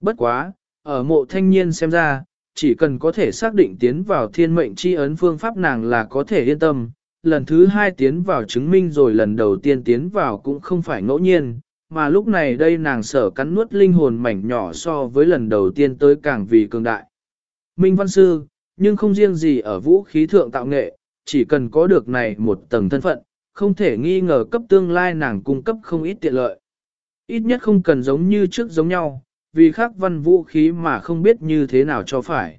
Bất quá, ở mộ thanh niên xem ra, chỉ cần có thể xác định tiến vào thiên mệnh chi ấn phương pháp nàng là có thể yên tâm, lần thứ hai tiến vào chứng minh rồi lần đầu tiên tiến vào cũng không phải ngẫu nhiên, mà lúc này đây nàng sở cắn nuốt linh hồn mảnh nhỏ so với lần đầu tiên tới càng vì cường đại. Minh Văn Sư, nhưng không riêng gì ở vũ khí thượng tạo nghệ, chỉ cần có được này một tầng thân phận, không thể nghi ngờ cấp tương lai nàng cung cấp không ít tiện lợi. Ít nhất không cần giống như trước giống nhau, vì khác văn vũ khí mà không biết như thế nào cho phải.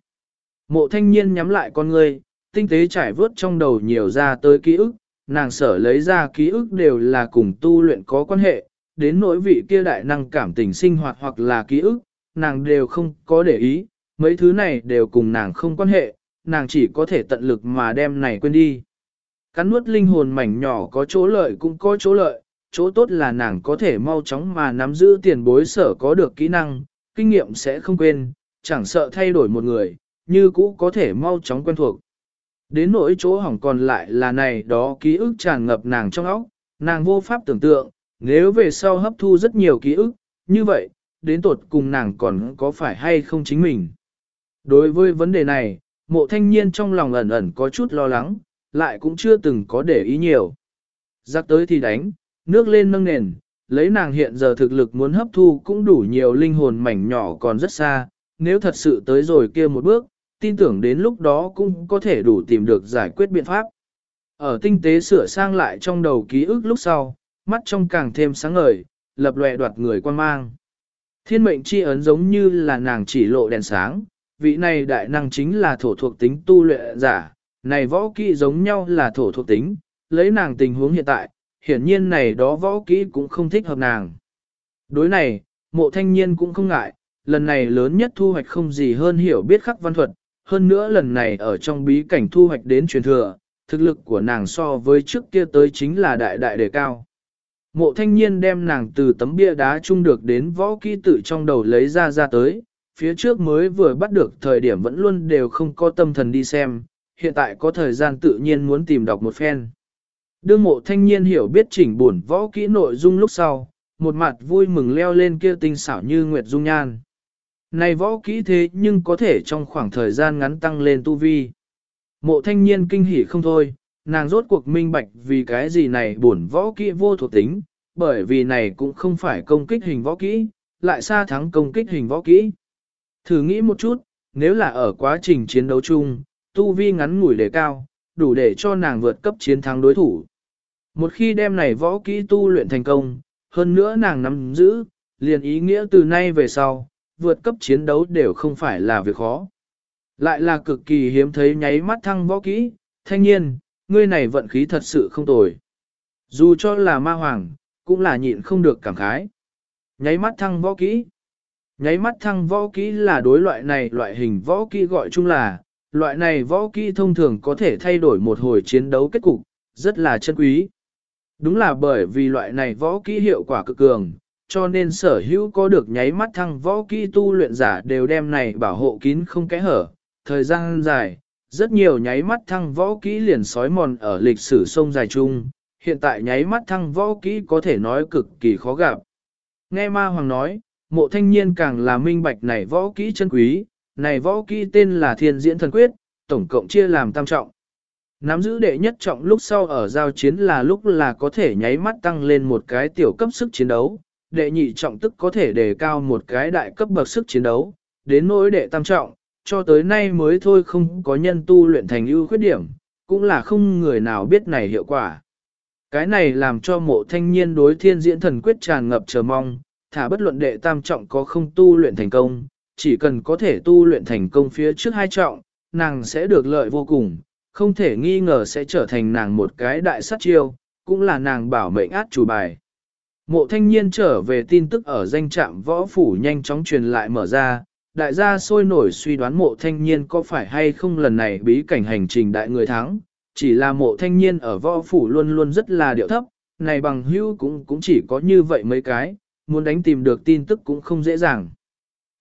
Mộ thanh niên nhắm lại con ngươi tinh tế trải vớt trong đầu nhiều ra tới ký ức, nàng sở lấy ra ký ức đều là cùng tu luyện có quan hệ, đến nỗi vị kia đại năng cảm tình sinh hoạt hoặc là ký ức, nàng đều không có để ý, mấy thứ này đều cùng nàng không quan hệ, nàng chỉ có thể tận lực mà đem này quên đi. Cắn nuốt linh hồn mảnh nhỏ có chỗ lợi cũng có chỗ lợi, chỗ tốt là nàng có thể mau chóng mà nắm giữ tiền bối sở có được kỹ năng, kinh nghiệm sẽ không quên, chẳng sợ thay đổi một người, như cũ có thể mau chóng quen thuộc. Đến nỗi chỗ hỏng còn lại là này đó ký ức tràn ngập nàng trong óc, nàng vô pháp tưởng tượng, nếu về sau hấp thu rất nhiều ký ức, như vậy, đến tột cùng nàng còn có phải hay không chính mình. Đối với vấn đề này, mộ thanh niên trong lòng ẩn ẩn có chút lo lắng, lại cũng chưa từng có để ý nhiều. Giặc tới thì đánh, nước lên nâng nền, lấy nàng hiện giờ thực lực muốn hấp thu cũng đủ nhiều linh hồn mảnh nhỏ còn rất xa, nếu thật sự tới rồi kia một bước, tin tưởng đến lúc đó cũng có thể đủ tìm được giải quyết biện pháp. Ở tinh tế sửa sang lại trong đầu ký ức lúc sau, mắt trong càng thêm sáng ngời, lập lòe đoạt người quan mang. Thiên mệnh chi ấn giống như là nàng chỉ lộ đèn sáng, vị này đại năng chính là thổ thuộc tính tu luyện giả, này võ kỹ giống nhau là thổ thuộc tính, lấy nàng tình huống hiện tại, hiển nhiên này đó võ kỹ cũng không thích hợp nàng. Đối này, mộ thanh niên cũng không ngại, lần này lớn nhất thu hoạch không gì hơn hiểu biết khắc văn thuật, hơn nữa lần này ở trong bí cảnh thu hoạch đến truyền thừa, thực lực của nàng so với trước kia tới chính là đại đại đề cao. Mộ thanh niên đem nàng từ tấm bia đá chung được đến võ kỹ tự trong đầu lấy ra ra tới, phía trước mới vừa bắt được thời điểm vẫn luôn đều không có tâm thần đi xem, hiện tại có thời gian tự nhiên muốn tìm đọc một phen. Đương mộ thanh niên hiểu biết chỉnh buồn võ kỹ nội dung lúc sau, một mặt vui mừng leo lên kia tinh xảo như nguyệt dung nhan. Này võ kỹ thế nhưng có thể trong khoảng thời gian ngắn tăng lên tu vi. Mộ thanh niên kinh hỉ không thôi, nàng rốt cuộc minh bạch vì cái gì này buồn võ kỹ vô thuộc tính, bởi vì này cũng không phải công kích hình võ kỹ, lại xa thắng công kích hình võ kỹ. Thử nghĩ một chút, nếu là ở quá trình chiến đấu chung, tu vi ngắn ngủi đề cao, đủ để cho nàng vượt cấp chiến thắng đối thủ. Một khi đem này võ kỹ tu luyện thành công, hơn nữa nàng nắm giữ, liền ý nghĩa từ nay về sau, vượt cấp chiến đấu đều không phải là việc khó. Lại là cực kỳ hiếm thấy nháy mắt thăng võ kỹ, thanh nhiên, ngươi này vận khí thật sự không tồi. Dù cho là ma hoàng, cũng là nhịn không được cảm khái. Nháy mắt thăng võ kỹ. Nháy mắt thăng võ kỹ là đối loại này loại hình võ kỹ gọi chung là, loại này võ kỹ thông thường có thể thay đổi một hồi chiến đấu kết cục, rất là chân quý. Đúng là bởi vì loại này võ kỹ hiệu quả cực cường, cho nên sở hữu có được nháy mắt thăng võ kỹ tu luyện giả đều đem này bảo hộ kín không kẽ hở. Thời gian dài, rất nhiều nháy mắt thăng võ kỹ liền sói mòn ở lịch sử sông dài chung, hiện tại nháy mắt thăng võ kỹ có thể nói cực kỳ khó gặp. Nghe ma hoàng nói, mộ thanh niên càng là minh bạch này võ kỹ chân quý, này võ kỹ tên là thiên diễn thần quyết, tổng cộng chia làm tam trọng. Nắm giữ đệ nhất trọng lúc sau ở giao chiến là lúc là có thể nháy mắt tăng lên một cái tiểu cấp sức chiến đấu, đệ nhị trọng tức có thể đề cao một cái đại cấp bậc sức chiến đấu, đến nỗi đệ tam trọng, cho tới nay mới thôi không có nhân tu luyện thành ưu khuyết điểm, cũng là không người nào biết này hiệu quả. Cái này làm cho mộ thanh niên đối thiên diễn thần quyết tràn ngập chờ mong, thả bất luận đệ tam trọng có không tu luyện thành công, chỉ cần có thể tu luyện thành công phía trước hai trọng, nàng sẽ được lợi vô cùng, không thể nghi ngờ sẽ trở thành nàng một cái đại sát chiêu, cũng là nàng bảo mệnh át chủ bài. Mộ thanh niên trở về tin tức ở danh trạm võ phủ nhanh chóng truyền lại mở ra, đại gia sôi nổi suy đoán mộ thanh niên có phải hay không lần này bí cảnh hành trình đại người thắng, chỉ là mộ thanh niên ở võ phủ luôn luôn rất là điệu thấp, này bằng hữu cũng cũng chỉ có như vậy mấy cái, muốn đánh tìm được tin tức cũng không dễ dàng.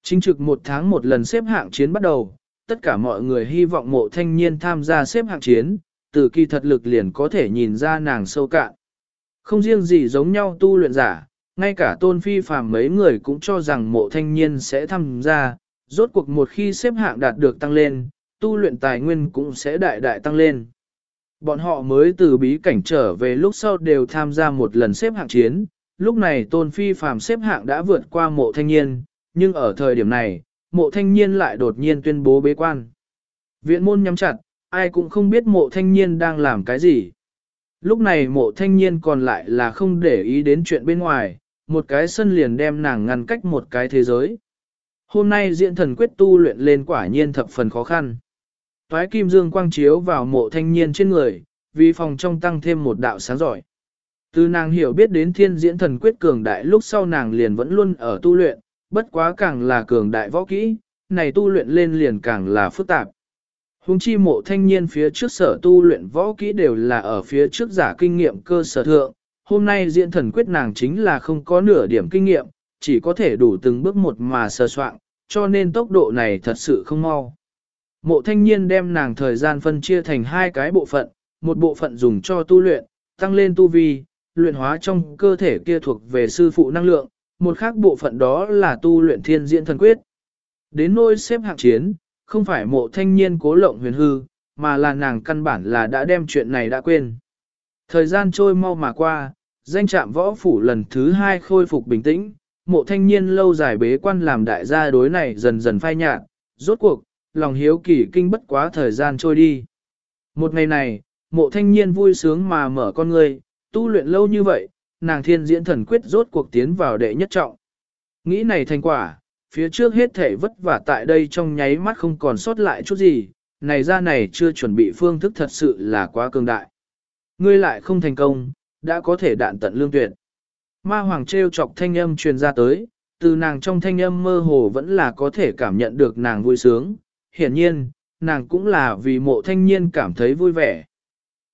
Chính trực một tháng một lần xếp hạng chiến bắt đầu, tất cả mọi người hy vọng mộ thanh niên tham gia xếp hạng chiến, từ kỳ thật lực liền có thể nhìn ra nàng sâu cạn. Không riêng gì giống nhau tu luyện giả, Ngay cả tôn phi phàm mấy người cũng cho rằng mộ thanh niên sẽ tham gia, rốt cuộc một khi xếp hạng đạt được tăng lên, tu luyện tài nguyên cũng sẽ đại đại tăng lên. Bọn họ mới từ bí cảnh trở về lúc sau đều tham gia một lần xếp hạng chiến, lúc này tôn phi phàm xếp hạng đã vượt qua mộ thanh niên, nhưng ở thời điểm này, mộ thanh niên lại đột nhiên tuyên bố bế quan. Viện môn nhắm chặt, ai cũng không biết mộ thanh niên đang làm cái gì. Lúc này mộ thanh niên còn lại là không để ý đến chuyện bên ngoài, một cái sân liền đem nàng ngăn cách một cái thế giới. Hôm nay diễn thần quyết tu luyện lên quả nhiên thập phần khó khăn. Toái kim dương quang chiếu vào mộ thanh niên trên người, vì phòng trong tăng thêm một đạo sáng giỏi. Từ nàng hiểu biết đến thiên diễn thần quyết cường đại lúc sau nàng liền vẫn luôn ở tu luyện, bất quá càng là cường đại võ kỹ, này tu luyện lên liền càng là phức tạp. Hùng chi mộ thanh niên phía trước sở tu luyện võ kỹ đều là ở phía trước giả kinh nghiệm cơ sở thượng, hôm nay diễn thần quyết nàng chính là không có nửa điểm kinh nghiệm, chỉ có thể đủ từng bước một mà sơ soạn, cho nên tốc độ này thật sự không mau. Mộ thanh niên đem nàng thời gian phân chia thành hai cái bộ phận, một bộ phận dùng cho tu luyện, tăng lên tu vi, luyện hóa trong cơ thể kia thuộc về sư phụ năng lượng, một khác bộ phận đó là tu luyện thiên diễn thần quyết. Đến nôi xếp hạng chiến, không phải mộ thanh niên cố lộng huyền hư, mà là nàng căn bản là đã đem chuyện này đã quên. Thời gian trôi mau mà qua, danh trạm võ phủ lần thứ hai khôi phục bình tĩnh, mộ thanh niên lâu dài bế quan làm đại gia đối này dần dần phai nhạt, rốt cuộc, lòng hiếu kỳ kinh bất quá thời gian trôi đi. Một ngày này, mộ thanh niên vui sướng mà mở con người, tu luyện lâu như vậy, nàng thiên diễn thần quyết rốt cuộc tiến vào đệ nhất trọng. Nghĩ này thành quả, phía trước hết thể vất vả tại đây trong nháy mắt không còn sót lại chút gì, này ra này chưa chuẩn bị phương thức thật sự là quá cường đại. Ngươi lại không thành công, đã có thể đạn tận lương tuyệt. Ma hoàng treo chọc thanh âm truyền ra tới, từ nàng trong thanh âm mơ hồ vẫn là có thể cảm nhận được nàng vui sướng, hiển nhiên, nàng cũng là vì mộ thanh niên cảm thấy vui vẻ.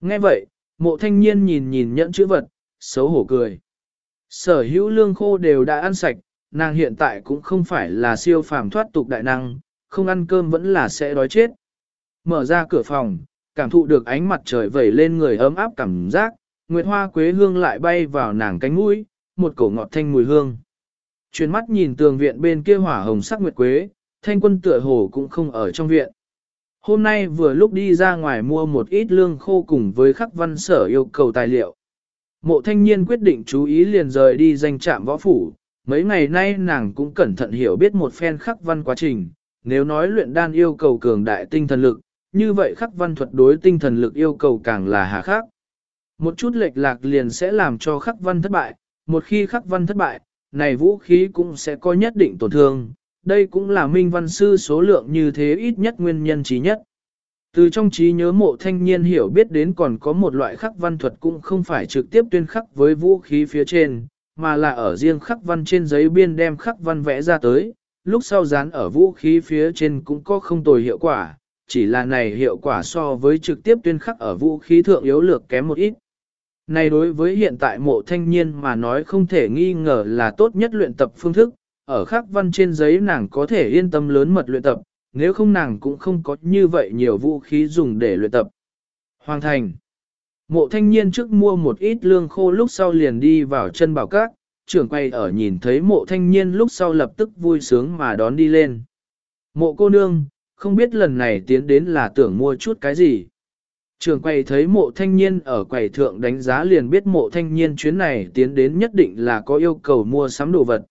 Nghe vậy, mộ thanh niên nhìn nhìn nhẫn chữ vật, xấu hổ cười. Sở hữu lương khô đều đã ăn sạch, nàng hiện tại cũng không phải là siêu phàm thoát tục đại năng, không ăn cơm vẫn là sẽ đói chết. Mở ra cửa phòng, cảm thụ được ánh mặt trời vẩy lên người ấm áp cảm giác, nguyệt hoa quế hương lại bay vào nàng cánh mũi, một cổ ngọt thanh mùi hương. Chuyển mắt nhìn tường viện bên kia hỏa hồng sắc nguyệt quế, thanh quân tựa hồ cũng không ở trong viện. Hôm nay vừa lúc đi ra ngoài mua một ít lương khô cùng với khắc văn sở yêu cầu tài liệu. Mộ thanh niên quyết định chú ý liền rời đi danh trạm võ phủ, mấy ngày nay nàng cũng cẩn thận hiểu biết một phen khắc văn quá trình, nếu nói luyện đan yêu cầu cường đại tinh thần lực, như vậy khắc văn thuật đối tinh thần lực yêu cầu càng là hà khắc. Một chút lệch lạc liền sẽ làm cho khắc văn thất bại, một khi khắc văn thất bại, này vũ khí cũng sẽ có nhất định tổn thương, đây cũng là minh văn sư số lượng như thế ít nhất nguyên nhân trí nhất. Từ trong trí nhớ mộ thanh niên hiểu biết đến còn có một loại khắc văn thuật cũng không phải trực tiếp tuyên khắc với vũ khí phía trên, mà là ở riêng khắc văn trên giấy biên đem khắc văn vẽ ra tới, lúc sau dán ở vũ khí phía trên cũng có không tồi hiệu quả, chỉ là này hiệu quả so với trực tiếp tuyên khắc ở vũ khí thượng yếu lược kém một ít. Này đối với hiện tại mộ thanh niên mà nói không thể nghi ngờ là tốt nhất luyện tập phương thức, ở khắc văn trên giấy nàng có thể yên tâm lớn mật luyện tập, nếu không nàng cũng không có như vậy nhiều vũ khí dùng để luyện tập. Hoàng thành Mộ thanh niên trước mua một ít lương khô lúc sau liền đi vào chân bảo cát, trưởng quay ở nhìn thấy mộ thanh niên lúc sau lập tức vui sướng mà đón đi lên. Mộ cô nương, không biết lần này tiến đến là tưởng mua chút cái gì. Trường quầy thấy mộ thanh niên ở quầy thượng đánh giá liền biết mộ thanh niên chuyến này tiến đến nhất định là có yêu cầu mua sắm đồ vật.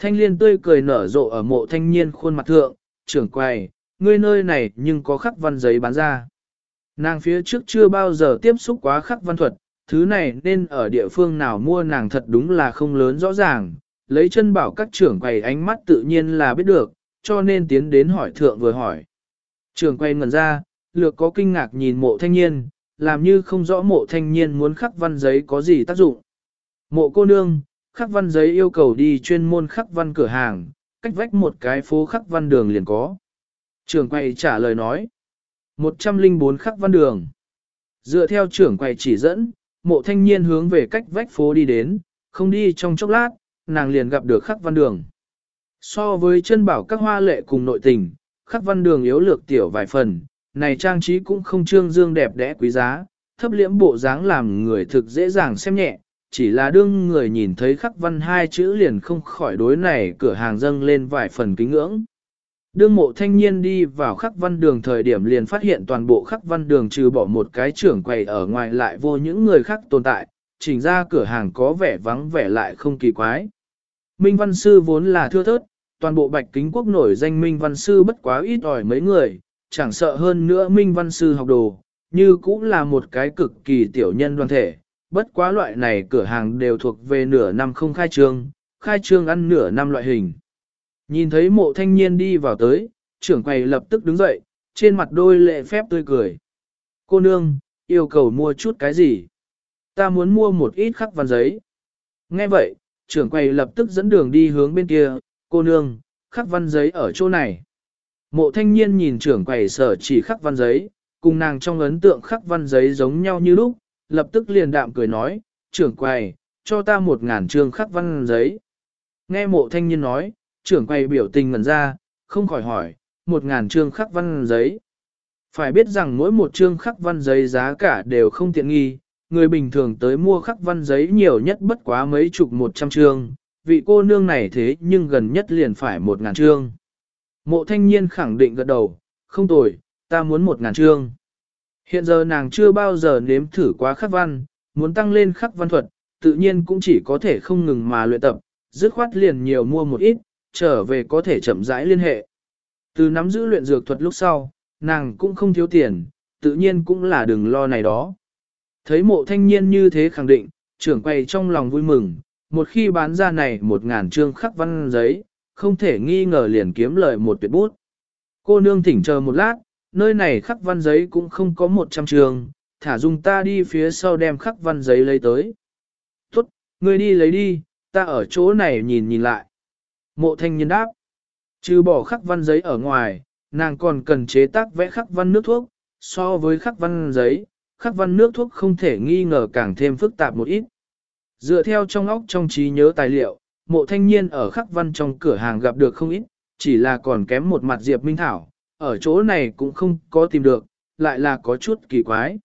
Thanh liên tươi cười nở rộ ở mộ thanh niên khuôn mặt thượng, trưởng quầy, ngươi nơi này nhưng có khắc văn giấy bán ra. Nàng phía trước chưa bao giờ tiếp xúc quá khắc văn thuật, thứ này nên ở địa phương nào mua nàng thật đúng là không lớn rõ ràng, lấy chân bảo các trưởng quầy ánh mắt tự nhiên là biết được, cho nên tiến đến hỏi thượng vừa hỏi. Trưởng quầy ngẩn ra, lược có kinh ngạc nhìn mộ thanh niên, làm như không rõ mộ thanh niên muốn khắc văn giấy có gì tác dụng. Mộ cô nương, khắc văn giấy yêu cầu đi chuyên môn khắc văn cửa hàng, cách vách một cái phố khắc văn đường liền có. Trưởng quầy trả lời nói, 104 khắc văn đường. Dựa theo trưởng quầy chỉ dẫn, mộ thanh niên hướng về cách vách phố đi đến, không đi trong chốc lát, nàng liền gặp được khắc văn đường. So với chân bảo các hoa lệ cùng nội tình, khắc văn đường yếu lược tiểu vài phần, này trang trí cũng không trương dương đẹp đẽ quý giá, thấp liễm bộ dáng làm người thực dễ dàng xem nhẹ, chỉ là đương người nhìn thấy khắc văn hai chữ liền không khỏi đối này cửa hàng dâng lên vài phần kính ngưỡng. Đương mộ thanh niên đi vào khắc văn đường thời điểm liền phát hiện toàn bộ khắc văn đường trừ bỏ một cái trưởng quầy ở ngoài lại vô những người khác tồn tại, chỉnh ra cửa hàng có vẻ vắng vẻ lại không kỳ quái. Minh văn sư vốn là thưa thớt, toàn bộ bạch kính quốc nổi danh Minh văn sư bất quá ít ỏi mấy người, chẳng sợ hơn nữa Minh văn sư học đồ, như cũng là một cái cực kỳ tiểu nhân đoàn thể, bất quá loại này cửa hàng đều thuộc về nửa năm không khai trương, khai trương ăn nửa năm loại hình. Nhìn thấy mộ thanh niên đi vào tới, trưởng quầy lập tức đứng dậy, trên mặt đôi lệ phép tươi cười. Cô nương, yêu cầu mua chút cái gì? Ta muốn mua một ít khắc văn giấy. Nghe vậy, trưởng quầy lập tức dẫn đường đi hướng bên kia, cô nương, khắc văn giấy ở chỗ này. Mộ thanh niên nhìn trưởng quầy sở chỉ khắc văn giấy, cùng nàng trong ấn tượng khắc văn giấy giống nhau như lúc, lập tức liền đạm cười nói, trưởng quầy, cho ta một ngàn trương khắc văn giấy. Nghe mộ thanh niên nói, trưởng quầy biểu tình ngẩn ra, không khỏi hỏi, một ngàn trương khắc văn giấy. Phải biết rằng mỗi một trương khắc văn giấy giá cả đều không tiện nghi, người bình thường tới mua khắc văn giấy nhiều nhất bất quá mấy chục một trăm trương, vị cô nương này thế nhưng gần nhất liền phải một ngàn trương. Mộ thanh niên khẳng định gật đầu, không tồi, ta muốn một ngàn trương. Hiện giờ nàng chưa bao giờ nếm thử quá khắc văn, muốn tăng lên khắc văn thuật, tự nhiên cũng chỉ có thể không ngừng mà luyện tập, dứt khoát liền nhiều mua một ít, trở về có thể chậm rãi liên hệ. Từ nắm giữ luyện dược thuật lúc sau, nàng cũng không thiếu tiền, tự nhiên cũng là đừng lo này đó. Thấy mộ thanh niên như thế khẳng định, trưởng quay trong lòng vui mừng, một khi bán ra này một ngàn trương khắc văn giấy, không thể nghi ngờ liền kiếm lời một tuyệt bút. Cô nương thỉnh chờ một lát, nơi này khắc văn giấy cũng không có một trăm trường, thả dùng ta đi phía sau đem khắc văn giấy lấy tới. Tốt, ngươi đi lấy đi, ta ở chỗ này nhìn nhìn lại. Mộ thanh nhân đáp, trừ bỏ khắc văn giấy ở ngoài, nàng còn cần chế tác vẽ khắc văn nước thuốc, so với khắc văn giấy, khắc văn nước thuốc không thể nghi ngờ càng thêm phức tạp một ít. Dựa theo trong óc trong trí nhớ tài liệu, mộ thanh niên ở khắc văn trong cửa hàng gặp được không ít, chỉ là còn kém một mặt Diệp Minh Thảo, ở chỗ này cũng không có tìm được, lại là có chút kỳ quái.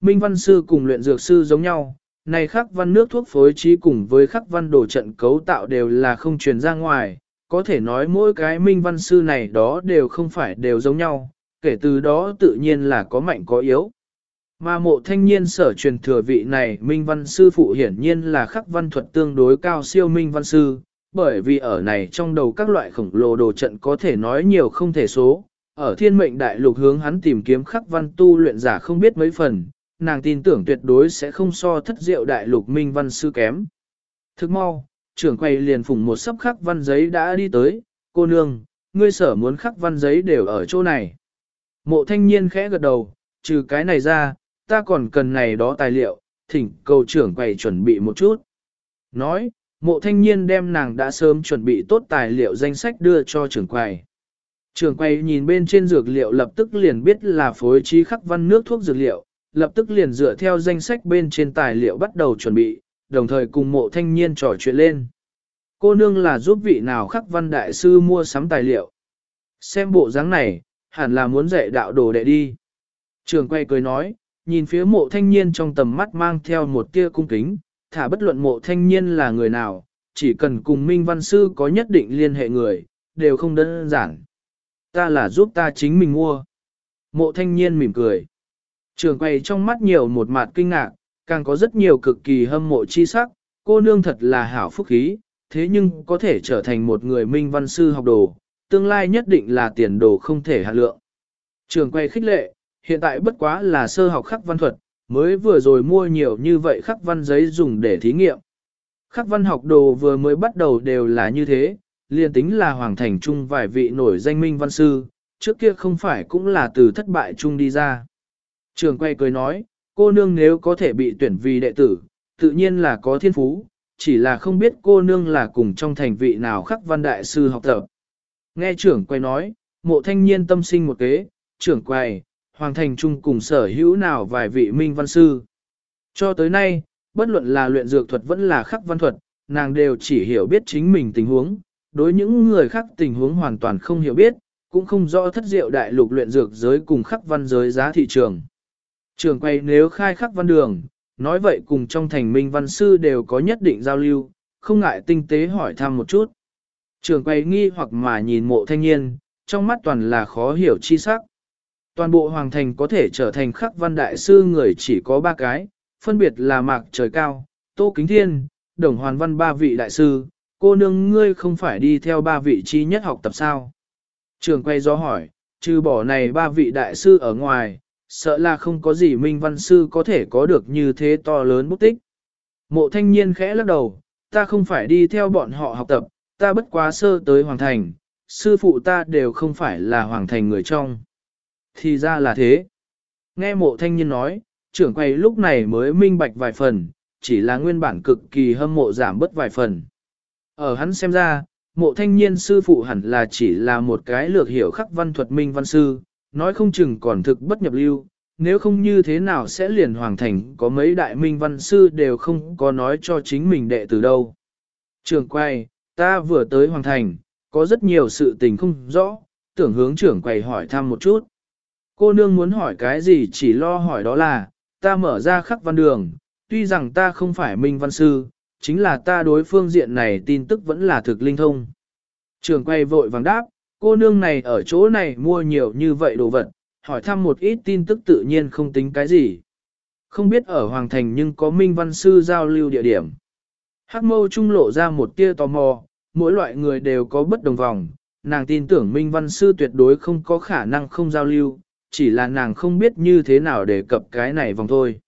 Minh văn sư cùng luyện dược sư giống nhau, này khắc văn nước thuốc phối trí cùng với khắc văn đồ trận cấu tạo đều là không truyền ra ngoài, có thể nói mỗi cái minh văn sư này đó đều không phải đều giống nhau, kể từ đó tự nhiên là có mạnh có yếu. Mà mộ thanh niên sở truyền thừa vị này minh văn sư phụ hiển nhiên là khắc văn thuật tương đối cao siêu minh văn sư, bởi vì ở này trong đầu các loại khổng lồ đồ trận có thể nói nhiều không thể số, ở thiên mệnh đại lục hướng hắn tìm kiếm khắc văn tu luyện giả không biết mấy phần, nàng tin tưởng tuyệt đối sẽ không so thất diệu đại lục minh văn sư kém. Thức mau, trưởng quay liền phủng một sấp khắc văn giấy đã đi tới, cô nương, ngươi sở muốn khắc văn giấy đều ở chỗ này. Mộ thanh niên khẽ gật đầu, trừ cái này ra, ta còn cần này đó tài liệu, thỉnh cầu trưởng quầy chuẩn bị một chút. Nói, mộ thanh niên đem nàng đã sớm chuẩn bị tốt tài liệu danh sách đưa cho trưởng quầy. Trường quay nhìn bên trên dược liệu lập tức liền biết là phối trí khắc văn nước thuốc dược liệu, lập tức liền dựa theo danh sách bên trên tài liệu bắt đầu chuẩn bị, đồng thời cùng mộ thanh niên trò chuyện lên. Cô nương là giúp vị nào khắc văn đại sư mua sắm tài liệu. Xem bộ dáng này, hẳn là muốn dạy đạo đồ đệ đi. Trường quay cười nói, nhìn phía mộ thanh niên trong tầm mắt mang theo một tia cung kính, thả bất luận mộ thanh niên là người nào, chỉ cần cùng Minh Văn Sư có nhất định liên hệ người, đều không đơn giản. Ta là giúp ta chính mình mua. Mộ thanh niên mỉm cười. Trường quay trong mắt nhiều một mặt kinh ngạc, càng có rất nhiều cực kỳ hâm mộ chi sắc, cô nương thật là hảo phúc khí, thế nhưng có thể trở thành một người minh văn sư học đồ, tương lai nhất định là tiền đồ không thể hạ lượng. Trường quay khích lệ, hiện tại bất quá là sơ học khắc văn thuật, mới vừa rồi mua nhiều như vậy khắc văn giấy dùng để thí nghiệm. Khắc văn học đồ vừa mới bắt đầu đều là như thế, liền tính là hoàng thành trung vài vị nổi danh minh văn sư, trước kia không phải cũng là từ thất bại chung đi ra. Trường quay cười nói, cô nương nếu có thể bị tuyển vì đệ tử, tự nhiên là có thiên phú, chỉ là không biết cô nương là cùng trong thành vị nào khắc văn đại sư học tập. Nghe trưởng quay nói, mộ thanh niên tâm sinh một kế, trưởng quay, hoàng thành trung cùng sở hữu nào vài vị minh văn sư. Cho tới nay, bất luận là luyện dược thuật vẫn là khắc văn thuật, nàng đều chỉ hiểu biết chính mình tình huống, đối những người khác tình huống hoàn toàn không hiểu biết, cũng không rõ thất diệu đại lục luyện dược giới cùng khắc văn giới giá thị trường. Trường quay nếu khai khắc văn đường, nói vậy cùng trong thành minh văn sư đều có nhất định giao lưu, không ngại tinh tế hỏi thăm một chút. Trường quay nghi hoặc mà nhìn mộ thanh niên, trong mắt toàn là khó hiểu chi sắc. Toàn bộ hoàng thành có thể trở thành khắc văn đại sư người chỉ có ba cái, phân biệt là mạc trời cao, tô kính thiên, đồng hoàn văn ba vị đại sư, cô nương ngươi không phải đi theo ba vị chi nhất học tập sao. Trường quay gió hỏi, trừ bỏ này ba vị đại sư ở ngoài, sợ là không có gì minh văn sư có thể có được như thế to lớn bút tích. Mộ thanh niên khẽ lắc đầu, ta không phải đi theo bọn họ học tập, ta bất quá sơ tới hoàng thành, sư phụ ta đều không phải là hoàng thành người trong. Thì ra là thế. Nghe mộ thanh niên nói, trưởng quay lúc này mới minh bạch vài phần, chỉ là nguyên bản cực kỳ hâm mộ giảm bớt vài phần. Ở hắn xem ra, mộ thanh niên sư phụ hẳn là chỉ là một cái lược hiểu khắc văn thuật minh văn sư, nói không chừng còn thực bất nhập lưu, nếu không như thế nào sẽ liền hoàng thành có mấy đại minh văn sư đều không có nói cho chính mình đệ từ đâu. Trường quay, ta vừa tới hoàng thành, có rất nhiều sự tình không rõ, tưởng hướng trưởng quầy hỏi thăm một chút. Cô nương muốn hỏi cái gì chỉ lo hỏi đó là, ta mở ra khắc văn đường, tuy rằng ta không phải minh văn sư, chính là ta đối phương diện này tin tức vẫn là thực linh thông. Trường quay vội vàng đáp, cô nương này ở chỗ này mua nhiều như vậy đồ vật, hỏi thăm một ít tin tức tự nhiên không tính cái gì. Không biết ở Hoàng Thành nhưng có minh văn sư giao lưu địa điểm. Hắc mâu trung lộ ra một tia tò mò, mỗi loại người đều có bất đồng vòng, nàng tin tưởng minh văn sư tuyệt đối không có khả năng không giao lưu, chỉ là nàng không biết như thế nào để cập cái này vòng thôi.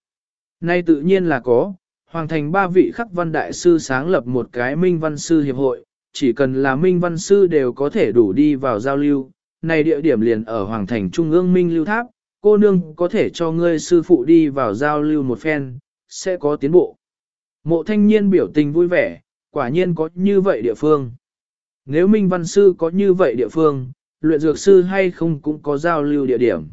Nay tự nhiên là có, Hoàng thành ba vị khắc văn đại sư sáng lập một cái minh văn sư hiệp hội, chỉ cần là minh văn sư đều có thể đủ đi vào giao lưu. Này địa điểm liền ở Hoàng thành Trung ương Minh Lưu Tháp, cô nương có thể cho ngươi sư phụ đi vào giao lưu một phen, sẽ có tiến bộ. Mộ thanh niên biểu tình vui vẻ, quả nhiên có như vậy địa phương. Nếu Minh Văn Sư có như vậy địa phương, luyện dược sư hay không cũng có giao lưu địa điểm.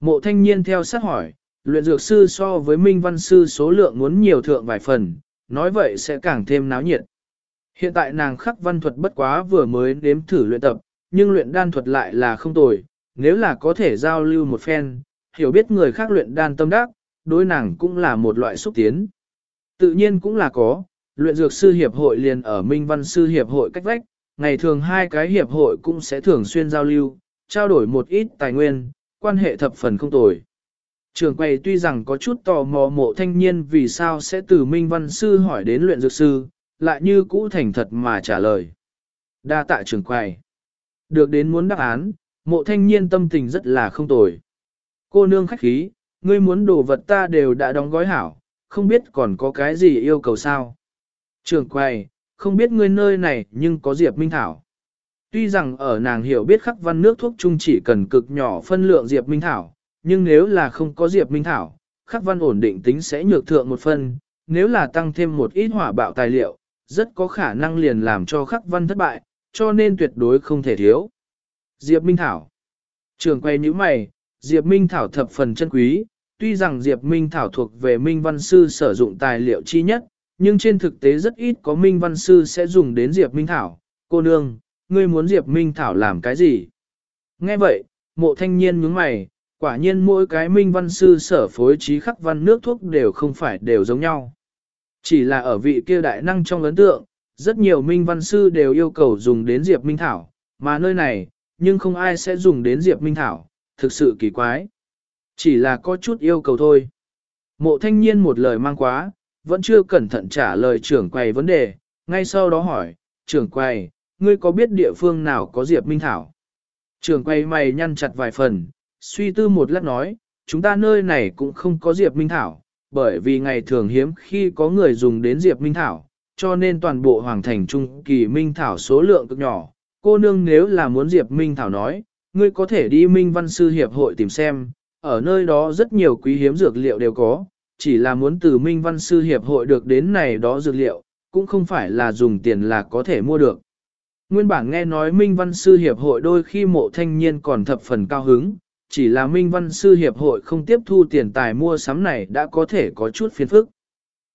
Mộ thanh niên theo sát hỏi, luyện dược sư so với minh văn sư số lượng muốn nhiều thượng vài phần, nói vậy sẽ càng thêm náo nhiệt. Hiện tại nàng khắc văn thuật bất quá vừa mới đếm thử luyện tập, nhưng luyện đan thuật lại là không tồi, nếu là có thể giao lưu một phen, hiểu biết người khác luyện đan tâm đắc, đối nàng cũng là một loại xúc tiến. Tự nhiên cũng là có, luyện dược sư hiệp hội liền ở Minh Văn sư hiệp hội cách vách, ngày thường hai cái hiệp hội cũng sẽ thường xuyên giao lưu, trao đổi một ít tài nguyên, quan hệ thập phần không tồi. Trường quầy tuy rằng có chút tò mò mộ thanh niên vì sao sẽ từ Minh Văn Sư hỏi đến luyện dược sư, lại như cũ thành thật mà trả lời. Đa tạ trường quầy. Được đến muốn đáp án, mộ thanh niên tâm tình rất là không tồi. Cô nương khách khí, ngươi muốn đồ vật ta đều đã đóng gói hảo, không biết còn có cái gì yêu cầu sao. Trường quầy, không biết ngươi nơi này nhưng có Diệp Minh Thảo. Tuy rằng ở nàng hiểu biết khắc văn nước thuốc chung chỉ cần cực nhỏ phân lượng Diệp Minh Thảo, nhưng nếu là không có Diệp Minh Thảo, khắc văn ổn định tính sẽ nhược thượng một phần. nếu là tăng thêm một ít hỏa bạo tài liệu, rất có khả năng liền làm cho khắc văn thất bại, cho nên tuyệt đối không thể thiếu. Diệp Minh Thảo Trường quay như mày, Diệp Minh Thảo thập phần chân quý, tuy rằng Diệp Minh Thảo thuộc về Minh Văn Sư sử dụng tài liệu chi nhất, nhưng trên thực tế rất ít có Minh Văn Sư sẽ dùng đến Diệp Minh Thảo. Cô nương, ngươi muốn Diệp Minh Thảo làm cái gì? Nghe vậy, mộ thanh niên nhướng mày, quả nhiên mỗi cái minh văn sư sở phối trí khắc văn nước thuốc đều không phải đều giống nhau. Chỉ là ở vị kia đại năng trong ấn tượng, rất nhiều minh văn sư đều yêu cầu dùng đến Diệp Minh Thảo, mà nơi này, nhưng không ai sẽ dùng đến Diệp Minh Thảo, thực sự kỳ quái. Chỉ là có chút yêu cầu thôi. Mộ thanh niên một lời mang quá, vẫn chưa cẩn thận trả lời trưởng quầy vấn đề, ngay sau đó hỏi, trưởng quầy, ngươi có biết địa phương nào có Diệp Minh Thảo? Trưởng quầy mày nhăn chặt vài phần, suy tư một lát nói, chúng ta nơi này cũng không có Diệp Minh Thảo, bởi vì ngày thường hiếm khi có người dùng đến Diệp Minh Thảo, cho nên toàn bộ hoàng thành trung kỳ Minh Thảo số lượng cực nhỏ. Cô nương nếu là muốn Diệp Minh Thảo nói, ngươi có thể đi Minh Văn Sư Hiệp hội tìm xem, ở nơi đó rất nhiều quý hiếm dược liệu đều có, chỉ là muốn từ Minh Văn Sư Hiệp hội được đến này đó dược liệu, cũng không phải là dùng tiền là có thể mua được. Nguyên bản nghe nói Minh Văn Sư Hiệp hội đôi khi mộ thanh niên còn thập phần cao hứng, chỉ là Minh Văn Sư Hiệp hội không tiếp thu tiền tài mua sắm này đã có thể có chút phiền phức.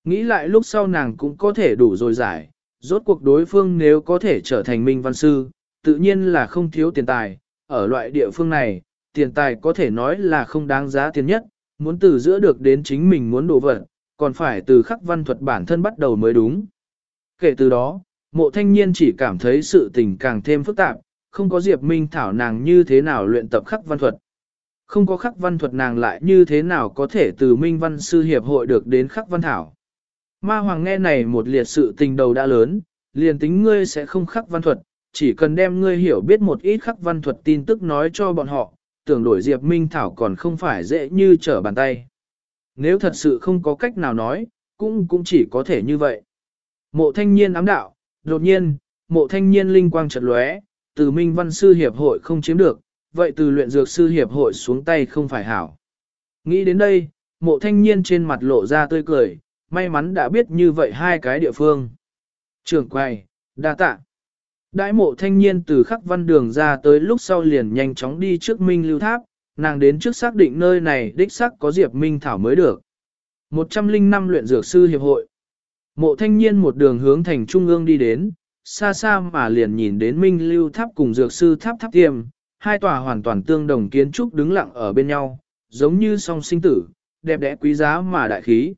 Nghĩ lại lúc sau nàng cũng có thể đủ rồi giải, rốt cuộc đối phương nếu có thể trở thành Minh Văn Sư, tự nhiên là không thiếu tiền tài, ở loại địa phương này, tiền tài có thể nói là không đáng giá tiền nhất, muốn từ giữa được đến chính mình muốn đổ vật, còn phải từ khắc văn thuật bản thân bắt đầu mới đúng. Kể từ đó, mộ thanh niên chỉ cảm thấy sự tình càng thêm phức tạp, không có Diệp Minh Thảo nàng như thế nào luyện tập khắc văn thuật. Không có khắc văn thuật nàng lại như thế nào có thể từ Minh Văn Sư Hiệp hội được đến khắc văn thảo. Ma Hoàng nghe này một liệt sự tình đầu đã lớn, liền tính ngươi sẽ không khắc văn thuật, chỉ cần đem ngươi hiểu biết một ít khắc văn thuật tin tức nói cho bọn họ, tưởng đổi Diệp Minh Thảo còn không phải dễ như trở bàn tay. Nếu thật sự không có cách nào nói, cũng cũng chỉ có thể như vậy. Mộ thanh niên ám đạo, đột nhiên, mộ thanh niên linh quang chợt lóe, từ Minh Văn Sư Hiệp hội không chiếm được, vậy từ luyện dược sư hiệp hội xuống tay không phải hảo. Nghĩ đến đây, mộ thanh niên trên mặt lộ ra tươi cười, may mắn đã biết như vậy hai cái địa phương. trưởng quay, đa tạ. Đại mộ thanh niên từ khắc văn đường ra tới lúc sau liền nhanh chóng đi trước Minh Lưu Tháp, nàng đến trước xác định nơi này đích xác có Diệp Minh Thảo mới được. 105 luyện dược sư hiệp hội. Mộ thanh niên một đường hướng thành trung ương đi đến, xa xa mà liền nhìn đến Minh Lưu Tháp cùng dược sư tháp tháp tiêm, hai tòa hoàn toàn tương đồng kiến trúc đứng lặng ở bên nhau, giống như song sinh tử, đẹp đẽ quý giá mà đại khí.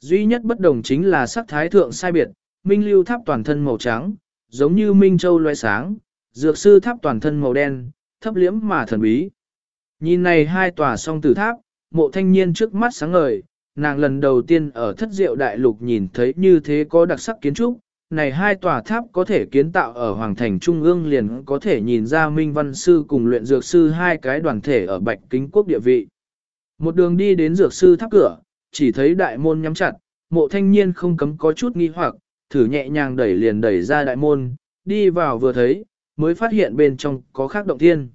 Duy nhất bất đồng chính là sắc thái thượng sai biệt, Minh Lưu Tháp toàn thân màu trắng, giống như Minh Châu loe sáng, Dược Sư Tháp toàn thân màu đen, thấp liễm mà thần bí. Nhìn này hai tòa song tử tháp, mộ thanh niên trước mắt sáng ngời, nàng lần đầu tiên ở thất diệu đại lục nhìn thấy như thế có đặc sắc kiến trúc, này hai tòa tháp có thể kiến tạo ở Hoàng Thành Trung ương liền có thể nhìn ra Minh Văn Sư cùng luyện dược sư hai cái đoàn thể ở Bạch Kính Quốc địa vị. Một đường đi đến dược sư tháp cửa, chỉ thấy đại môn nhắm chặt, mộ thanh niên không cấm có chút nghi hoặc, thử nhẹ nhàng đẩy liền đẩy ra đại môn, đi vào vừa thấy, mới phát hiện bên trong có khác động thiên.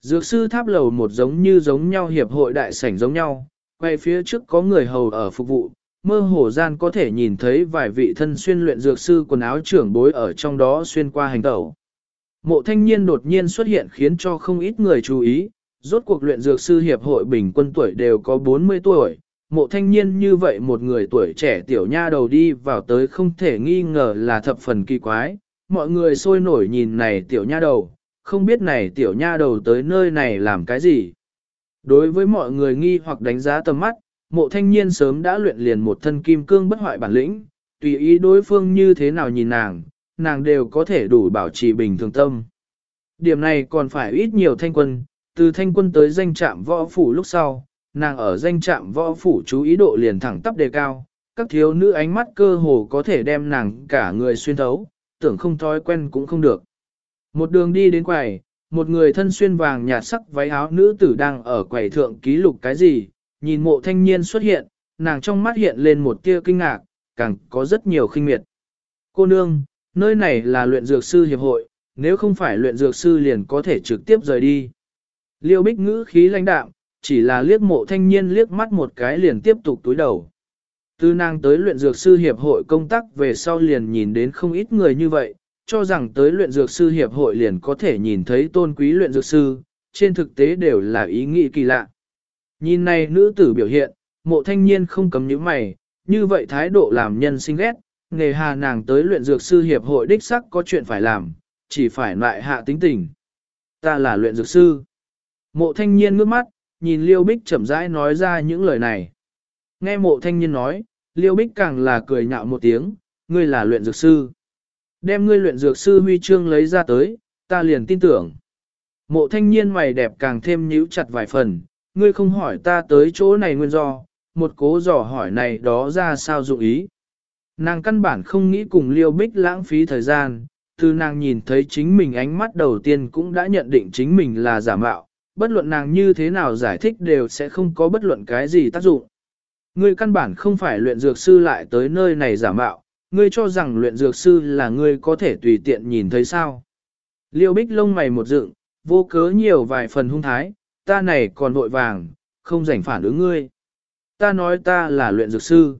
Dược sư tháp lầu một giống như giống nhau hiệp hội đại sảnh giống nhau, quay phía trước có người hầu ở phục vụ, mơ hồ gian có thể nhìn thấy vài vị thân xuyên luyện dược sư quần áo trưởng bối ở trong đó xuyên qua hành tẩu. Mộ thanh niên đột nhiên xuất hiện khiến cho không ít người chú ý, rốt cuộc luyện dược sư hiệp hội bình quân tuổi đều có 40 tuổi. Mộ thanh niên như vậy một người tuổi trẻ tiểu nha đầu đi vào tới không thể nghi ngờ là thập phần kỳ quái. Mọi người sôi nổi nhìn này tiểu nha đầu, không biết này tiểu nha đầu tới nơi này làm cái gì. Đối với mọi người nghi hoặc đánh giá tầm mắt, mộ thanh niên sớm đã luyện liền một thân kim cương bất hoại bản lĩnh, tùy ý đối phương như thế nào nhìn nàng, nàng đều có thể đủ bảo trì bình thường tâm. Điểm này còn phải ít nhiều thanh quân, từ thanh quân tới danh trạm võ phủ lúc sau, nàng ở danh trạm võ phủ chú ý độ liền thẳng tắp đề cao, các thiếu nữ ánh mắt cơ hồ có thể đem nàng cả người xuyên thấu, tưởng không thói quen cũng không được. Một đường đi đến quầy, một người thân xuyên vàng nhạt sắc váy áo nữ tử đang ở quầy thượng ký lục cái gì, nhìn mộ thanh niên xuất hiện, nàng trong mắt hiện lên một tia kinh ngạc, càng có rất nhiều khinh miệt. Cô nương, nơi này là luyện dược sư hiệp hội, nếu không phải luyện dược sư liền có thể trực tiếp rời đi. Liêu bích ngữ khí lãnh đạm, chỉ là liếc mộ thanh niên liếc mắt một cái liền tiếp tục túi đầu. Từ nàng tới luyện dược sư hiệp hội công tác về sau liền nhìn đến không ít người như vậy, cho rằng tới luyện dược sư hiệp hội liền có thể nhìn thấy tôn quý luyện dược sư, trên thực tế đều là ý nghĩ kỳ lạ. Nhìn này nữ tử biểu hiện, mộ thanh niên không cấm những mày, như vậy thái độ làm nhân sinh ghét, nghề hà nàng tới luyện dược sư hiệp hội đích sắc có chuyện phải làm, chỉ phải loại hạ tính tình. Ta là luyện dược sư. Mộ thanh niên ngước mắt, nhìn Liêu Bích chậm rãi nói ra những lời này. Nghe mộ thanh niên nói, Liêu Bích càng là cười nhạo một tiếng, ngươi là luyện dược sư. Đem ngươi luyện dược sư huy chương lấy ra tới, ta liền tin tưởng. Mộ thanh niên mày đẹp càng thêm nhíu chặt vài phần, ngươi không hỏi ta tới chỗ này nguyên do, một cố dò hỏi này đó ra sao dụng ý. Nàng căn bản không nghĩ cùng liêu bích lãng phí thời gian, từ nàng nhìn thấy chính mình ánh mắt đầu tiên cũng đã nhận định chính mình là giả mạo, bất luận nàng như thế nào giải thích đều sẽ không có bất luận cái gì tác dụng. Ngươi căn bản không phải luyện dược sư lại tới nơi này giả mạo, ngươi cho rằng luyện dược sư là ngươi có thể tùy tiện nhìn thấy sao. Liêu bích lông mày một dựng, vô cớ nhiều vài phần hung thái, ta này còn vội vàng, không rảnh phản ứng ngươi. Ta nói ta là luyện dược sư.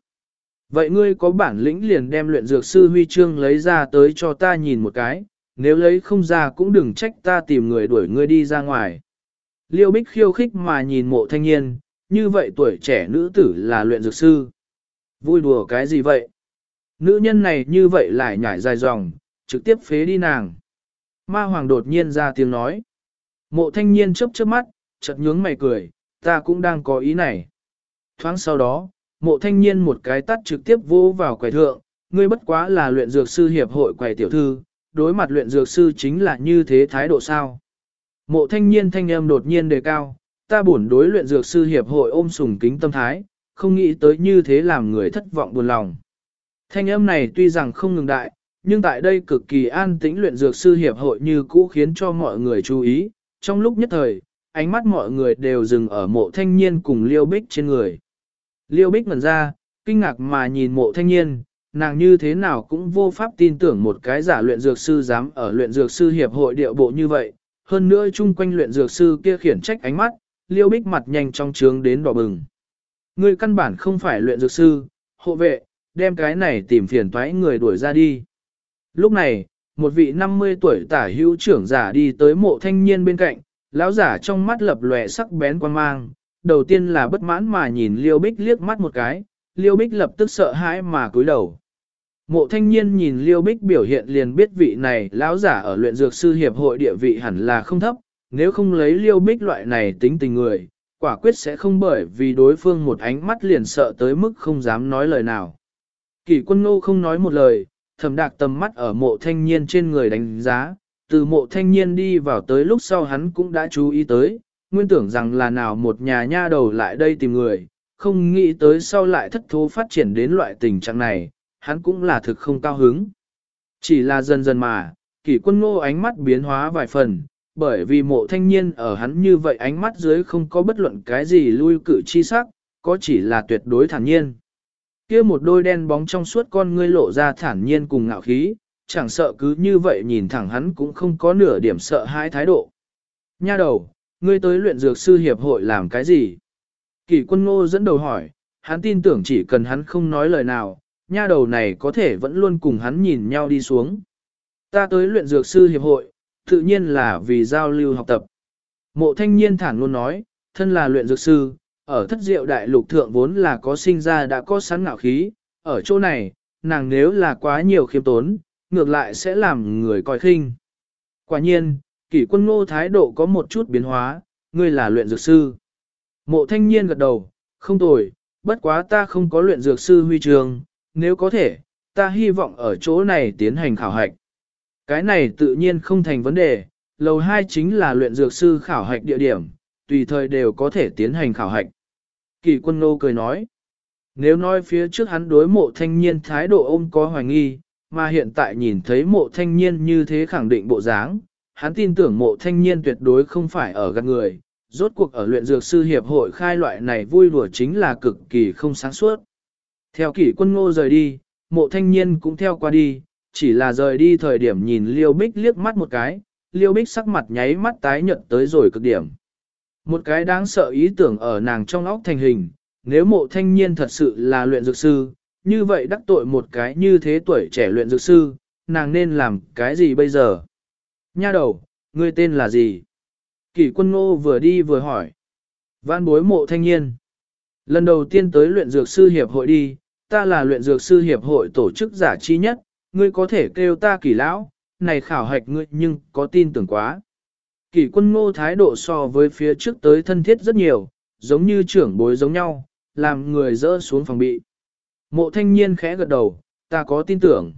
Vậy ngươi có bản lĩnh liền đem luyện dược sư huy chương lấy ra tới cho ta nhìn một cái, nếu lấy không ra cũng đừng trách ta tìm người đuổi ngươi đi ra ngoài. Liêu Bích khiêu khích mà nhìn mộ thanh niên, như vậy tuổi trẻ nữ tử là luyện dược sư. Vui đùa cái gì vậy? Nữ nhân này như vậy lại nhảy dài dòng, trực tiếp phế đi nàng. Ma Hoàng đột nhiên ra tiếng nói. Mộ thanh niên chớp chớp mắt, chợt nhướng mày cười, ta cũng đang có ý này. Thoáng sau đó, mộ thanh niên một cái tắt trực tiếp vô vào quầy thượng, ngươi bất quá là luyện dược sư hiệp hội quầy tiểu thư, đối mặt luyện dược sư chính là như thế thái độ sao. Mộ thanh niên thanh âm đột nhiên đề cao, ta bổn đối luyện dược sư hiệp hội ôm sùng kính tâm thái, không nghĩ tới như thế làm người thất vọng buồn lòng. Thanh âm này tuy rằng không ngừng đại, nhưng tại đây cực kỳ an tĩnh luyện dược sư hiệp hội như cũ khiến cho mọi người chú ý. Trong lúc nhất thời, ánh mắt mọi người đều dừng ở mộ thanh niên cùng liêu bích trên người. Liêu bích ngần ra, kinh ngạc mà nhìn mộ thanh niên, nàng như thế nào cũng vô pháp tin tưởng một cái giả luyện dược sư dám ở luyện dược sư hiệp hội điệu bộ như vậy. Hơn nữa chung quanh luyện dược sư kia khiển trách ánh mắt, liêu bích mặt nhanh trong trướng đến đỏ bừng. người căn bản không phải luyện dược sư, hộ vệ, đem cái này tìm phiền toái người đuổi ra đi. Lúc này, một vị 50 tuổi tả hữu trưởng giả đi tới mộ thanh niên bên cạnh, lão giả trong mắt lập lòe sắc bén quan mang, đầu tiên là bất mãn mà nhìn Liêu Bích liếc mắt một cái, Liêu Bích lập tức sợ hãi mà cúi đầu. Mộ thanh niên nhìn Liêu Bích biểu hiện liền biết vị này lão giả ở luyện dược sư hiệp hội địa vị hẳn là không thấp, nếu không lấy Liêu Bích loại này tính tình người, quả quyết sẽ không bởi vì đối phương một ánh mắt liền sợ tới mức không dám nói lời nào. Kỷ quân ngô không nói một lời, thầm đạc tầm mắt ở mộ thanh niên trên người đánh giá, từ mộ thanh niên đi vào tới lúc sau hắn cũng đã chú ý tới, nguyên tưởng rằng là nào một nhà nha đầu lại đây tìm người, không nghĩ tới sau lại thất thố phát triển đến loại tình trạng này, hắn cũng là thực không cao hứng. Chỉ là dần dần mà, kỷ quân ngô ánh mắt biến hóa vài phần, bởi vì mộ thanh niên ở hắn như vậy ánh mắt dưới không có bất luận cái gì lui cử chi sắc, có chỉ là tuyệt đối thản nhiên. kia một đôi đen bóng trong suốt con ngươi lộ ra thản nhiên cùng ngạo khí, chẳng sợ cứ như vậy nhìn thẳng hắn cũng không có nửa điểm sợ hãi thái độ. Nha đầu, ngươi tới luyện dược sư hiệp hội làm cái gì? kỷ quân ngô dẫn đầu hỏi, hắn tin tưởng chỉ cần hắn không nói lời nào, nha đầu này có thể vẫn luôn cùng hắn nhìn nhau đi xuống. Ta tới luyện dược sư hiệp hội, tự nhiên là vì giao lưu học tập. Mộ thanh niên thản luôn nói, thân là luyện dược sư, ở thất diệu đại lục thượng vốn là có sinh ra đã có sẵn ngạo khí, ở chỗ này, nàng nếu là quá nhiều khiêm tốn, ngược lại sẽ làm người coi khinh. Quả nhiên, kỷ quân ngô thái độ có một chút biến hóa, ngươi là luyện dược sư. Mộ thanh niên gật đầu, không tồi, bất quá ta không có luyện dược sư huy trường, nếu có thể, ta hy vọng ở chỗ này tiến hành khảo hạch. Cái này tự nhiên không thành vấn đề, lầu 2 chính là luyện dược sư khảo hạch địa điểm, tùy thời đều có thể tiến hành khảo hạch. Kỳ quân nô cười nói, nếu nói phía trước hắn đối mộ thanh niên thái độ ôm có hoài nghi, mà hiện tại nhìn thấy mộ thanh niên như thế khẳng định bộ dáng, hắn tin tưởng mộ thanh niên tuyệt đối không phải ở gần người, rốt cuộc ở luyện dược sư hiệp hội khai loại này vui đùa chính là cực kỳ không sáng suốt. Theo kỷ quân ngô rời đi, mộ thanh niên cũng theo qua đi, chỉ là rời đi thời điểm nhìn liêu bích liếc mắt một cái, liêu bích sắc mặt nháy mắt tái nhợt tới rồi cực điểm. Một cái đáng sợ ý tưởng ở nàng trong óc thành hình, nếu mộ thanh niên thật sự là luyện dược sư, như vậy đắc tội một cái như thế tuổi trẻ luyện dược sư, nàng nên làm cái gì bây giờ? Nha đầu, ngươi tên là gì? Kỷ quân ngô vừa đi vừa hỏi. Văn bối mộ thanh niên. Lần đầu tiên tới luyện dược sư hiệp hội đi, ta là luyện dược sư hiệp hội tổ chức giả chi nhất, ngươi có thể kêu ta kỷ lão, này khảo hạch ngươi nhưng có tin tưởng quá. Kỷ quân ngô thái độ so với phía trước tới thân thiết rất nhiều, giống như trưởng bối giống nhau, làm người dỡ xuống phòng bị. Mộ thanh niên khẽ gật đầu, ta có tin tưởng.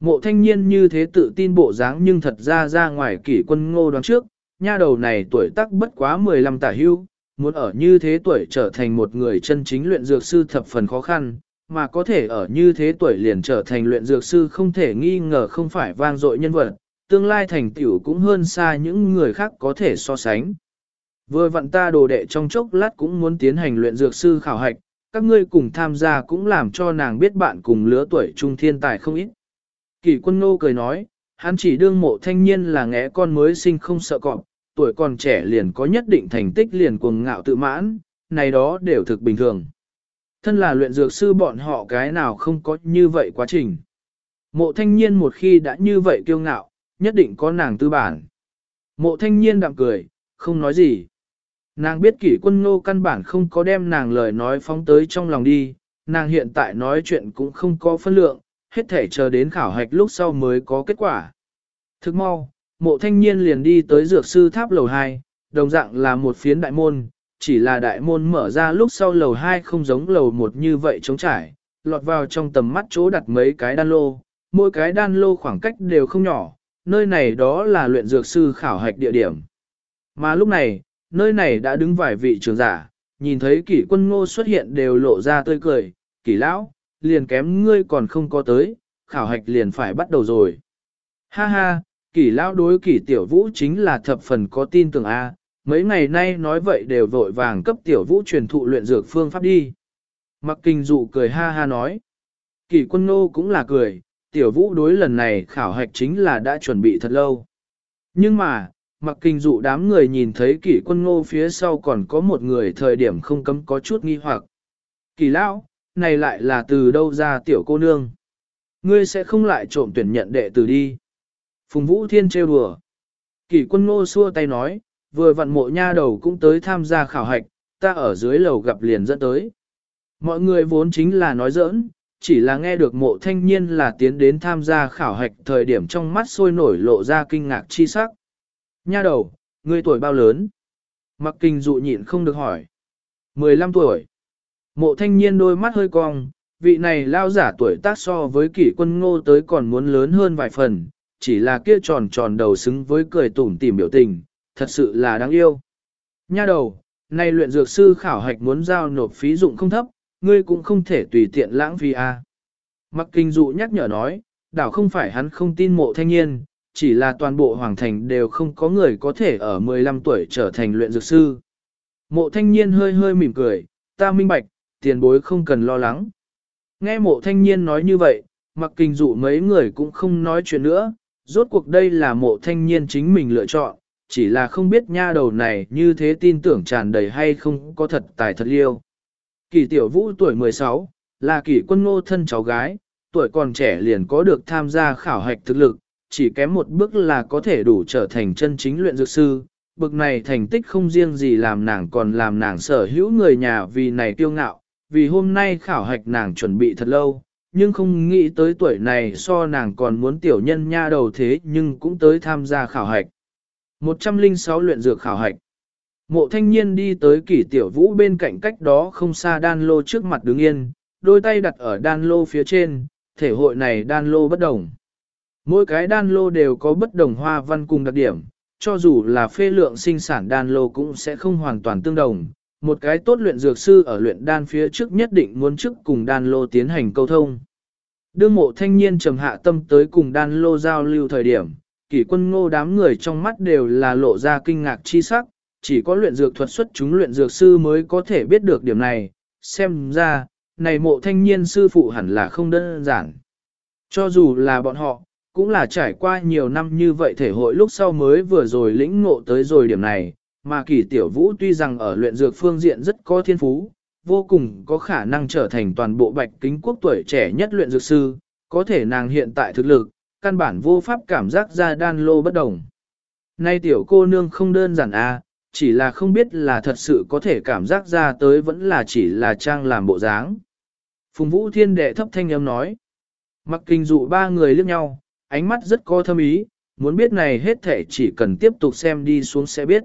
Mộ thanh niên như thế tự tin bộ dáng nhưng thật ra ra ngoài kỷ quân ngô đoán trước, nha đầu này tuổi tác bất quá 15 tả hưu, muốn ở như thế tuổi trở thành một người chân chính luyện dược sư thập phần khó khăn, mà có thể ở như thế tuổi liền trở thành luyện dược sư không thể nghi ngờ không phải vang dội nhân vật, tương lai thành tiểu cũng hơn xa những người khác có thể so sánh. Vừa vặn ta đồ đệ trong chốc lát cũng muốn tiến hành luyện dược sư khảo hạch, các ngươi cùng tham gia cũng làm cho nàng biết bạn cùng lứa tuổi trung thiên tài không ít. Kỷ quân nô cười nói, hắn chỉ đương mộ thanh niên là ngẽ con mới sinh không sợ cọp, tuổi còn trẻ liền có nhất định thành tích liền cuồng ngạo tự mãn, này đó đều thực bình thường. Thân là luyện dược sư bọn họ cái nào không có như vậy quá trình. Mộ thanh niên một khi đã như vậy kiêu ngạo, nhất định có nàng tư bản. Mộ thanh niên đạm cười, không nói gì. Nàng biết kỷ quân ngô căn bản không có đem nàng lời nói phóng tới trong lòng đi, nàng hiện tại nói chuyện cũng không có phân lượng, hết thể chờ đến khảo hạch lúc sau mới có kết quả. Thức mau, mộ thanh niên liền đi tới dược sư tháp lầu 2, đồng dạng là một phiến đại môn, chỉ là đại môn mở ra lúc sau lầu 2 không giống lầu 1 như vậy trống trải, lọt vào trong tầm mắt chỗ đặt mấy cái đan lô, mỗi cái đan lô khoảng cách đều không nhỏ, nơi này đó là luyện dược sư khảo hạch địa điểm. Mà lúc này, nơi này đã đứng vài vị trưởng giả, nhìn thấy kỷ quân ngô xuất hiện đều lộ ra tươi cười, kỷ lão, liền kém ngươi còn không có tới, khảo hạch liền phải bắt đầu rồi. Ha ha, kỷ lão đối kỷ tiểu vũ chính là thập phần có tin tưởng A, mấy ngày nay nói vậy đều vội vàng cấp tiểu vũ truyền thụ luyện dược phương pháp đi. Mặc kinh dụ cười ha ha nói. Kỷ quân Ngô cũng là cười, tiểu vũ đối lần này khảo hạch chính là đã chuẩn bị thật lâu. Nhưng mà, mặc kinh dụ đám người nhìn thấy kỷ quân ngô phía sau còn có một người thời điểm không cấm có chút nghi hoặc. Kỳ lão, này lại là từ đâu ra tiểu cô nương? Ngươi sẽ không lại trộm tuyển nhận đệ tử đi. Phùng Vũ Thiên trêu đùa. Kỷ quân ngô xua tay nói, vừa vặn mộ nha đầu cũng tới tham gia khảo hạch, ta ở dưới lầu gặp liền dẫn tới. Mọi người vốn chính là nói giỡn, chỉ là nghe được mộ thanh niên là tiến đến tham gia khảo hạch thời điểm trong mắt sôi nổi lộ ra kinh ngạc chi sắc. Nha đầu, ngươi tuổi bao lớn? Mặc kinh dụ nhịn không được hỏi. 15 tuổi. Mộ thanh niên đôi mắt hơi cong, vị này lao giả tuổi tác so với kỷ quân ngô tới còn muốn lớn hơn vài phần, chỉ là kia tròn tròn đầu xứng với cười tủm tỉm biểu tình, thật sự là đáng yêu. Nha đầu, nay luyện dược sư khảo hạch muốn giao nộp phí dụng không thấp, ngươi cũng không thể tùy tiện lãng phí a. À. Mặc kinh dụ nhắc nhở nói, đảo không phải hắn không tin mộ thanh niên, chỉ là toàn bộ hoàng thành đều không có người có thể ở 15 tuổi trở thành luyện dược sư. Mộ thanh niên hơi hơi mỉm cười, ta minh bạch, tiền bối không cần lo lắng. Nghe mộ thanh niên nói như vậy, mặc kinh dụ mấy người cũng không nói chuyện nữa, rốt cuộc đây là mộ thanh niên chính mình lựa chọn, chỉ là không biết nha đầu này như thế tin tưởng tràn đầy hay không có thật tài thật liêu. Kỳ tiểu vũ tuổi 16, là kỳ quân ngô thân cháu gái, tuổi còn trẻ liền có được tham gia khảo hạch thực lực, chỉ kém một bước là có thể đủ trở thành chân chính luyện dược sư. Bực này thành tích không riêng gì làm nàng còn làm nàng sở hữu người nhà vì này kiêu ngạo, vì hôm nay khảo hạch nàng chuẩn bị thật lâu, nhưng không nghĩ tới tuổi này so nàng còn muốn tiểu nhân nha đầu thế nhưng cũng tới tham gia khảo hạch. 106 luyện dược khảo hạch. Mộ thanh niên đi tới kỷ tiểu vũ bên cạnh cách đó không xa đan lô trước mặt đứng yên, đôi tay đặt ở đan lô phía trên, thể hội này đan lô bất đồng. Mỗi cái đan lô đều có bất đồng hoa văn cùng đặc điểm, cho dù là phê lượng sinh sản đan lô cũng sẽ không hoàn toàn tương đồng. Một cái tốt luyện dược sư ở luyện đan phía trước nhất định muốn trước cùng đan lô tiến hành câu thông. Đương mộ thanh niên trầm hạ tâm tới cùng đan lô giao lưu thời điểm, kỷ quân ngô đám người trong mắt đều là lộ ra kinh ngạc chi sắc, chỉ có luyện dược thuật xuất chúng luyện dược sư mới có thể biết được điểm này, xem ra, này mộ thanh niên sư phụ hẳn là không đơn giản. Cho dù là bọn họ, cũng là trải qua nhiều năm như vậy thể hội lúc sau mới vừa rồi lĩnh ngộ tới rồi điểm này, mà kỳ tiểu vũ tuy rằng ở luyện dược phương diện rất có thiên phú, vô cùng có khả năng trở thành toàn bộ bạch kính quốc tuổi trẻ nhất luyện dược sư, có thể nàng hiện tại thực lực, căn bản vô pháp cảm giác ra đan lô bất đồng. Nay tiểu cô nương không đơn giản a, à, chỉ là không biết là thật sự có thể cảm giác ra tới vẫn là chỉ là trang làm bộ dáng. Phùng Vũ Thiên đệ thấp thanh âm nói. Mặc kinh dụ ba người liếc nhau, ánh mắt rất có thâm ý, muốn biết này hết thể chỉ cần tiếp tục xem đi xuống sẽ biết.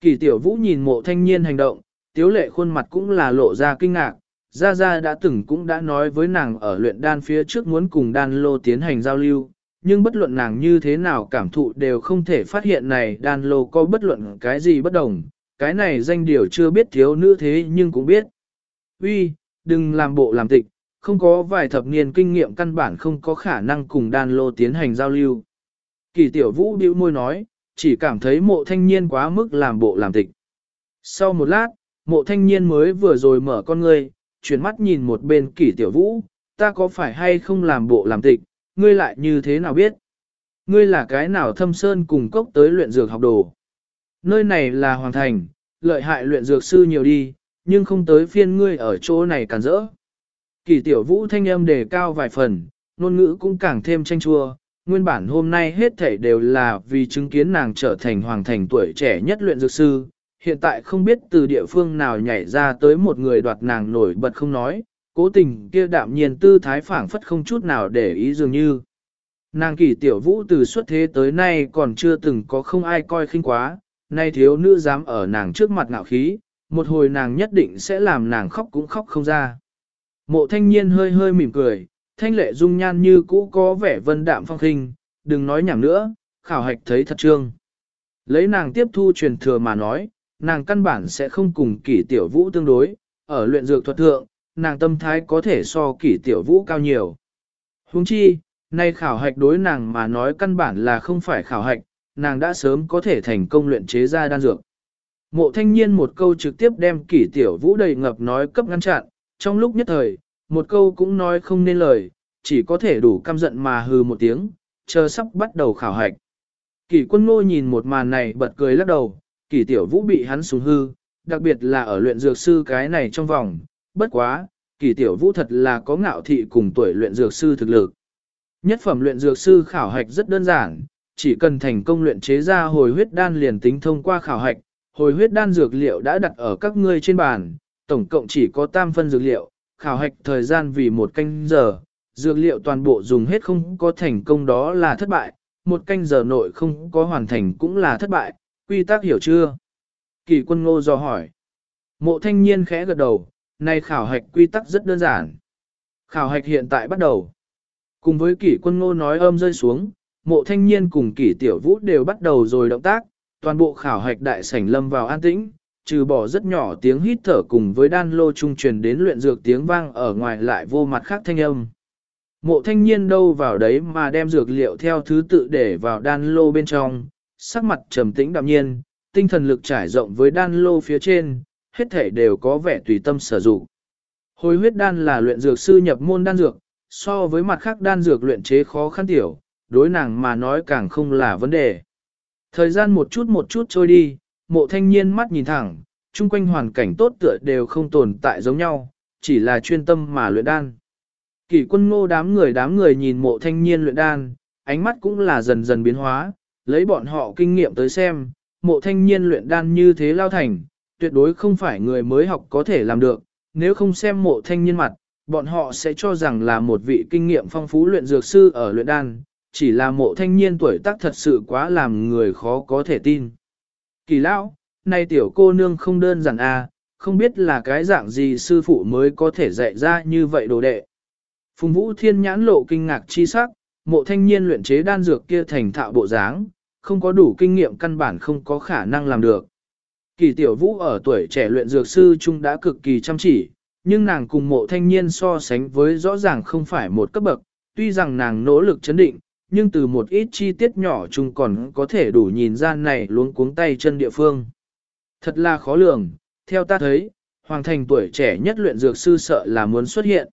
Kỳ tiểu vũ nhìn mộ thanh niên hành động, tiếu lệ khuôn mặt cũng là lộ ra kinh ngạc, Gia Gia đã từng cũng đã nói với nàng ở luyện đan phía trước muốn cùng đan lô tiến hành giao lưu, nhưng bất luận nàng như thế nào cảm thụ đều không thể phát hiện này đan lô có bất luận cái gì bất đồng, cái này danh điều chưa biết thiếu nữ thế nhưng cũng biết. Uy, đừng làm bộ làm tịch, không có vài thập niên kinh nghiệm căn bản không có khả năng cùng đan lô tiến hành giao lưu. Kỳ tiểu vũ bĩu môi nói, chỉ cảm thấy mộ thanh niên quá mức làm bộ làm tịch. Sau một lát, mộ thanh niên mới vừa rồi mở con ngươi, chuyển mắt nhìn một bên kỷ tiểu vũ, ta có phải hay không làm bộ làm tịch, ngươi lại như thế nào biết? Ngươi là cái nào thâm sơn cùng cốc tới luyện dược học đồ? Nơi này là hoàng thành, lợi hại luyện dược sư nhiều đi, nhưng không tới phiên ngươi ở chỗ này cản rỡ. Kỳ tiểu vũ thanh âm đề cao vài phần, ngôn ngữ cũng càng thêm tranh chua, nguyên bản hôm nay hết thảy đều là vì chứng kiến nàng trở thành hoàng thành tuổi trẻ nhất luyện dược sư, hiện tại không biết từ địa phương nào nhảy ra tới một người đoạt nàng nổi bật không nói, cố tình kia đạm nhiên tư thái phảng phất không chút nào để ý dường như. Nàng kỳ tiểu vũ từ xuất thế tới nay còn chưa từng có không ai coi khinh quá, nay thiếu nữ dám ở nàng trước mặt ngạo khí, một hồi nàng nhất định sẽ làm nàng khóc cũng khóc không ra. Mộ thanh niên hơi hơi mỉm cười, thanh lệ dung nhan như cũ có vẻ vân đạm phong khinh, đừng nói nhảm nữa, khảo hạch thấy thật trương. Lấy nàng tiếp thu truyền thừa mà nói, nàng căn bản sẽ không cùng kỷ tiểu vũ tương đối, ở luyện dược thuật thượng, nàng tâm thái có thể so kỷ tiểu vũ cao nhiều. Huống chi, nay khảo hạch đối nàng mà nói căn bản là không phải khảo hạch, nàng đã sớm có thể thành công luyện chế ra đan dược. Mộ thanh niên một câu trực tiếp đem kỷ tiểu vũ đầy ngập nói cấp ngăn chặn, trong lúc nhất thời, một câu cũng nói không nên lời, chỉ có thể đủ căm giận mà hừ một tiếng, chờ sắp bắt đầu khảo hạch. Kỷ quân ngô nhìn một màn này bật cười lắc đầu, kỷ tiểu vũ bị hắn sùng hư, đặc biệt là ở luyện dược sư cái này trong vòng, bất quá, kỷ tiểu vũ thật là có ngạo thị cùng tuổi luyện dược sư thực lực. Nhất phẩm luyện dược sư khảo hạch rất đơn giản, chỉ cần thành công luyện chế ra hồi huyết đan liền tính thông qua khảo hạch, hồi huyết đan dược liệu đã đặt ở các ngươi trên bàn, tổng cộng chỉ có tam phân dược liệu, khảo hạch thời gian vì một canh giờ, dược liệu toàn bộ dùng hết không có thành công đó là thất bại, một canh giờ nội không có hoàn thành cũng là thất bại, quy tắc hiểu chưa? Kỳ quân ngô do hỏi. Mộ thanh niên khẽ gật đầu, này khảo hạch quy tắc rất đơn giản. Khảo hạch hiện tại bắt đầu. Cùng với kỷ quân ngô nói âm rơi xuống, mộ thanh niên cùng kỷ tiểu vũ đều bắt đầu rồi động tác, toàn bộ khảo hạch đại sảnh lâm vào an tĩnh, trừ bỏ rất nhỏ tiếng hít thở cùng với đan lô trung truyền đến luyện dược tiếng vang ở ngoài lại vô mặt khác thanh âm. Mộ thanh niên đâu vào đấy mà đem dược liệu theo thứ tự để vào đan lô bên trong, sắc mặt trầm tĩnh đạm nhiên, tinh thần lực trải rộng với đan lô phía trên, hết thể đều có vẻ tùy tâm sử dụng. Hồi huyết đan là luyện dược sư nhập môn đan dược, so với mặt khác đan dược luyện chế khó khăn tiểu, đối nàng mà nói càng không là vấn đề. Thời gian một chút một chút trôi đi, mộ thanh niên mắt nhìn thẳng, chung quanh hoàn cảnh tốt tựa đều không tồn tại giống nhau, chỉ là chuyên tâm mà luyện đan. Kỷ quân ngô đám người đám người nhìn mộ thanh niên luyện đan, ánh mắt cũng là dần dần biến hóa, lấy bọn họ kinh nghiệm tới xem, mộ thanh niên luyện đan như thế lao thành, tuyệt đối không phải người mới học có thể làm được, nếu không xem mộ thanh niên mặt, bọn họ sẽ cho rằng là một vị kinh nghiệm phong phú luyện dược sư ở luyện đan, chỉ là mộ thanh niên tuổi tác thật sự quá làm người khó có thể tin. Kỳ lão, nay tiểu cô nương không đơn giản à, không biết là cái dạng gì sư phụ mới có thể dạy ra như vậy đồ đệ. Phùng Vũ Thiên nhãn lộ kinh ngạc chi sắc, mộ thanh niên luyện chế đan dược kia thành thạo bộ dáng, không có đủ kinh nghiệm căn bản không có khả năng làm được. Kỳ tiểu vũ ở tuổi trẻ luyện dược sư trung đã cực kỳ chăm chỉ, nhưng nàng cùng mộ thanh niên so sánh với rõ ràng không phải một cấp bậc, tuy rằng nàng nỗ lực chấn định, nhưng từ một ít chi tiết nhỏ chung còn có thể đủ nhìn ra này luống cuống tay chân địa phương. Thật là khó lường, theo ta thấy, Hoàng Thành tuổi trẻ nhất luyện dược sư sợ là muốn xuất hiện.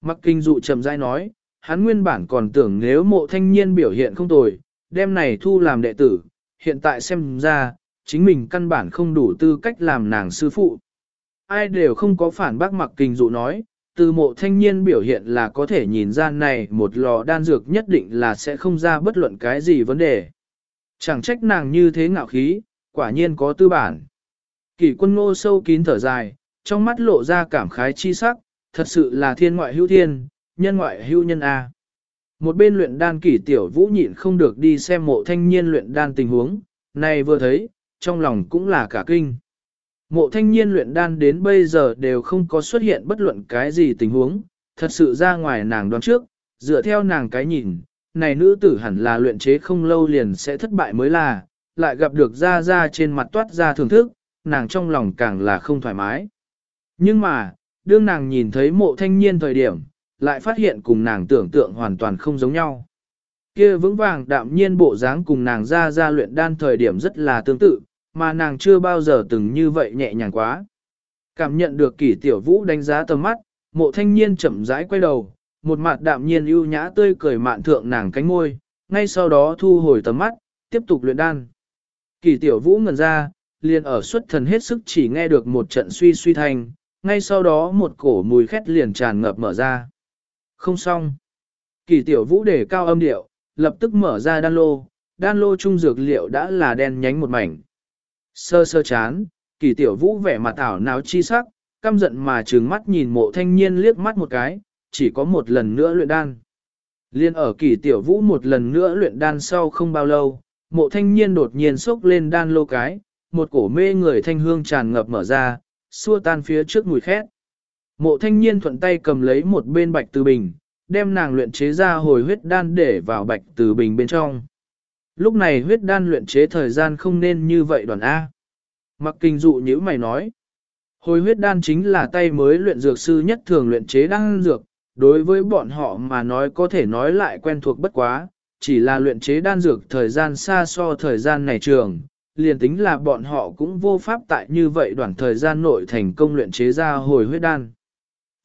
Mặc kinh dụ trầm rãi nói, hắn nguyên bản còn tưởng nếu mộ thanh niên biểu hiện không tồi, đem này thu làm đệ tử, hiện tại xem ra, chính mình căn bản không đủ tư cách làm nàng sư phụ. Ai đều không có phản bác mặc kinh dụ nói, từ mộ thanh niên biểu hiện là có thể nhìn ra này một lò đan dược nhất định là sẽ không ra bất luận cái gì vấn đề. Chẳng trách nàng như thế ngạo khí, quả nhiên có tư bản. Kỷ quân ngô sâu kín thở dài, trong mắt lộ ra cảm khái chi sắc, thật sự là thiên ngoại hữu thiên, nhân ngoại hữu nhân A. Một bên luyện đan kỷ tiểu vũ nhịn không được đi xem mộ thanh niên luyện đan tình huống, này vừa thấy, trong lòng cũng là cả kinh. Mộ thanh niên luyện đan đến bây giờ đều không có xuất hiện bất luận cái gì tình huống, thật sự ra ngoài nàng đoán trước, dựa theo nàng cái nhìn, này nữ tử hẳn là luyện chế không lâu liền sẽ thất bại mới là, lại gặp được ra ra trên mặt toát ra thưởng thức, nàng trong lòng càng là không thoải mái. Nhưng mà, đương nàng nhìn thấy mộ thanh niên thời điểm, lại phát hiện cùng nàng tưởng tượng hoàn toàn không giống nhau. Kia vững vàng đạm nhiên bộ dáng cùng nàng ra ra luyện đan thời điểm rất là tương tự, mà nàng chưa bao giờ từng như vậy nhẹ nhàng quá. Cảm nhận được kỷ tiểu vũ đánh giá tầm mắt, mộ thanh niên chậm rãi quay đầu, một mặt đạm nhiên ưu nhã tươi cười mạn thượng nàng cánh môi, ngay sau đó thu hồi tầm mắt, tiếp tục luyện đan. Kỷ tiểu vũ ngần ra, liền ở xuất thần hết sức chỉ nghe được một trận suy suy thanh, ngay sau đó một cổ mùi khét liền tràn ngập mở ra. Không xong. Kỳ tiểu vũ để cao âm điệu, lập tức mở ra đan lô, đan lô trung dược liệu đã là đen nhánh một mảnh. Sơ sơ chán, kỳ tiểu vũ vẻ mặt ảo náo chi sắc, căm giận mà trừng mắt nhìn mộ thanh niên liếc mắt một cái, chỉ có một lần nữa luyện đan. Liên ở kỳ tiểu vũ một lần nữa luyện đan sau không bao lâu, mộ thanh niên đột nhiên sốc lên đan lô cái, một cổ mê người thanh hương tràn ngập mở ra, xua tan phía trước mùi khét. Mộ thanh niên thuận tay cầm lấy một bên bạch từ bình, đem nàng luyện chế ra hồi huyết đan để vào bạch từ bình bên trong. Lúc này huyết đan luyện chế thời gian không nên như vậy đoàn A. Mặc kinh dụ như mày nói. Hồi huyết đan chính là tay mới luyện dược sư nhất thường luyện chế đan dược, đối với bọn họ mà nói có thể nói lại quen thuộc bất quá, chỉ là luyện chế đan dược thời gian xa so thời gian này trường, liền tính là bọn họ cũng vô pháp tại như vậy đoạn thời gian nội thành công luyện chế ra hồi huyết đan.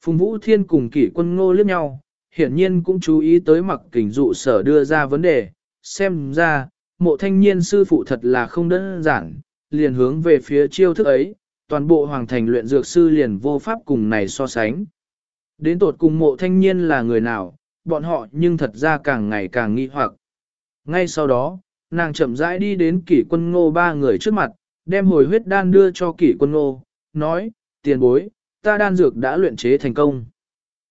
Phùng Vũ Thiên cùng kỷ quân ngô liếc nhau, hiển nhiên cũng chú ý tới mặc kình dụ sở đưa ra vấn đề, xem ra, mộ thanh niên sư phụ thật là không đơn giản, liền hướng về phía chiêu thức ấy, toàn bộ hoàng thành luyện dược sư liền vô pháp cùng này so sánh. Đến tột cùng mộ thanh niên là người nào, bọn họ nhưng thật ra càng ngày càng nghi hoặc. Ngay sau đó, nàng chậm rãi đi đến kỷ quân ngô ba người trước mặt, đem hồi huyết đan đưa cho kỷ quân ngô, nói, tiền bối, ta đan dược đã luyện chế thành công.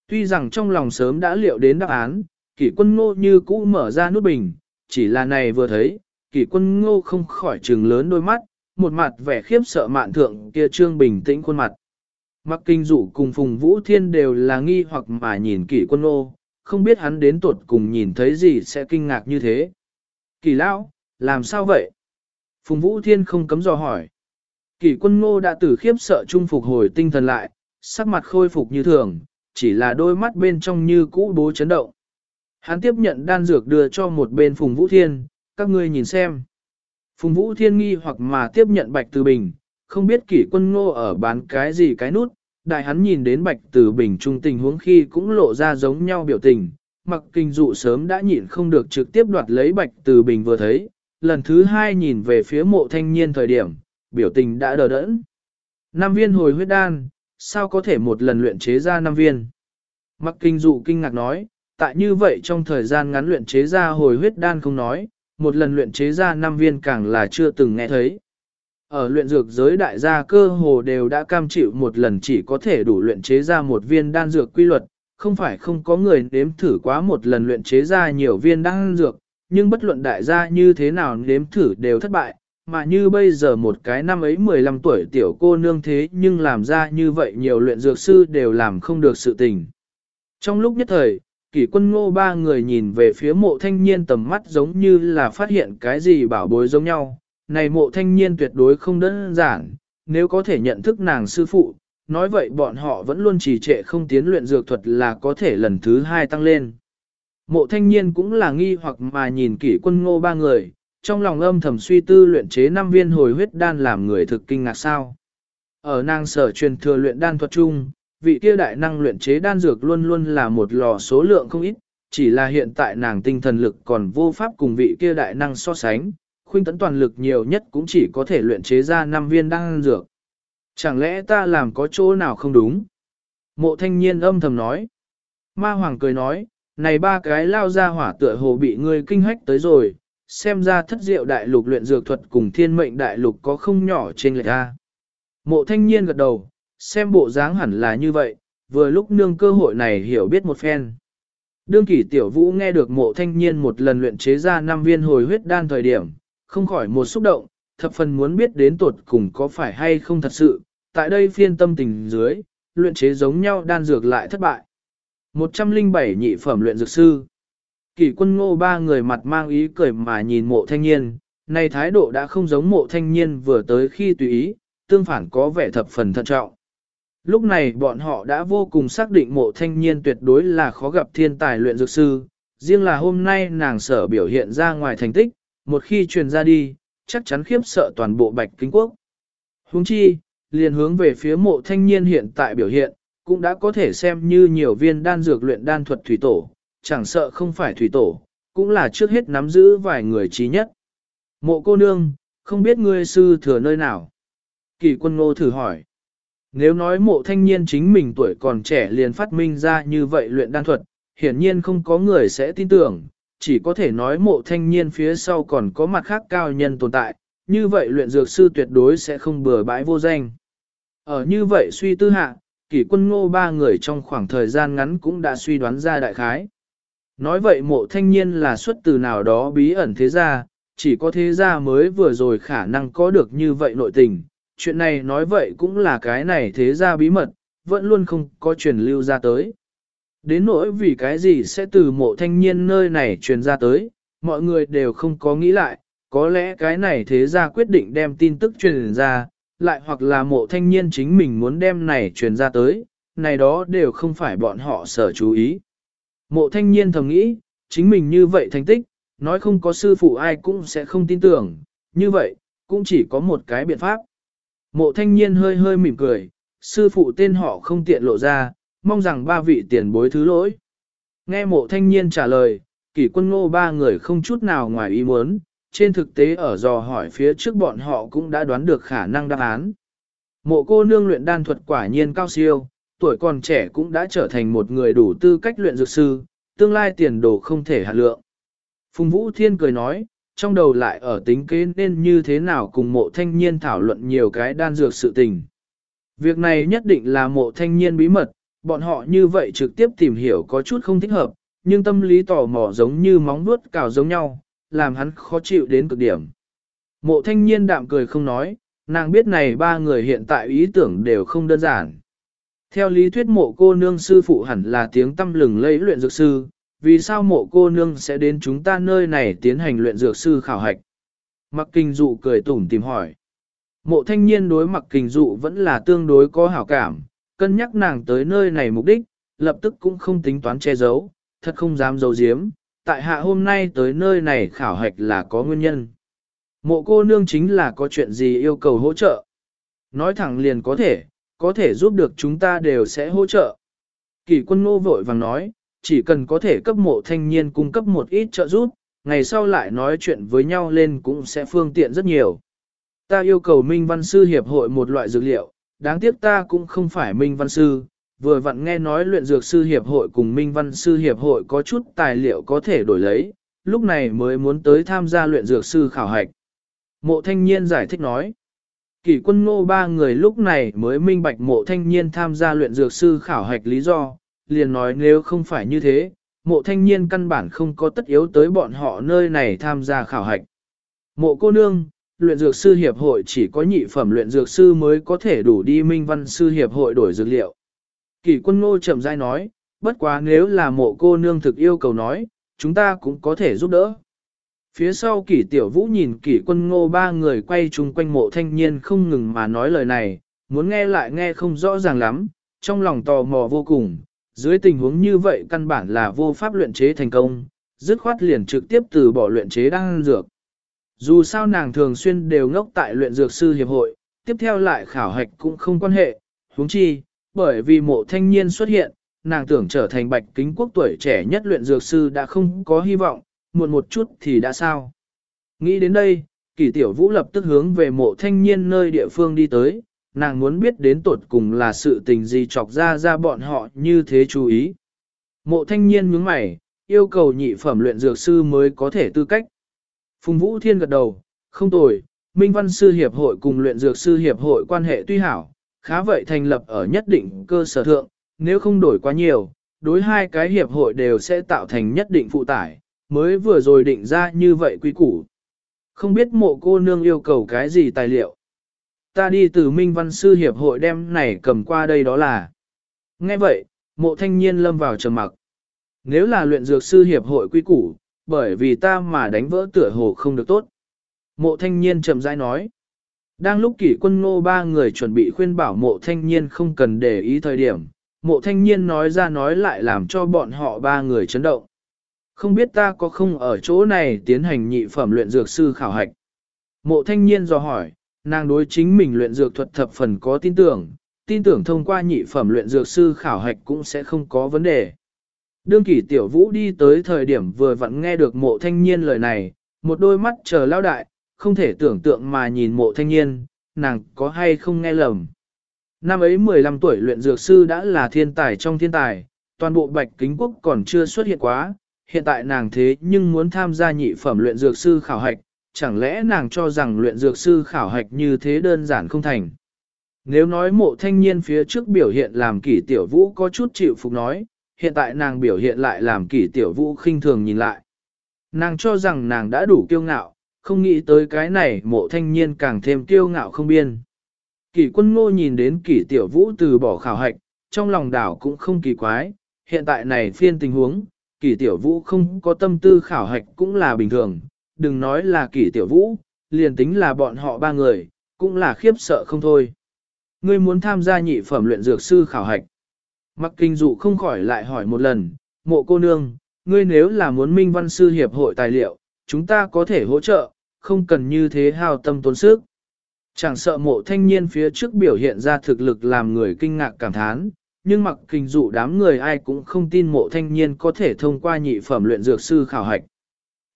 Tuy rằng trong lòng sớm đã liệu đến đáp án, kỷ quân ngô như cũ mở ra nút bình, chỉ là này vừa thấy, kỷ quân ngô không khỏi trừng lớn đôi mắt, một mặt vẻ khiếp sợ mạn thượng kia trương bình tĩnh khuôn mặt. Mặc kinh dụ cùng Phùng Vũ Thiên đều là nghi hoặc mà nhìn kỷ quân ngô, không biết hắn đến tuột cùng nhìn thấy gì sẽ kinh ngạc như thế. Kỳ lão, làm sao vậy? Phùng Vũ Thiên không cấm dò hỏi. kỷ quân ngô đã từ khiếp sợ trung phục hồi tinh thần lại, sắc mặt khôi phục như thường, chỉ là đôi mắt bên trong như cũ bố chấn động. Hắn tiếp nhận đan dược đưa cho một bên Phùng Vũ Thiên, các ngươi nhìn xem. Phùng Vũ Thiên nghi hoặc mà tiếp nhận bạch từ bình, không biết kỷ quân ngô ở bán cái gì cái nút, đại hắn nhìn đến bạch từ bình trung tình huống khi cũng lộ ra giống nhau biểu tình, mặc kinh dụ sớm đã nhịn không được trực tiếp đoạt lấy bạch từ bình vừa thấy, lần thứ hai nhìn về phía mộ thanh niên thời điểm, biểu tình đã đờ đẫn. Năm viên hồi huyết đan, sao có thể một lần luyện chế ra năm viên? Mặc kinh dụ kinh ngạc nói, tại như vậy trong thời gian ngắn luyện chế ra hồi huyết đan không nói, một lần luyện chế ra năm viên càng là chưa từng nghe thấy. Ở luyện dược giới đại gia cơ hồ đều đã cam chịu một lần chỉ có thể đủ luyện chế ra một viên đan dược quy luật, không phải không có người nếm thử quá một lần luyện chế ra nhiều viên đan dược, nhưng bất luận đại gia như thế nào nếm thử đều thất bại, mà như bây giờ một cái năm ấy 15 tuổi tiểu cô nương thế nhưng làm ra như vậy nhiều luyện dược sư đều làm không được sự tình. Trong lúc nhất thời, kỷ quân ngô ba người nhìn về phía mộ thanh niên tầm mắt giống như là phát hiện cái gì bảo bối giống nhau, này mộ thanh niên tuyệt đối không đơn giản, nếu có thể nhận thức nàng sư phụ, nói vậy bọn họ vẫn luôn trì trệ không tiến luyện dược thuật là có thể lần thứ hai tăng lên. Mộ thanh niên cũng là nghi hoặc mà nhìn kỷ quân ngô ba người, trong lòng âm thầm suy tư luyện chế năm viên hồi huyết đan làm người thực kinh ngạc sao. Ở nàng sở truyền thừa luyện đan thuật chung, vị kia đại năng luyện chế đan dược luôn luôn là một lò số lượng không ít, chỉ là hiện tại nàng tinh thần lực còn vô pháp cùng vị kia đại năng so sánh, khuynh tấn toàn lực nhiều nhất cũng chỉ có thể luyện chế ra 5 viên đan dược. Chẳng lẽ ta làm có chỗ nào không đúng? Mộ thanh niên âm thầm nói. Ma hoàng cười nói, này ba cái lao ra hỏa tựa hồ bị ngươi kinh hách tới rồi, xem ra thất diệu đại lục luyện dược thuật cùng thiên mệnh đại lục có không nhỏ trên lệch ra. Mộ thanh niên gật đầu, xem bộ dáng hẳn là như vậy, vừa lúc nương cơ hội này hiểu biết một phen. Đương kỷ tiểu vũ nghe được mộ thanh niên một lần luyện chế ra năm viên hồi huyết đan thời điểm, không khỏi một xúc động, thập phần muốn biết đến tột cùng có phải hay không thật sự, tại đây phiên tâm tình dưới, luyện chế giống nhau đan dược lại thất bại. 107 nhị phẩm luyện dược sư. Kỷ quân ngô ba người mặt mang ý cười mà nhìn mộ thanh niên, này thái độ đã không giống mộ thanh niên vừa tới khi tùy ý, tương phản có vẻ thập phần thận trọng. Lúc này bọn họ đã vô cùng xác định mộ thanh niên tuyệt đối là khó gặp thiên tài luyện dược sư, riêng là hôm nay nàng sở biểu hiện ra ngoài thành tích, một khi truyền ra đi, chắc chắn khiếp sợ toàn bộ bạch kính quốc. Huống chi, liền hướng về phía mộ thanh niên hiện tại biểu hiện, cũng đã có thể xem như nhiều viên đan dược luyện đan thuật thủy tổ, chẳng sợ không phải thủy tổ, cũng là trước hết nắm giữ vài người trí nhất. Mộ cô nương, không biết ngươi sư thừa nơi nào? Kỳ quân ngô thử hỏi. Nếu nói mộ thanh niên chính mình tuổi còn trẻ liền phát minh ra như vậy luyện đan thuật, hiển nhiên không có người sẽ tin tưởng, chỉ có thể nói mộ thanh niên phía sau còn có mặt khác cao nhân tồn tại, như vậy luyện dược sư tuyệt đối sẽ không bừa bãi vô danh. Ở như vậy suy tư hạ, kỷ quân ngô ba người trong khoảng thời gian ngắn cũng đã suy đoán ra đại khái. Nói vậy mộ thanh niên là xuất từ nào đó bí ẩn thế gia, chỉ có thế gia mới vừa rồi khả năng có được như vậy nội tình, chuyện này nói vậy cũng là cái này thế ra bí mật, vẫn luôn không có truyền lưu ra tới. Đến nỗi vì cái gì sẽ từ mộ thanh niên nơi này truyền ra tới, mọi người đều không có nghĩ lại, có lẽ cái này thế ra quyết định đem tin tức truyền ra, lại hoặc là mộ thanh niên chính mình muốn đem này truyền ra tới, này đó đều không phải bọn họ sở chú ý. Mộ thanh niên thầm nghĩ, chính mình như vậy thành tích, nói không có sư phụ ai cũng sẽ không tin tưởng, như vậy, cũng chỉ có một cái biện pháp. Mộ thanh niên hơi hơi mỉm cười, sư phụ tên họ không tiện lộ ra, mong rằng ba vị tiền bối thứ lỗi. Nghe mộ thanh niên trả lời, kỷ quân ngô ba người không chút nào ngoài ý muốn, trên thực tế ở dò hỏi phía trước bọn họ cũng đã đoán được khả năng đáp án. Mộ cô nương luyện đan thuật quả nhiên cao siêu, tuổi còn trẻ cũng đã trở thành một người đủ tư cách luyện dược sư, tương lai tiền đồ không thể hạ lượng. Phùng Vũ Thiên cười nói, trong đầu lại ở tính kế nên như thế nào cùng mộ thanh niên thảo luận nhiều cái đan dược sự tình. Việc này nhất định là mộ thanh niên bí mật, bọn họ như vậy trực tiếp tìm hiểu có chút không thích hợp, nhưng tâm lý tò mò giống như móng vuốt cào giống nhau, làm hắn khó chịu đến cực điểm. Mộ thanh niên đạm cười không nói, nàng biết này ba người hiện tại ý tưởng đều không đơn giản. Theo lý thuyết mộ cô nương sư phụ hẳn là tiếng tâm lừng lấy luyện dược sư, vì sao mộ cô nương sẽ đến chúng ta nơi này tiến hành luyện dược sư khảo hạch? Mặc kinh dụ cười tủm tìm hỏi. Mộ thanh niên đối mặc kinh dụ vẫn là tương đối có hảo cảm, cân nhắc nàng tới nơi này mục đích, lập tức cũng không tính toán che giấu, thật không dám giấu giếm, tại hạ hôm nay tới nơi này khảo hạch là có nguyên nhân. Mộ cô nương chính là có chuyện gì yêu cầu hỗ trợ. Nói thẳng liền có thể, có thể giúp được chúng ta đều sẽ hỗ trợ. Kỳ quân ngô vội vàng nói, chỉ cần có thể cấp mộ thanh niên cung cấp một ít trợ giúp, ngày sau lại nói chuyện với nhau lên cũng sẽ phương tiện rất nhiều. Ta yêu cầu Minh Văn Sư Hiệp hội một loại dược liệu, đáng tiếc ta cũng không phải Minh Văn Sư, vừa vặn nghe nói luyện dược sư hiệp hội cùng Minh Văn Sư Hiệp hội có chút tài liệu có thể đổi lấy, lúc này mới muốn tới tham gia luyện dược sư khảo hạch. Mộ thanh niên giải thích nói, kỷ quân ngô ba người lúc này mới minh bạch mộ thanh niên tham gia luyện dược sư khảo hạch lý do, liền nói nếu không phải như thế, mộ thanh niên căn bản không có tất yếu tới bọn họ nơi này tham gia khảo hạch. Mộ cô nương, luyện dược sư hiệp hội chỉ có nhị phẩm luyện dược sư mới có thể đủ đi minh văn sư hiệp hội đổi dược liệu. Kỷ quân ngô chậm rãi nói, bất quá nếu là mộ cô nương thực yêu cầu nói, chúng ta cũng có thể giúp đỡ. Phía sau kỷ tiểu vũ nhìn kỷ quân ngô ba người quay chung quanh mộ thanh niên không ngừng mà nói lời này, muốn nghe lại nghe không rõ ràng lắm, trong lòng tò mò vô cùng, dưới tình huống như vậy căn bản là vô pháp luyện chế thành công, dứt khoát liền trực tiếp từ bỏ luyện chế đan dược. Dù sao nàng thường xuyên đều ngốc tại luyện dược sư hiệp hội, tiếp theo lại khảo hạch cũng không quan hệ, huống chi, bởi vì mộ thanh niên xuất hiện, nàng tưởng trở thành bạch kính quốc tuổi trẻ nhất luyện dược sư đã không có hy vọng, muộn một chút thì đã sao. Nghĩ đến đây, kỳ tiểu vũ lập tức hướng về mộ thanh niên nơi địa phương đi tới, nàng muốn biết đến tột cùng là sự tình gì chọc ra ra bọn họ như thế chú ý. Mộ thanh niên nhướng mày, yêu cầu nhị phẩm luyện dược sư mới có thể tư cách. Phùng Vũ Thiên gật đầu, không tồi, Minh Văn Sư Hiệp hội cùng luyện dược sư Hiệp hội quan hệ tuy hảo, khá vậy thành lập ở nhất định cơ sở thượng, nếu không đổi quá nhiều, đối hai cái hiệp hội đều sẽ tạo thành nhất định phụ tải, mới vừa rồi định ra như vậy quy củ. Không biết mộ cô nương yêu cầu cái gì tài liệu. Ta đi từ Minh Văn Sư Hiệp hội đem này cầm qua đây đó là. Nghe vậy, mộ thanh niên lâm vào trầm mặc. Nếu là luyện dược sư hiệp hội quy củ, bởi vì ta mà đánh vỡ tựa hồ không được tốt. Mộ thanh niên chậm rãi nói. Đang lúc kỷ quân ngô ba người chuẩn bị khuyên bảo mộ thanh niên không cần để ý thời điểm, mộ thanh niên nói ra nói lại làm cho bọn họ ba người chấn động. Không biết ta có không ở chỗ này tiến hành nhị phẩm luyện dược sư khảo hạch. Mộ thanh niên dò hỏi, nàng đối chính mình luyện dược thuật thập phần có tin tưởng, tin tưởng thông qua nhị phẩm luyện dược sư khảo hạch cũng sẽ không có vấn đề. Đương kỷ tiểu vũ đi tới thời điểm vừa vặn nghe được mộ thanh niên lời này, một đôi mắt chờ lao đại, không thể tưởng tượng mà nhìn mộ thanh niên, nàng có hay không nghe lầm. Năm ấy 15 tuổi luyện dược sư đã là thiên tài trong thiên tài, toàn bộ bạch kính quốc còn chưa xuất hiện quá, hiện tại nàng thế nhưng muốn tham gia nhị phẩm luyện dược sư khảo hạch, chẳng lẽ nàng cho rằng luyện dược sư khảo hạch như thế đơn giản không thành. Nếu nói mộ thanh niên phía trước biểu hiện làm kỷ tiểu vũ có chút chịu phục nói, hiện tại nàng biểu hiện lại làm kỷ tiểu vũ khinh thường nhìn lại. Nàng cho rằng nàng đã đủ kiêu ngạo, không nghĩ tới cái này mộ thanh niên càng thêm kiêu ngạo không biên. Kỷ quân ngô nhìn đến kỷ tiểu vũ từ bỏ khảo hạch, trong lòng đảo cũng không kỳ quái, hiện tại này phiên tình huống, kỷ tiểu vũ không có tâm tư khảo hạch cũng là bình thường, đừng nói là kỷ tiểu vũ, liền tính là bọn họ ba người, cũng là khiếp sợ không thôi. Ngươi muốn tham gia nhị phẩm luyện dược sư khảo hạch. Mặc kinh dụ không khỏi lại hỏi một lần, mộ cô nương, ngươi nếu là muốn minh văn sư hiệp hội tài liệu, chúng ta có thể hỗ trợ, không cần như thế hao tâm tốn sức. Chẳng sợ mộ thanh niên phía trước biểu hiện ra thực lực làm người kinh ngạc cảm thán, nhưng mặc kinh dụ đám người ai cũng không tin mộ thanh niên có thể thông qua nhị phẩm luyện dược sư khảo hạch.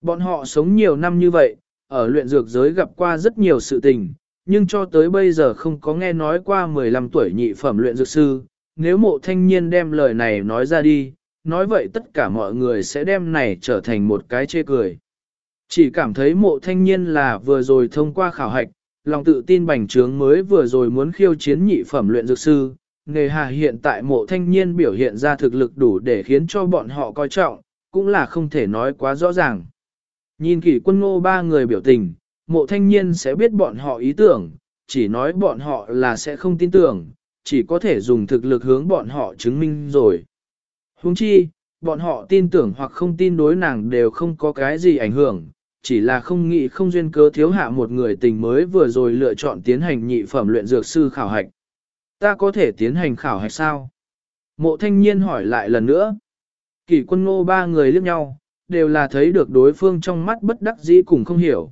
Bọn họ sống nhiều năm như vậy, ở luyện dược giới gặp qua rất nhiều sự tình, nhưng cho tới bây giờ không có nghe nói qua 15 tuổi nhị phẩm luyện dược sư. Nếu mộ thanh niên đem lời này nói ra đi, nói vậy tất cả mọi người sẽ đem này trở thành một cái chê cười. Chỉ cảm thấy mộ thanh niên là vừa rồi thông qua khảo hạch, lòng tự tin bành trướng mới vừa rồi muốn khiêu chiến nhị phẩm luyện dược sư. Nghề hà hiện tại mộ thanh niên biểu hiện ra thực lực đủ để khiến cho bọn họ coi trọng, cũng là không thể nói quá rõ ràng. Nhìn kỷ quân ngô ba người biểu tình, mộ thanh niên sẽ biết bọn họ ý tưởng, chỉ nói bọn họ là sẽ không tin tưởng, chỉ có thể dùng thực lực hướng bọn họ chứng minh rồi. Huống chi, bọn họ tin tưởng hoặc không tin đối nàng đều không có cái gì ảnh hưởng, chỉ là không nghĩ không duyên cớ thiếu hạ một người tình mới vừa rồi lựa chọn tiến hành nhị phẩm luyện dược sư khảo hạch. Ta có thể tiến hành khảo hạch sao? Mộ thanh niên hỏi lại lần nữa. Kỷ quân ngô ba người liếc nhau, đều là thấy được đối phương trong mắt bất đắc dĩ cùng không hiểu.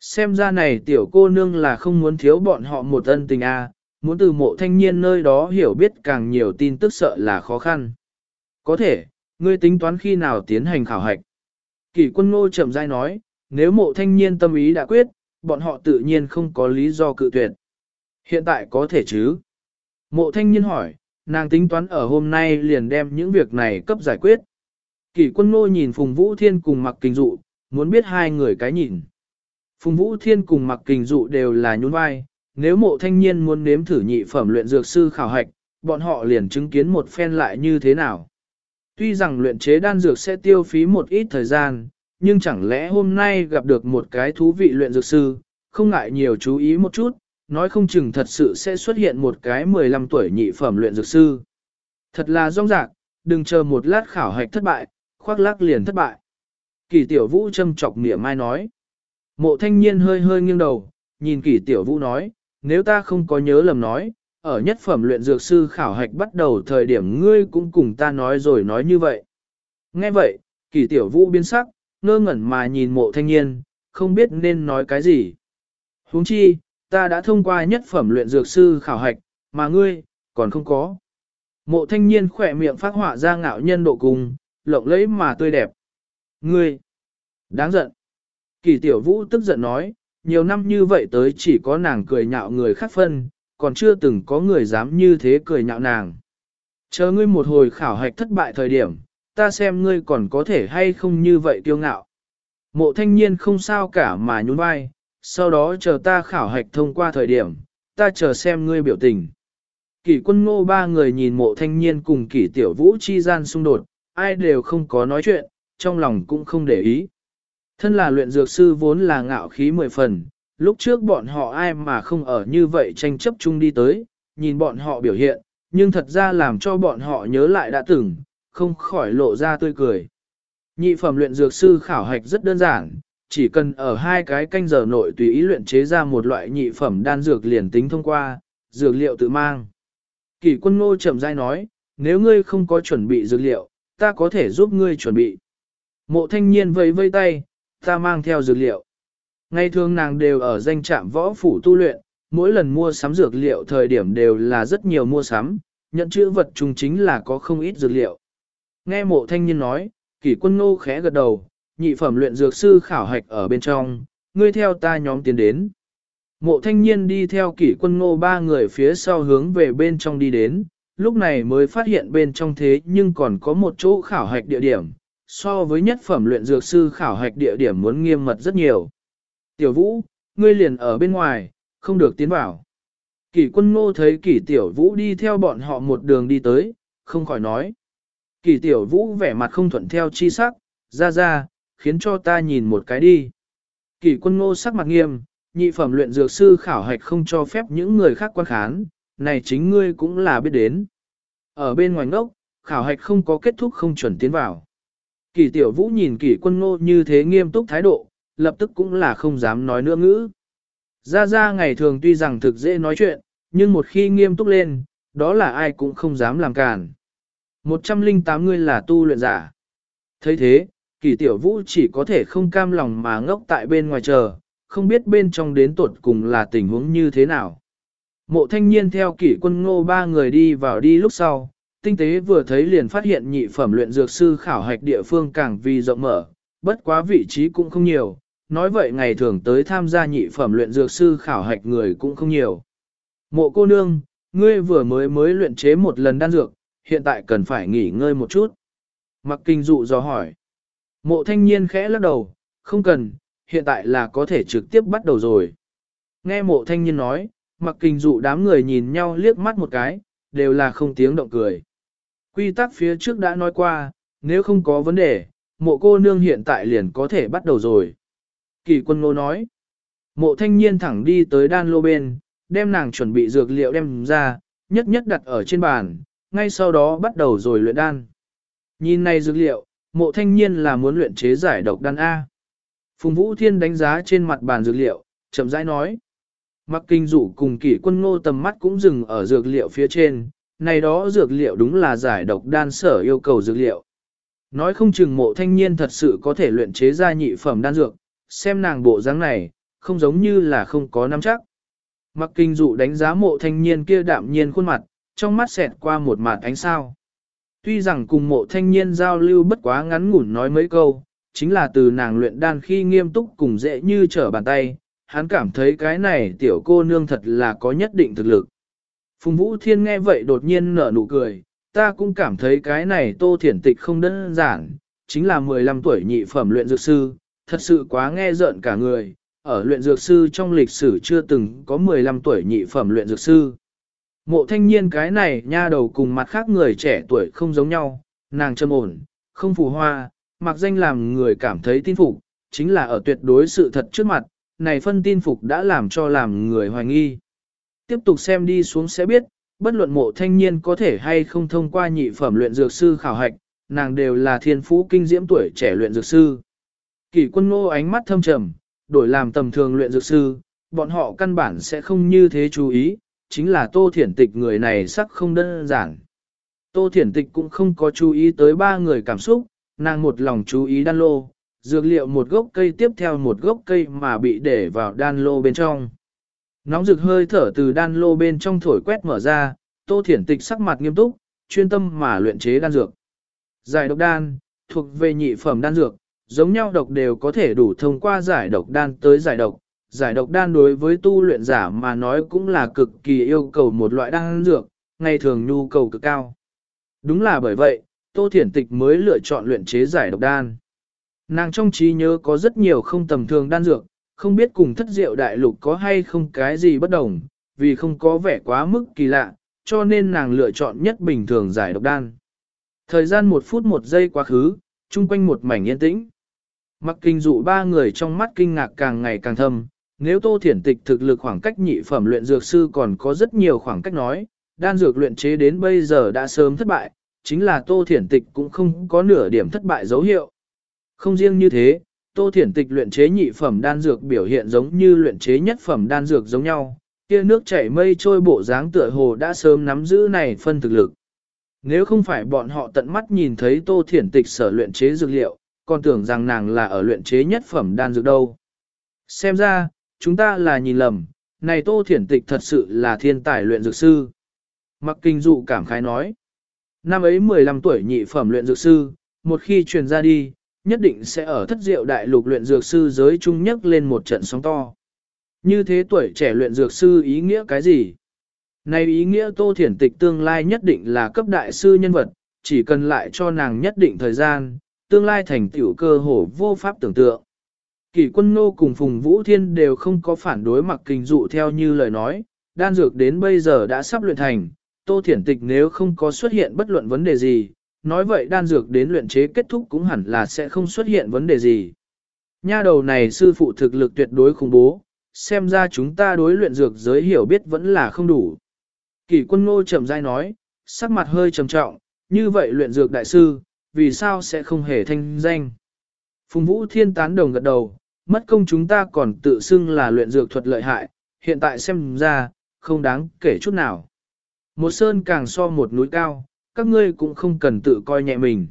Xem ra này tiểu cô nương là không muốn thiếu bọn họ một ân tình a, muốn từ mộ thanh niên nơi đó hiểu biết càng nhiều tin tức sợ là khó khăn. Có thể, ngươi tính toán khi nào tiến hành khảo hạch. Kỷ quân ngô chậm rãi nói, nếu mộ thanh niên tâm ý đã quyết, bọn họ tự nhiên không có lý do cự tuyệt. Hiện tại có thể chứ? Mộ thanh niên hỏi, nàng tính toán ở hôm nay liền đem những việc này cấp giải quyết. Kỷ quân ngô nhìn Phùng Vũ Thiên cùng mặc Kình dụ, muốn biết hai người cái nhìn. Phùng Vũ Thiên cùng mặc Kình dụ đều là nhún vai, nếu mộ thanh niên muốn nếm thử nhị phẩm luyện dược sư khảo hạch, bọn họ liền chứng kiến một phen lại như thế nào. Tuy rằng luyện chế đan dược sẽ tiêu phí một ít thời gian, nhưng chẳng lẽ hôm nay gặp được một cái thú vị luyện dược sư, không ngại nhiều chú ý một chút, nói không chừng thật sự sẽ xuất hiện một cái 15 tuổi nhị phẩm luyện dược sư. Thật là rong rạc, đừng chờ một lát khảo hạch thất bại, khoác lác liền thất bại. Kỳ tiểu vũ châm chọc mỉa mai nói. Mộ thanh niên hơi hơi nghiêng đầu, nhìn kỳ tiểu vũ nói, nếu ta không có nhớ lầm nói, ở nhất phẩm luyện dược sư khảo hạch bắt đầu thời điểm ngươi cũng cùng ta nói rồi nói như vậy. Nghe vậy, kỳ tiểu vũ biến sắc, ngơ ngẩn mà nhìn mộ thanh niên, không biết nên nói cái gì. huống chi, ta đã thông qua nhất phẩm luyện dược sư khảo hạch, mà ngươi, còn không có. Mộ thanh niên khỏe miệng phát họa ra ngạo nhân độ cùng, lộng lẫy mà tươi đẹp. Ngươi, đáng giận. Kỳ tiểu vũ tức giận nói, nhiều năm như vậy tới chỉ có nàng cười nhạo người khác phân, còn chưa từng có người dám như thế cười nhạo nàng. Chờ ngươi một hồi khảo hạch thất bại thời điểm, ta xem ngươi còn có thể hay không như vậy kiêu ngạo. Mộ thanh niên không sao cả mà nhún vai, sau đó chờ ta khảo hạch thông qua thời điểm, ta chờ xem ngươi biểu tình. Kỷ quân ngô ba người nhìn mộ thanh niên cùng kỷ tiểu vũ chi gian xung đột, ai đều không có nói chuyện, trong lòng cũng không để ý. Thân là luyện dược sư vốn là ngạo khí mười phần, lúc trước bọn họ ai mà không ở như vậy tranh chấp chung đi tới, nhìn bọn họ biểu hiện, nhưng thật ra làm cho bọn họ nhớ lại đã từng, không khỏi lộ ra tươi cười. Nhị phẩm luyện dược sư khảo hạch rất đơn giản, chỉ cần ở hai cái canh giờ nội tùy ý luyện chế ra một loại nhị phẩm đan dược liền tính thông qua, dược liệu tự mang. Kỷ quân ngô chậm rãi nói, nếu ngươi không có chuẩn bị dược liệu, ta có thể giúp ngươi chuẩn bị. Mộ thanh niên vẫy vây tay, ta mang theo dược liệu. Ngày thường nàng đều ở danh trạm võ phủ tu luyện, mỗi lần mua sắm dược liệu thời điểm đều là rất nhiều mua sắm, nhận chữ vật trùng chính là có không ít dược liệu. Nghe mộ thanh niên nói, kỷ quân ngô khẽ gật đầu, nhị phẩm luyện dược sư khảo hạch ở bên trong, ngươi theo ta nhóm tiến đến. Mộ thanh niên đi theo kỷ quân ngô ba người phía sau hướng về bên trong đi đến, lúc này mới phát hiện bên trong thế nhưng còn có một chỗ khảo hạch địa điểm, so với nhất phẩm luyện dược sư khảo hạch địa điểm muốn nghiêm mật rất nhiều. Tiểu vũ, ngươi liền ở bên ngoài, không được tiến vào. Kỷ quân ngô thấy kỷ tiểu vũ đi theo bọn họ một đường đi tới, không khỏi nói. Kỷ tiểu vũ vẻ mặt không thuận theo chi sắc, ra ra, khiến cho ta nhìn một cái đi. Kỷ quân ngô sắc mặt nghiêm, nhị phẩm luyện dược sư khảo hạch không cho phép những người khác quan khán, này chính ngươi cũng là biết đến. Ở bên ngoài ngốc, khảo hạch không có kết thúc không chuẩn tiến vào. Kỳ tiểu vũ nhìn kỳ quân ngô như thế nghiêm túc thái độ, lập tức cũng là không dám nói nữa ngữ. Ra ra ngày thường tuy rằng thực dễ nói chuyện, nhưng một khi nghiêm túc lên, đó là ai cũng không dám làm cản. 108 người là tu luyện giả. thấy thế, kỳ tiểu vũ chỉ có thể không cam lòng mà ngốc tại bên ngoài chờ, không biết bên trong đến tuột cùng là tình huống như thế nào. Mộ thanh niên theo kỷ quân ngô ba người đi vào đi lúc sau, tinh tế vừa thấy liền phát hiện nhị phẩm luyện dược sư khảo hạch địa phương càng vì rộng mở, bất quá vị trí cũng không nhiều, nói vậy ngày thường tới tham gia nhị phẩm luyện dược sư khảo hạch người cũng không nhiều. Mộ cô nương, ngươi vừa mới mới luyện chế một lần đan dược, hiện tại cần phải nghỉ ngơi một chút. Mặc kinh dụ do hỏi. Mộ thanh niên khẽ lắc đầu, không cần, hiện tại là có thể trực tiếp bắt đầu rồi. Nghe mộ thanh niên nói, mặc kinh dụ đám người nhìn nhau liếc mắt một cái, đều là không tiếng động cười. Quy tắc phía trước đã nói qua, nếu không có vấn đề, mộ cô nương hiện tại liền có thể bắt đầu rồi. Kỳ quân ngô nói, mộ thanh niên thẳng đi tới đan lô bên, đem nàng chuẩn bị dược liệu đem ra, nhất nhất đặt ở trên bàn, ngay sau đó bắt đầu rồi luyện đan. Nhìn này dược liệu, mộ thanh niên là muốn luyện chế giải độc đan A. Phùng Vũ Thiên đánh giá trên mặt bàn dược liệu, chậm rãi nói. Mặc kinh dụ cùng kỷ quân ngô tầm mắt cũng dừng ở dược liệu phía trên, này đó dược liệu đúng là giải độc đan sở yêu cầu dược liệu. Nói không chừng mộ thanh niên thật sự có thể luyện chế ra nhị phẩm đan dược, xem nàng bộ dáng này, không giống như là không có nắm chắc. Mặc kinh dụ đánh giá mộ thanh niên kia đạm nhiên khuôn mặt, trong mắt xẹt qua một mặt ánh sao. Tuy rằng cùng mộ thanh niên giao lưu bất quá ngắn ngủn nói mấy câu, chính là từ nàng luyện đan khi nghiêm túc cùng dễ như trở bàn tay, hắn cảm thấy cái này tiểu cô nương thật là có nhất định thực lực. Phùng Vũ Thiên nghe vậy đột nhiên nở nụ cười, ta cũng cảm thấy cái này tô thiển tịch không đơn giản, chính là 15 tuổi nhị phẩm luyện dược sư, thật sự quá nghe rợn cả người, ở luyện dược sư trong lịch sử chưa từng có 15 tuổi nhị phẩm luyện dược sư. Mộ thanh niên cái này nha đầu cùng mặt khác người trẻ tuổi không giống nhau, nàng châm ổn, không phù hoa, mặc danh làm người cảm thấy tin phục, chính là ở tuyệt đối sự thật trước mặt, này phân tin phục đã làm cho làm người hoài nghi. Tiếp tục xem đi xuống sẽ biết, bất luận mộ thanh niên có thể hay không thông qua nhị phẩm luyện dược sư khảo hạch, nàng đều là thiên phú kinh diễm tuổi trẻ luyện dược sư. Kỷ quân ngô ánh mắt thâm trầm, đổi làm tầm thường luyện dược sư, bọn họ căn bản sẽ không như thế chú ý, chính là tô thiển tịch người này sắc không đơn giản. Tô thiển tịch cũng không có chú ý tới ba người cảm xúc, nàng một lòng chú ý đan lô, dược liệu một gốc cây tiếp theo một gốc cây mà bị để vào đan lô bên trong. Nóng rực hơi thở từ đan lô bên trong thổi quét mở ra, tô thiển tịch sắc mặt nghiêm túc, chuyên tâm mà luyện chế đan dược. Giải độc đan, thuộc về nhị phẩm đan dược, giống nhau độc đều có thể đủ thông qua giải độc đan tới giải độc. Giải độc đan đối với tu luyện giả mà nói cũng là cực kỳ yêu cầu một loại đan dược, ngày thường nhu cầu cực cao. Đúng là bởi vậy, Tô Thiển Tịch mới lựa chọn luyện chế giải độc đan. Nàng trong trí nhớ có rất nhiều không tầm thường đan dược, không biết cùng thất diệu đại lục có hay không cái gì bất đồng, vì không có vẻ quá mức kỳ lạ, cho nên nàng lựa chọn nhất bình thường giải độc đan. Thời gian một phút một giây quá khứ, chung quanh một mảnh yên tĩnh. Mặc kinh dụ ba người trong mắt kinh ngạc càng ngày càng thâm, nếu tô thiển tịch thực lực khoảng cách nhị phẩm luyện dược sư còn có rất nhiều khoảng cách nói, đan dược luyện chế đến bây giờ đã sớm thất bại, chính là tô thiển tịch cũng không có nửa điểm thất bại dấu hiệu. Không riêng như thế, tô thiển tịch luyện chế nhị phẩm đan dược biểu hiện giống như luyện chế nhất phẩm đan dược giống nhau, kia nước chảy mây trôi bộ dáng tựa hồ đã sớm nắm giữ này phân thực lực. Nếu không phải bọn họ tận mắt nhìn thấy tô thiển tịch sở luyện chế dược liệu, còn tưởng rằng nàng là ở luyện chế nhất phẩm đan dược đâu. Xem ra, chúng ta là nhìn lầm, này tô thiển tịch thật sự là thiên tài luyện dược sư. Mặc kinh dụ cảm khái nói. Năm ấy 15 tuổi nhị phẩm luyện dược sư, một khi truyền ra đi, nhất định sẽ ở thất diệu đại lục luyện dược sư giới trung nhất lên một trận sóng to. Như thế tuổi trẻ luyện dược sư ý nghĩa cái gì? Này ý nghĩa tô thiển tịch tương lai nhất định là cấp đại sư nhân vật, chỉ cần lại cho nàng nhất định thời gian, tương lai thành tiểu cơ hồ vô pháp tưởng tượng. Kỷ quân nô cùng Phùng Vũ Thiên đều không có phản đối mặc kinh dụ theo như lời nói, đan dược đến bây giờ đã sắp luyện thành, tô thiển tịch nếu không có xuất hiện bất luận vấn đề gì, nói vậy đan dược đến luyện chế kết thúc cũng hẳn là sẽ không xuất hiện vấn đề gì. Nha đầu này sư phụ thực lực tuyệt đối khủng bố, xem ra chúng ta đối luyện dược giới hiểu biết vẫn là không đủ. Kỷ quân ngô chậm rãi nói, sắc mặt hơi trầm trọng, như vậy luyện dược đại sư, vì sao sẽ không hề thanh danh. Phùng Vũ Thiên tán đồng gật đầu, mất công chúng ta còn tự xưng là luyện dược thuật lợi hại, hiện tại xem ra, không đáng kể chút nào. Một sơn càng so một núi cao, các ngươi cũng không cần tự coi nhẹ mình.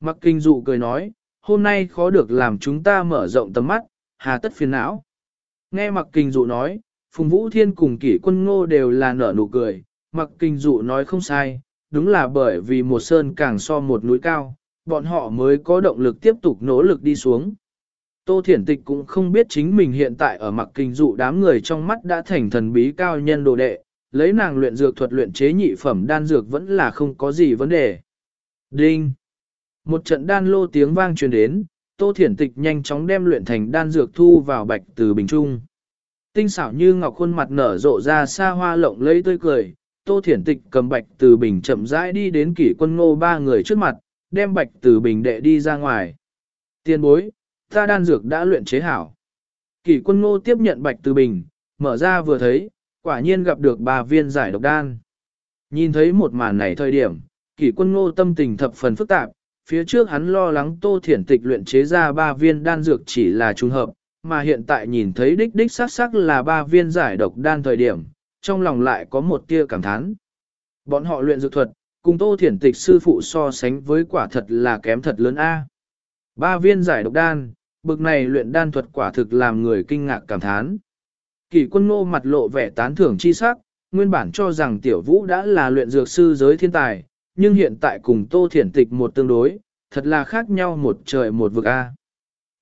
Mặc kinh dụ cười nói, hôm nay khó được làm chúng ta mở rộng tầm mắt, hà tất phiền não. Nghe mặc kinh dụ nói, Phùng Vũ Thiên cùng kỷ quân ngô đều là nở nụ cười, mặc kinh dụ nói không sai, đúng là bởi vì một sơn càng so một núi cao, bọn họ mới có động lực tiếp tục nỗ lực đi xuống. Tô Thiển Tịch cũng không biết chính mình hiện tại ở mặc kinh dụ đám người trong mắt đã thành thần bí cao nhân đồ đệ, lấy nàng luyện dược thuật luyện chế nhị phẩm đan dược vẫn là không có gì vấn đề. Đinh! Một trận đan lô tiếng vang truyền đến, Tô Thiển Tịch nhanh chóng đem luyện thành đan dược thu vào bạch từ bình trung. Tinh xảo như ngọc khuôn mặt nở rộ ra xa hoa lộng lẫy tươi cười, Tô Thiển Tịch cầm bạch từ bình chậm rãi đi đến kỷ quân ngô ba người trước mặt, đem bạch từ bình đệ đi ra ngoài. Tiên bối, ta đan dược đã luyện chế hảo. Kỷ quân ngô tiếp nhận bạch từ bình, mở ra vừa thấy, quả nhiên gặp được ba viên giải độc đan. Nhìn thấy một màn này thời điểm, kỷ quân ngô tâm tình thập phần phức tạp, phía trước hắn lo lắng tô thiển tịch luyện chế ra ba viên đan dược chỉ là trùng hợp, mà hiện tại nhìn thấy đích đích sắc sắc là ba viên giải độc đan thời điểm, trong lòng lại có một tia cảm thán. Bọn họ luyện dược thuật, cùng tô thiển tịch sư phụ so sánh với quả thật là kém thật lớn A. Ba viên giải độc đan, bực này luyện đan thuật quả thực làm người kinh ngạc cảm thán. Kỳ quân ngô mặt lộ vẻ tán thưởng chi sắc, nguyên bản cho rằng tiểu vũ đã là luyện dược sư giới thiên tài, nhưng hiện tại cùng tô thiển tịch một tương đối, thật là khác nhau một trời một vực A.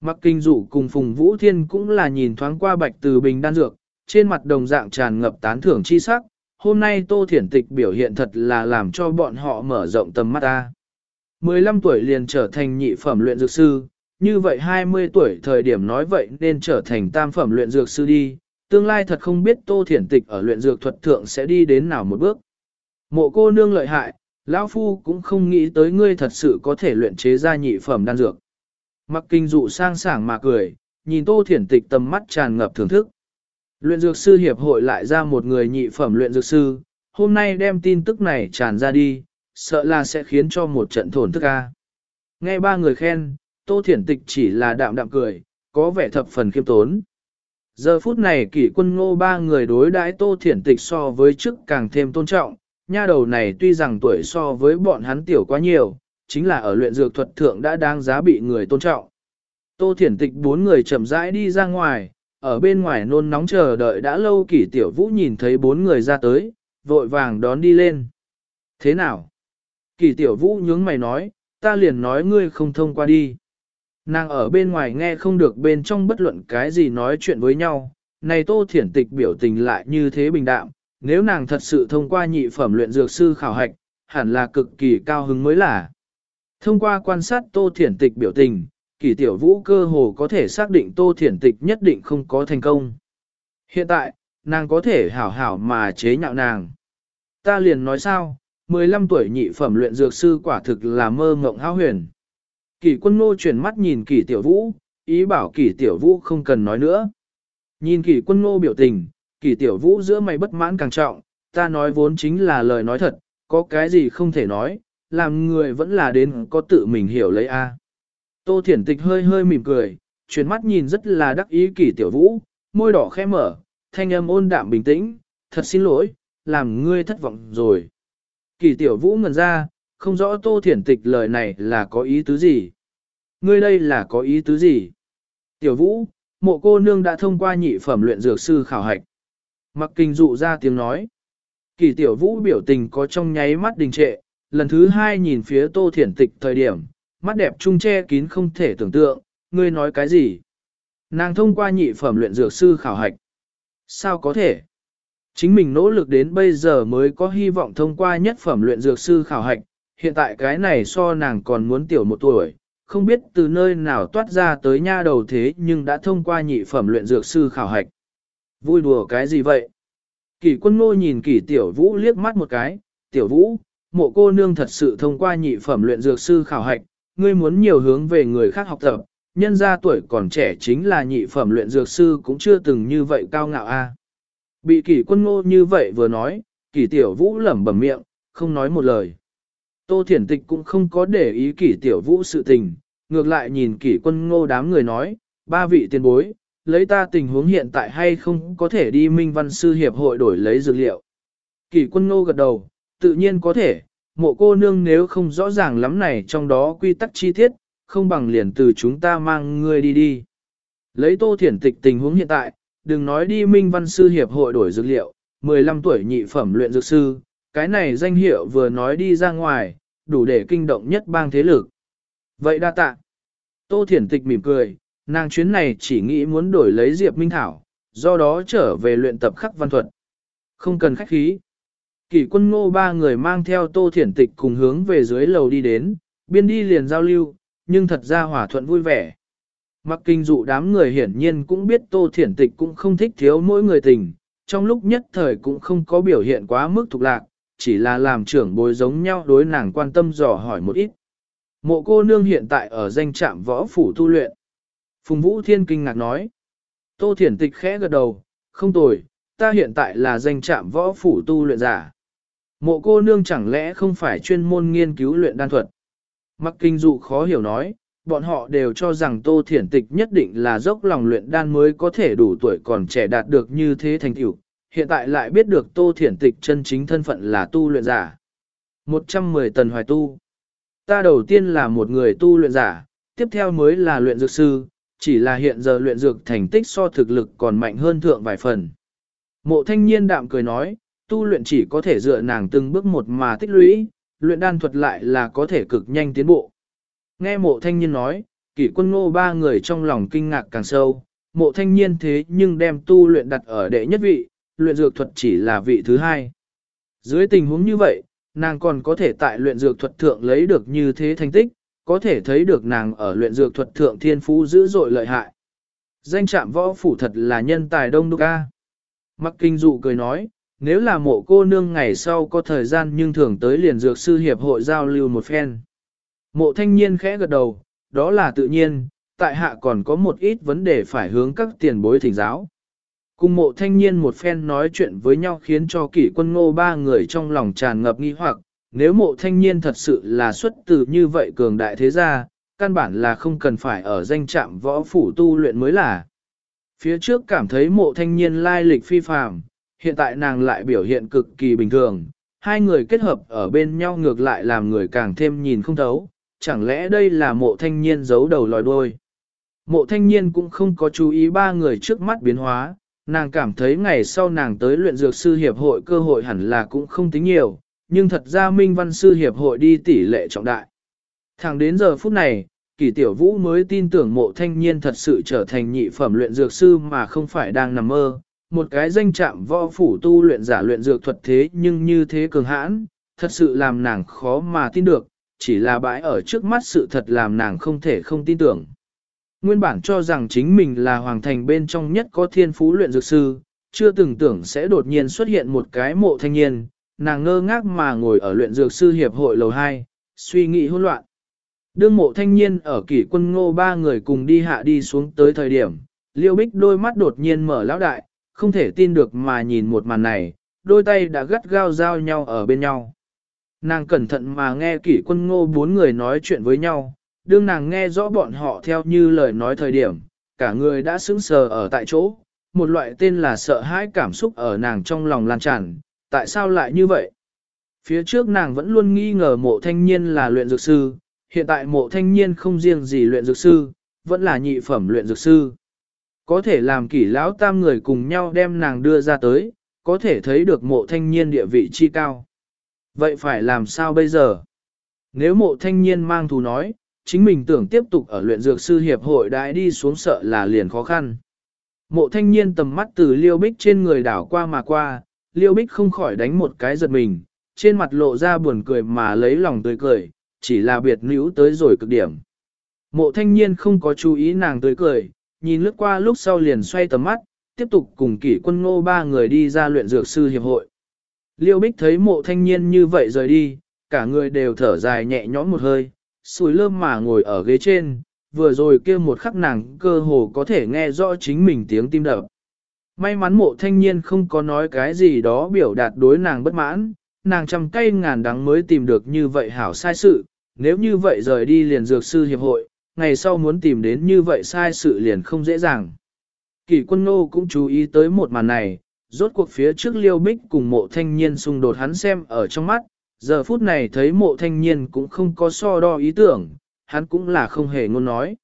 Mặc kinh dụ cùng Phùng Vũ Thiên cũng là nhìn thoáng qua bạch từ bình đan dược, trên mặt đồng dạng tràn ngập tán thưởng chi sắc, hôm nay Tô Thiển Tịch biểu hiện thật là làm cho bọn họ mở rộng tầm mắt ta. 15 tuổi liền trở thành nhị phẩm luyện dược sư, như vậy 20 tuổi thời điểm nói vậy nên trở thành tam phẩm luyện dược sư đi, tương lai thật không biết Tô Thiển Tịch ở luyện dược thuật thượng sẽ đi đến nào một bước. Mộ cô nương lợi hại, lão Phu cũng không nghĩ tới ngươi thật sự có thể luyện chế ra nhị phẩm đan dược. Mặc kinh dụ sang sảng mà cười, nhìn Tô Thiển Tịch tầm mắt tràn ngập thưởng thức. Luyện dược sư hiệp hội lại ra một người nhị phẩm luyện dược sư, hôm nay đem tin tức này tràn ra đi, sợ là sẽ khiến cho một trận thổn thức ca. Nghe ba người khen, Tô Thiển Tịch chỉ là đạm đạm cười, có vẻ thập phần khiêm tốn. Giờ phút này kỷ quân ngô ba người đối đãi Tô Thiển Tịch so với trước càng thêm tôn trọng, nha đầu này tuy rằng tuổi so với bọn hắn tiểu quá nhiều, chính là ở luyện dược thuật thượng đã đáng giá bị người tôn trọng. Tô Thiển Tịch bốn người chậm rãi đi ra ngoài, ở bên ngoài nôn nóng chờ đợi đã lâu kỷ tiểu vũ nhìn thấy bốn người ra tới, vội vàng đón đi lên. Thế nào? Kỷ tiểu vũ nhướng mày nói, ta liền nói ngươi không thông qua đi. Nàng ở bên ngoài nghe không được bên trong bất luận cái gì nói chuyện với nhau, này tô thiển tịch biểu tình lại như thế bình đạm, nếu nàng thật sự thông qua nhị phẩm luyện dược sư khảo hạch, hẳn là cực kỳ cao hứng mới là. Thông qua quan sát tô thiển tịch biểu tình, kỳ tiểu vũ cơ hồ có thể xác định tô thiển tịch nhất định không có thành công. Hiện tại, nàng có thể hảo hảo mà chế nhạo nàng. Ta liền nói sao, 15 tuổi nhị phẩm luyện dược sư quả thực là mơ ngộng hao huyền. Kỳ quân ngô chuyển mắt nhìn kỳ tiểu vũ, ý bảo kỳ tiểu vũ không cần nói nữa. Nhìn kỳ quân ngô biểu tình, kỳ tiểu vũ giữa mày bất mãn càng trọng, ta nói vốn chính là lời nói thật, có cái gì không thể nói, làm người vẫn là đến có tự mình hiểu lấy a. Tô Thiển Tịch hơi hơi mỉm cười, chuyển mắt nhìn rất là đắc ý kỳ tiểu vũ, môi đỏ khẽ mở, thanh âm ôn đạm bình tĩnh, thật xin lỗi, làm ngươi thất vọng rồi. Kỳ tiểu vũ ngần ra, không rõ Tô Thiển Tịch lời này là có ý tứ gì. Ngươi đây là có ý tứ gì? Tiểu vũ, mộ cô nương đã thông qua nhị phẩm luyện dược sư khảo hạch. Mặc kinh dụ ra tiếng nói. Kỳ tiểu vũ biểu tình có trong nháy mắt đình trệ, lần thứ hai nhìn phía Tô Thiển Tịch thời điểm, mắt đẹp trung che kín không thể tưởng tượng, ngươi nói cái gì? Nàng thông qua nhị phẩm luyện dược sư khảo hạch. Sao có thể? Chính mình nỗ lực đến bây giờ mới có hy vọng thông qua nhất phẩm luyện dược sư khảo hạch, hiện tại cái này so nàng còn muốn tiểu một tuổi, không biết từ nơi nào toát ra tới nha đầu thế nhưng đã thông qua nhị phẩm luyện dược sư khảo hạch. Vui đùa cái gì vậy? Kỷ quân ngô nhìn kỷ tiểu vũ liếc mắt một cái, tiểu vũ, mộ cô nương thật sự thông qua nhị phẩm luyện dược sư khảo hạch, ngươi muốn nhiều hướng về người khác học tập, nhân ra tuổi còn trẻ chính là nhị phẩm luyện dược sư cũng chưa từng như vậy cao ngạo a. Bị kỷ quân ngô như vậy vừa nói, kỷ tiểu vũ lẩm bẩm miệng, không nói một lời. Tô Thiển Tịch cũng không có để ý kỷ tiểu vũ sự tình, ngược lại nhìn kỷ quân ngô đám người nói, ba vị tiền bối, lấy ta tình huống hiện tại hay không có thể đi Minh Văn Sư Hiệp hội đổi lấy dược liệu. Kỷ quân ngô gật đầu, tự nhiên có thể, mộ cô nương nếu không rõ ràng lắm này trong đó quy tắc chi tiết, không bằng liền từ chúng ta mang ngươi đi đi. Lấy tô thiển tịch tình huống hiện tại, đừng nói đi Minh Văn Sư Hiệp hội đổi dược liệu, 15 tuổi nhị phẩm luyện dược sư, cái này danh hiệu vừa nói đi ra ngoài, đủ để kinh động nhất bang thế lực. Vậy đa tạ. Tô Thiển Tịch mỉm cười, nàng chuyến này chỉ nghĩ muốn đổi lấy Diệp Minh Thảo, do đó trở về luyện tập khắc văn thuật. Không cần khách khí. Kỷ quân ngô ba người mang theo Tô Thiển Tịch cùng hướng về dưới lầu đi đến, biên đi liền giao lưu, nhưng thật ra hòa thuận vui vẻ. Mặc kinh dụ đám người hiển nhiên cũng biết Tô Thiển Tịch cũng không thích thiếu mỗi người tình, trong lúc nhất thời cũng không có biểu hiện quá mức thuộc lạc, chỉ là làm trưởng bối giống nhau đối nàng quan tâm dò hỏi một ít. Mộ cô nương hiện tại ở danh trạm võ phủ tu luyện. Phùng Vũ Thiên kinh ngạc nói. Tô Thiển Tịch khẽ gật đầu, không tồi, ta hiện tại là danh trạm võ phủ tu luyện giả. Mộ cô nương chẳng lẽ không phải chuyên môn nghiên cứu luyện đan thuật. Mặc kinh dụ khó hiểu nói, bọn họ đều cho rằng Tô Thiển Tịch nhất định là dốc lòng luyện đan mới có thể đủ tuổi còn trẻ đạt được như thế thành tựu. Hiện tại lại biết được Tô Thiển Tịch chân chính thân phận là tu luyện giả. 110 tần hoài tu. Ta đầu tiên là một người tu luyện giả, tiếp theo mới là luyện dược sư, chỉ là hiện giờ luyện dược thành tích so thực lực còn mạnh hơn thượng vài phần. Mộ thanh niên đạm cười nói, tu luyện chỉ có thể dựa nàng từng bước một mà tích lũy, luyện đan thuật lại là có thể cực nhanh tiến bộ. Nghe mộ thanh niên nói, kỷ quân ngô ba người trong lòng kinh ngạc càng sâu, mộ thanh niên thế nhưng đem tu luyện đặt ở đệ nhất vị, luyện dược thuật chỉ là vị thứ hai. Dưới tình huống như vậy, nàng còn có thể tại luyện dược thuật thượng lấy được như thế thành tích, có thể thấy được nàng ở luyện dược thuật thượng thiên phú dữ dội lợi hại. Danh trạm võ phủ thật là nhân tài đông đúc ca. Mặc kinh dụ cười nói, nếu là mộ cô nương ngày sau có thời gian nhưng thường tới liền dược sư hiệp hội giao lưu một phen. Mộ thanh niên khẽ gật đầu, đó là tự nhiên, tại hạ còn có một ít vấn đề phải hướng các tiền bối thỉnh giáo. Cùng mộ thanh niên một phen nói chuyện với nhau khiến cho kỷ quân ngô ba người trong lòng tràn ngập nghi hoặc, nếu mộ thanh niên thật sự là xuất từ như vậy cường đại thế gia, căn bản là không cần phải ở danh trạm võ phủ tu luyện mới là. Phía trước cảm thấy mộ thanh niên lai lịch phi phàm, hiện tại nàng lại biểu hiện cực kỳ bình thường, hai người kết hợp ở bên nhau ngược lại làm người càng thêm nhìn không thấu, chẳng lẽ đây là mộ thanh niên giấu đầu lòi đuôi. Mộ thanh niên cũng không có chú ý ba người trước mắt biến hóa, nàng cảm thấy ngày sau nàng tới luyện dược sư hiệp hội cơ hội hẳn là cũng không tính nhiều, nhưng thật ra Minh Văn Sư Hiệp hội đi tỷ lệ trọng đại. Thẳng đến giờ phút này, kỳ tiểu vũ mới tin tưởng mộ thanh niên thật sự trở thành nhị phẩm luyện dược sư mà không phải đang nằm mơ. Một cái danh chạm võ phủ tu luyện giả luyện dược thuật thế nhưng như thế cường hãn, thật sự làm nàng khó mà tin được, chỉ là bãi ở trước mắt sự thật làm nàng không thể không tin tưởng. Nguyên bản cho rằng chính mình là hoàng thành bên trong nhất có thiên phú luyện dược sư, chưa từng tưởng sẽ đột nhiên xuất hiện một cái mộ thanh niên, nàng ngơ ngác mà ngồi ở luyện dược sư hiệp hội lầu 2, suy nghĩ hỗn loạn. Đương mộ thanh niên ở kỷ quân ngô ba người cùng đi hạ đi xuống tới thời điểm, liêu bích đôi mắt đột nhiên mở lão đại, không thể tin được mà nhìn một màn này, đôi tay đã gắt gao giao nhau ở bên nhau. Nàng cẩn thận mà nghe kỷ quân ngô bốn người nói chuyện với nhau, đương nàng nghe rõ bọn họ theo như lời nói thời điểm, cả người đã sững sờ ở tại chỗ, một loại tên là sợ hãi cảm xúc ở nàng trong lòng lan tràn, tại sao lại như vậy? Phía trước nàng vẫn luôn nghi ngờ mộ thanh niên là luyện dược sư, hiện tại mộ thanh niên không riêng gì luyện dược sư, vẫn là nhị phẩm luyện dược sư. Có thể làm kỷ lão tam người cùng nhau đem nàng đưa ra tới, có thể thấy được mộ thanh niên địa vị chi cao. Vậy phải làm sao bây giờ? Nếu mộ thanh niên mang thù nói, chính mình tưởng tiếp tục ở luyện dược sư hiệp hội đãi đi xuống sợ là liền khó khăn. Mộ thanh niên tầm mắt từ liêu bích trên người đảo qua mà qua, liêu bích không khỏi đánh một cái giật mình, trên mặt lộ ra buồn cười mà lấy lòng tươi cười, chỉ là biệt nữ tới rồi cực điểm. Mộ thanh niên không có chú ý nàng tươi cười, nhìn lướt qua lúc sau liền xoay tầm mắt, tiếp tục cùng kỷ quân ngô ba người đi ra luyện dược sư hiệp hội. Liêu bích thấy mộ thanh niên như vậy rời đi, cả người đều thở dài nhẹ nhõm một hơi, sùi lơm mà ngồi ở ghế trên, vừa rồi kia một khắc nàng cơ hồ có thể nghe rõ chính mình tiếng tim đập. May mắn mộ thanh niên không có nói cái gì đó biểu đạt đối nàng bất mãn, nàng trăm cây ngàn đắng mới tìm được như vậy hảo sai sự, nếu như vậy rời đi liền dược sư hiệp hội, ngày sau muốn tìm đến như vậy sai sự liền không dễ dàng. Kỳ quân nô cũng chú ý tới một màn này, rốt cuộc phía trước liêu bích cùng mộ thanh niên xung đột hắn xem ở trong mắt, giờ phút này thấy mộ thanh niên cũng không có so đo ý tưởng, hắn cũng là không hề ngôn nói.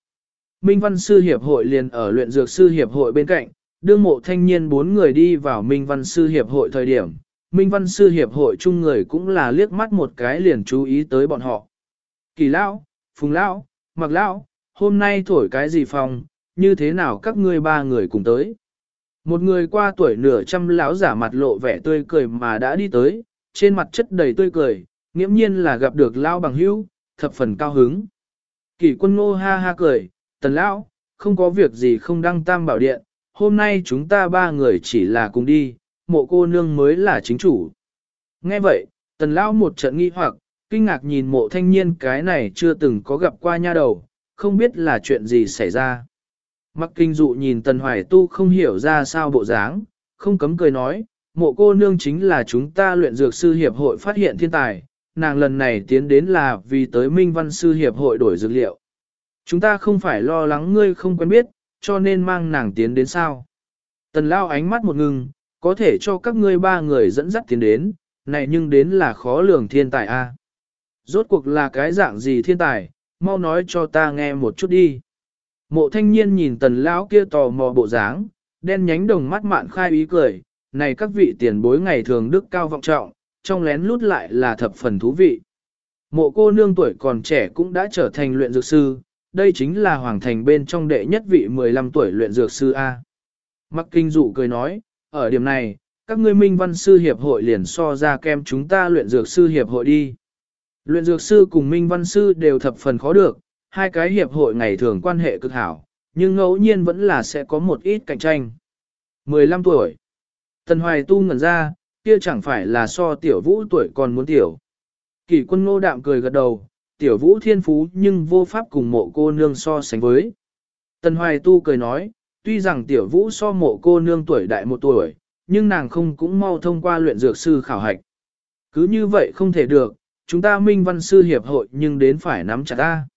Minh Văn Sư Hiệp hội liền ở luyện dược sư hiệp hội bên cạnh, đương mộ thanh niên bốn người đi vào Minh Văn Sư Hiệp hội thời điểm, Minh Văn Sư Hiệp hội chung người cũng là liếc mắt một cái liền chú ý tới bọn họ. Kỳ Lão, Phùng Lão, Mặc Lão, hôm nay thổi cái gì phòng, như thế nào các ngươi ba người cùng tới. Một người qua tuổi nửa trăm lão giả mặt lộ vẻ tươi cười mà đã đi tới, trên mặt chất đầy tươi cười, nghiễm nhiên là gặp được Lão bằng hữu, thập phần cao hứng. Kỷ quân ngô ha ha cười, tần lão, không có việc gì không đăng tam bảo điện, hôm nay chúng ta ba người chỉ là cùng đi, mộ cô nương mới là chính chủ. Nghe vậy, tần lão một trận nghi hoặc, kinh ngạc nhìn mộ thanh niên cái này chưa từng có gặp qua nha đầu, không biết là chuyện gì xảy ra. Mặc kinh dụ nhìn tần hoài tu không hiểu ra sao bộ dáng, không cấm cười nói, mộ cô nương chính là chúng ta luyện dược sư hiệp hội phát hiện thiên tài, nàng lần này tiến đến là vì tới Minh Văn Sư Hiệp hội đổi dược liệu. Chúng ta không phải lo lắng ngươi không quen biết, cho nên mang nàng tiến đến sao. Tần lao ánh mắt một ngừng, có thể cho các ngươi ba người dẫn dắt tiến đến, này nhưng đến là khó lường thiên tài a. À? Rốt cuộc là cái dạng gì thiên tài, mau nói cho ta nghe một chút đi. Mộ thanh niên nhìn tần lão kia tò mò bộ dáng, đen nhánh đồng mắt mạn khai ý cười, này các vị tiền bối ngày thường đức cao vọng trọng, trong lén lút lại là thập phần thú vị. Mộ cô nương tuổi còn trẻ cũng đã trở thành luyện dược sư, đây chính là hoàng thành bên trong đệ nhất vị 15 tuổi luyện dược sư A. Mặc kinh dụ cười nói, ở điểm này, các ngươi minh văn sư hiệp hội liền so ra kem chúng ta luyện dược sư hiệp hội đi. Luyện dược sư cùng minh văn sư đều thập phần khó được, hai cái hiệp hội ngày thường quan hệ cực hảo, nhưng ngẫu nhiên vẫn là sẽ có một ít cạnh tranh. 15 tuổi. Tần Hoài Tu ngẩn ra, kia chẳng phải là so tiểu vũ tuổi còn muốn tiểu. Kỷ quân ngô đạm cười gật đầu, tiểu vũ thiên phú nhưng vô pháp cùng mộ cô nương so sánh với. Tần Hoài Tu cười nói, tuy rằng tiểu vũ so mộ cô nương tuổi đại một tuổi, nhưng nàng không cũng mau thông qua luyện dược sư khảo hạch. Cứ như vậy không thể được, chúng ta minh văn sư hiệp hội nhưng đến phải nắm chặt ta.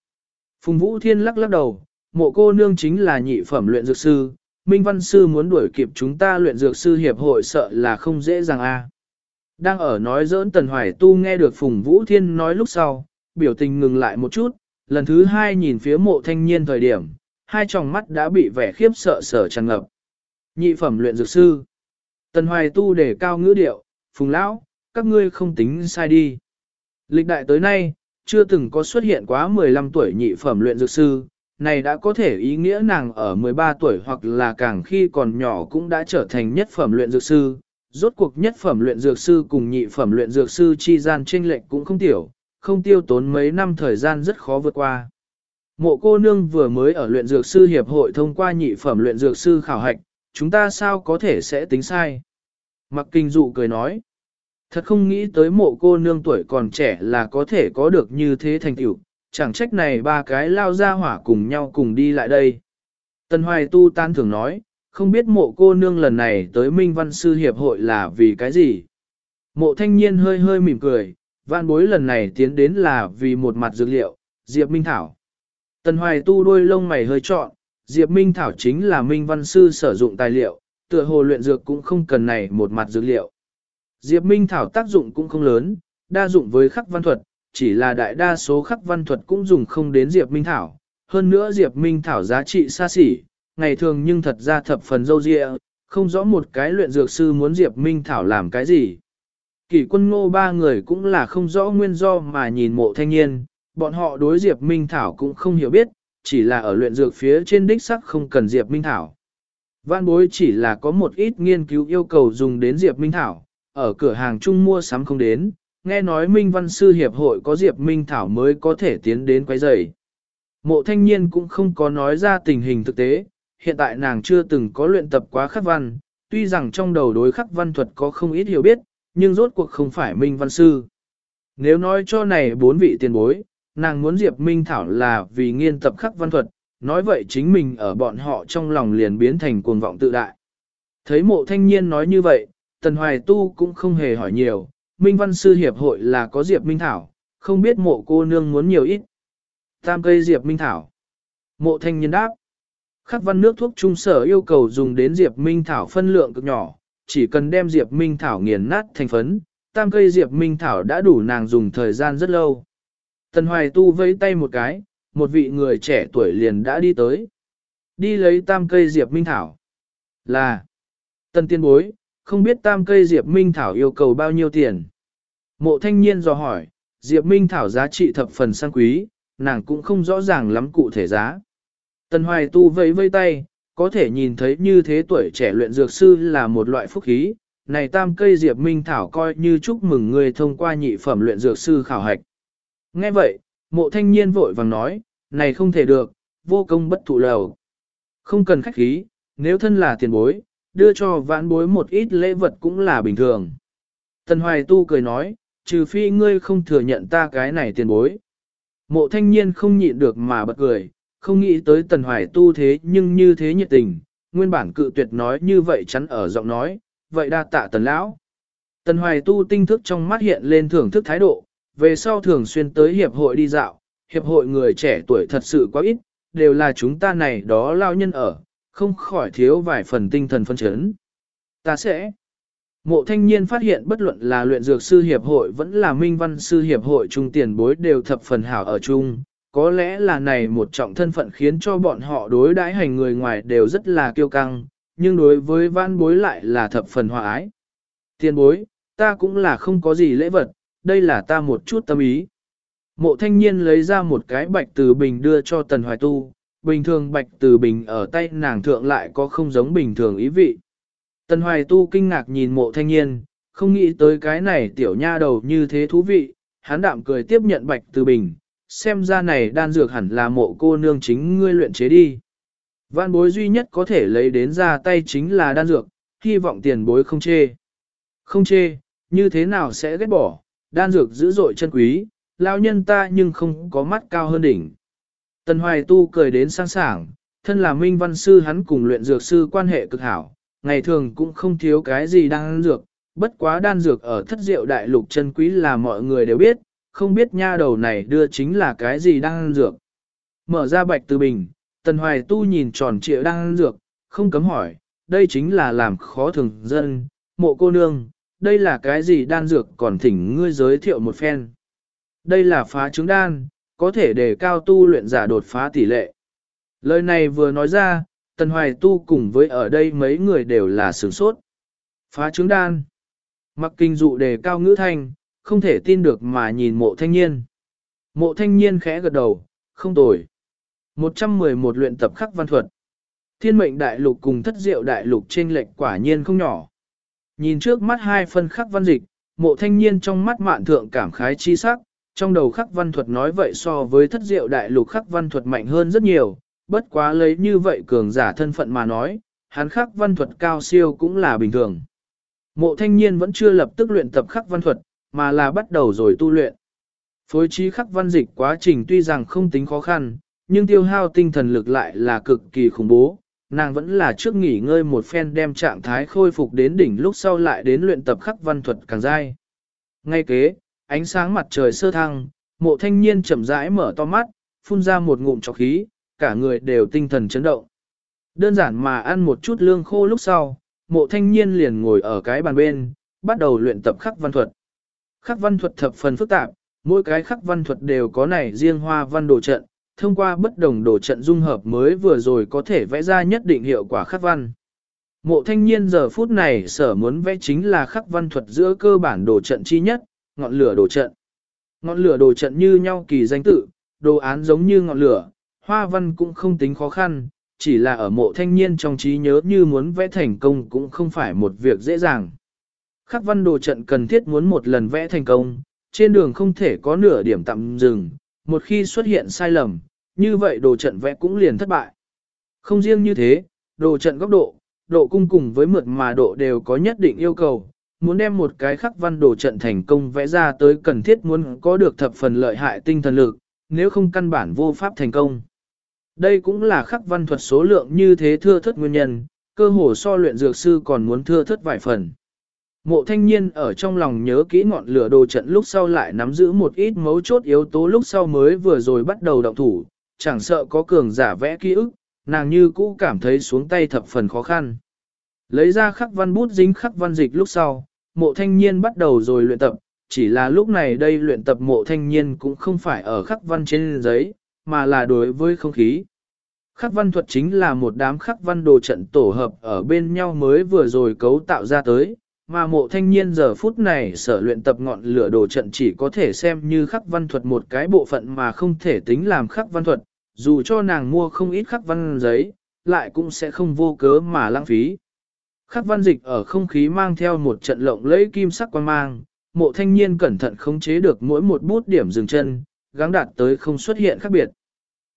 Phùng Vũ Thiên lắc lắc đầu, mộ cô nương chính là nhị phẩm luyện dược sư, Minh Văn Sư muốn đuổi kịp chúng ta luyện dược sư hiệp hội sợ là không dễ dàng a. Đang ở nói giỡn Tần Hoài Tu nghe được Phùng Vũ Thiên nói lúc sau, biểu tình ngừng lại một chút, lần thứ hai nhìn phía mộ thanh niên thời điểm, hai tròng mắt đã bị vẻ khiếp sợ sở tràn ngập. Nhị phẩm luyện dược sư. Tần Hoài Tu để cao ngữ điệu, Phùng Lão, các ngươi không tính sai đi. Lịch đại tới nay, chưa từng có xuất hiện quá 15 tuổi nhị phẩm luyện dược sư, này đã có thể ý nghĩa nàng ở 13 tuổi hoặc là càng khi còn nhỏ cũng đã trở thành nhất phẩm luyện dược sư. Rốt cuộc nhất phẩm luyện dược sư cùng nhị phẩm luyện dược sư chi gian chênh lệch cũng không tiểu, không tiêu tốn mấy năm thời gian rất khó vượt qua. Mộ cô nương vừa mới ở luyện dược sư hiệp hội thông qua nhị phẩm luyện dược sư khảo hạch, chúng ta sao có thể sẽ tính sai? Mặc kinh dụ cười nói, thật không nghĩ tới mộ cô nương tuổi còn trẻ là có thể có được như thế thành tựu, chẳng trách này ba cái lao ra hỏa cùng nhau cùng đi lại đây. Tần Hoài Tu tan thường nói, không biết mộ cô nương lần này tới Minh Văn Sư Hiệp hội là vì cái gì. Mộ thanh niên hơi hơi mỉm cười, vạn bối lần này tiến đến là vì một mặt dược liệu, Diệp Minh Thảo. Tần Hoài Tu đôi lông mày hơi trọn, Diệp Minh Thảo chính là Minh Văn Sư sử dụng tài liệu, tựa hồ luyện dược cũng không cần này một mặt dược liệu. Diệp Minh Thảo tác dụng cũng không lớn, đa dụng với khắc văn thuật, chỉ là đại đa số khắc văn thuật cũng dùng không đến Diệp Minh Thảo. Hơn nữa Diệp Minh Thảo giá trị xa xỉ, ngày thường nhưng thật ra thập phần dâu dịa, không rõ một cái luyện dược sư muốn Diệp Minh Thảo làm cái gì. Kỷ quân ngô ba người cũng là không rõ nguyên do mà nhìn mộ thanh niên, bọn họ đối Diệp Minh Thảo cũng không hiểu biết, chỉ là ở luyện dược phía trên đích sắc không cần Diệp Minh Thảo. Văn bối chỉ là có một ít nghiên cứu yêu cầu dùng đến Diệp Minh Thảo, ở cửa hàng chung mua sắm không đến, nghe nói Minh Văn Sư Hiệp hội có Diệp Minh Thảo mới có thể tiến đến quấy rầy. Mộ thanh niên cũng không có nói ra tình hình thực tế, hiện tại nàng chưa từng có luyện tập quá khắc văn, tuy rằng trong đầu đối khắc văn thuật có không ít hiểu biết, nhưng rốt cuộc không phải Minh Văn Sư. Nếu nói cho này bốn vị tiền bối, nàng muốn Diệp Minh Thảo là vì nghiên tập khắc văn thuật, nói vậy chính mình ở bọn họ trong lòng liền biến thành cuồng vọng tự đại. Thấy mộ thanh niên nói như vậy, Tần Hoài Tu cũng không hề hỏi nhiều, Minh Văn Sư Hiệp hội là có Diệp Minh Thảo, không biết mộ cô nương muốn nhiều ít. Tam cây Diệp Minh Thảo. Mộ thanh niên đáp. Khắc văn nước thuốc trung sở yêu cầu dùng đến Diệp Minh Thảo phân lượng cực nhỏ, chỉ cần đem Diệp Minh Thảo nghiền nát thành phấn, tam cây Diệp Minh Thảo đã đủ nàng dùng thời gian rất lâu. Tần Hoài Tu vẫy tay một cái, một vị người trẻ tuổi liền đã đi tới. Đi lấy tam cây Diệp Minh Thảo. Là, Tần tiên bối, không biết tam cây Diệp Minh Thảo yêu cầu bao nhiêu tiền. Mộ thanh niên dò hỏi, Diệp Minh Thảo giá trị thập phần sang quý, nàng cũng không rõ ràng lắm cụ thể giá. Tần Hoài Tu vẫy vây tay, có thể nhìn thấy như thế tuổi trẻ luyện dược sư là một loại phúc khí, này tam cây Diệp Minh Thảo coi như chúc mừng người thông qua nhị phẩm luyện dược sư khảo hạch. Nghe vậy, mộ thanh niên vội vàng nói, này không thể được, vô công bất thụ lầu. Không cần khách khí, nếu thân là tiền bối, đưa cho vãn bối một ít lễ vật cũng là bình thường. Tần Hoài Tu cười nói, trừ phi ngươi không thừa nhận ta cái này tiền bối. Mộ thanh niên không nhịn được mà bật cười, không nghĩ tới Tần Hoài Tu thế nhưng như thế nhiệt tình, nguyên bản cự tuyệt nói như vậy chắn ở giọng nói, vậy đa tạ Tần Lão. Tần Hoài Tu tinh thức trong mắt hiện lên thưởng thức thái độ, về sau thường xuyên tới hiệp hội đi dạo, hiệp hội người trẻ tuổi thật sự quá ít, đều là chúng ta này đó lao nhân ở, không khỏi thiếu vài phần tinh thần phân chấn. Ta sẽ. Mộ thanh niên phát hiện bất luận là luyện dược sư hiệp hội vẫn là minh văn sư hiệp hội trung tiền bối đều thập phần hảo ở chung. Có lẽ là này một trọng thân phận khiến cho bọn họ đối đãi hành người ngoài đều rất là kiêu căng, nhưng đối với văn bối lại là thập phần hòa ái. Tiền bối, ta cũng là không có gì lễ vật, đây là ta một chút tâm ý. Mộ thanh niên lấy ra một cái bạch từ bình đưa cho tần hoài tu, bình thường bạch từ bình ở tay nàng thượng lại có không giống bình thường ý vị. Tần hoài tu kinh ngạc nhìn mộ thanh niên, không nghĩ tới cái này tiểu nha đầu như thế thú vị, hắn đạm cười tiếp nhận bạch từ bình, xem ra này đan dược hẳn là mộ cô nương chính ngươi luyện chế đi. Vạn bối duy nhất có thể lấy đến ra tay chính là đan dược, hy vọng tiền bối không chê. Không chê, như thế nào sẽ ghét bỏ, đan dược dữ dội chân quý, lao nhân ta nhưng không có mắt cao hơn đỉnh. Tần Hoài Tu cười đến sang sảng, thân là minh văn sư hắn cùng luyện dược sư quan hệ cực hảo, ngày thường cũng không thiếu cái gì đan dược, bất quá đan dược ở thất diệu đại lục chân quý là mọi người đều biết, không biết nha đầu này đưa chính là cái gì đan dược. Mở ra bạch từ bình, Tần Hoài Tu nhìn tròn trịa đan dược, không cấm hỏi, đây chính là làm khó thường dân, mộ cô nương, đây là cái gì đan dược còn thỉnh ngươi giới thiệu một phen. Đây là phá trứng đan, có thể để cao tu luyện giả đột phá tỷ lệ. Lời này vừa nói ra, Tần Hoài Tu cùng với ở đây mấy người đều là sửng sốt. Phá trứng đan. Mặc kinh dụ đề cao ngữ thanh, không thể tin được mà nhìn mộ thanh niên. Mộ thanh niên khẽ gật đầu, không tồi. 111 luyện tập khắc văn thuật. Thiên mệnh đại lục cùng thất diệu đại lục trên lệch quả nhiên không nhỏ. Nhìn trước mắt hai phân khắc văn dịch, mộ thanh niên trong mắt mạn thượng cảm khái chi sắc, trong đầu khắc văn thuật nói vậy so với thất diệu đại lục khắc văn thuật mạnh hơn rất nhiều, bất quá lấy như vậy cường giả thân phận mà nói, hắn khắc văn thuật cao siêu cũng là bình thường. Mộ thanh niên vẫn chưa lập tức luyện tập khắc văn thuật, mà là bắt đầu rồi tu luyện. Phối trí khắc văn dịch quá trình tuy rằng không tính khó khăn, nhưng tiêu hao tinh thần lực lại là cực kỳ khủng bố. Nàng vẫn là trước nghỉ ngơi một phen đem trạng thái khôi phục đến đỉnh lúc sau lại đến luyện tập khắc văn thuật càng dai. Ngay kế, ánh sáng mặt trời sơ thăng, mộ thanh niên chậm rãi mở to mắt, phun ra một ngụm trọc khí, cả người đều tinh thần chấn động. Đơn giản mà ăn một chút lương khô lúc sau, mộ thanh niên liền ngồi ở cái bàn bên, bắt đầu luyện tập khắc văn thuật. Khắc văn thuật thập phần phức tạp, mỗi cái khắc văn thuật đều có này riêng hoa văn đồ trận, thông qua bất đồng đồ trận dung hợp mới vừa rồi có thể vẽ ra nhất định hiệu quả khắc văn. Mộ thanh niên giờ phút này sở muốn vẽ chính là khắc văn thuật giữa cơ bản đồ trận chi nhất, ngọn lửa đồ trận. Ngọn lửa đồ trận như nhau kỳ danh tự, đồ án giống như ngọn lửa, hoa văn cũng không tính khó khăn, chỉ là ở mộ thanh niên trong trí nhớ như muốn vẽ thành công cũng không phải một việc dễ dàng. Khắc văn đồ trận cần thiết muốn một lần vẽ thành công, trên đường không thể có nửa điểm tạm dừng, một khi xuất hiện sai lầm, như vậy đồ trận vẽ cũng liền thất bại. Không riêng như thế, đồ trận góc độ, độ cung cùng với mượt mà độ đều có nhất định yêu cầu, muốn đem một cái khắc văn đồ trận thành công vẽ ra tới cần thiết muốn có được thập phần lợi hại tinh thần lực, nếu không căn bản vô pháp thành công. Đây cũng là khắc văn thuật số lượng như thế thưa thất nguyên nhân, cơ hồ so luyện dược sư còn muốn thưa thất vài phần. Mộ thanh niên ở trong lòng nhớ kỹ ngọn lửa đồ trận lúc sau lại nắm giữ một ít mấu chốt yếu tố lúc sau mới vừa rồi bắt đầu động thủ, chẳng sợ có cường giả vẽ ký ức, nàng như cũ cảm thấy xuống tay thập phần khó khăn. Lấy ra khắc văn bút dính khắc văn dịch lúc sau, mộ thanh niên bắt đầu rồi luyện tập, chỉ là lúc này đây luyện tập mộ thanh niên cũng không phải ở khắc văn trên giấy, mà là đối với không khí. Khắc văn thuật chính là một đám khắc văn đồ trận tổ hợp ở bên nhau mới vừa rồi cấu tạo ra tới, mà mộ thanh niên giờ phút này sở luyện tập ngọn lửa đồ trận chỉ có thể xem như khắc văn thuật một cái bộ phận mà không thể tính làm khắc văn thuật, dù cho nàng mua không ít khắc văn giấy, lại cũng sẽ không vô cớ mà lãng phí. Khắc văn dịch ở không khí mang theo một trận lộng lẫy kim sắc quan mang, mộ thanh niên cẩn thận khống chế được mỗi một bút điểm dừng chân, gắng đạt tới không xuất hiện khác biệt.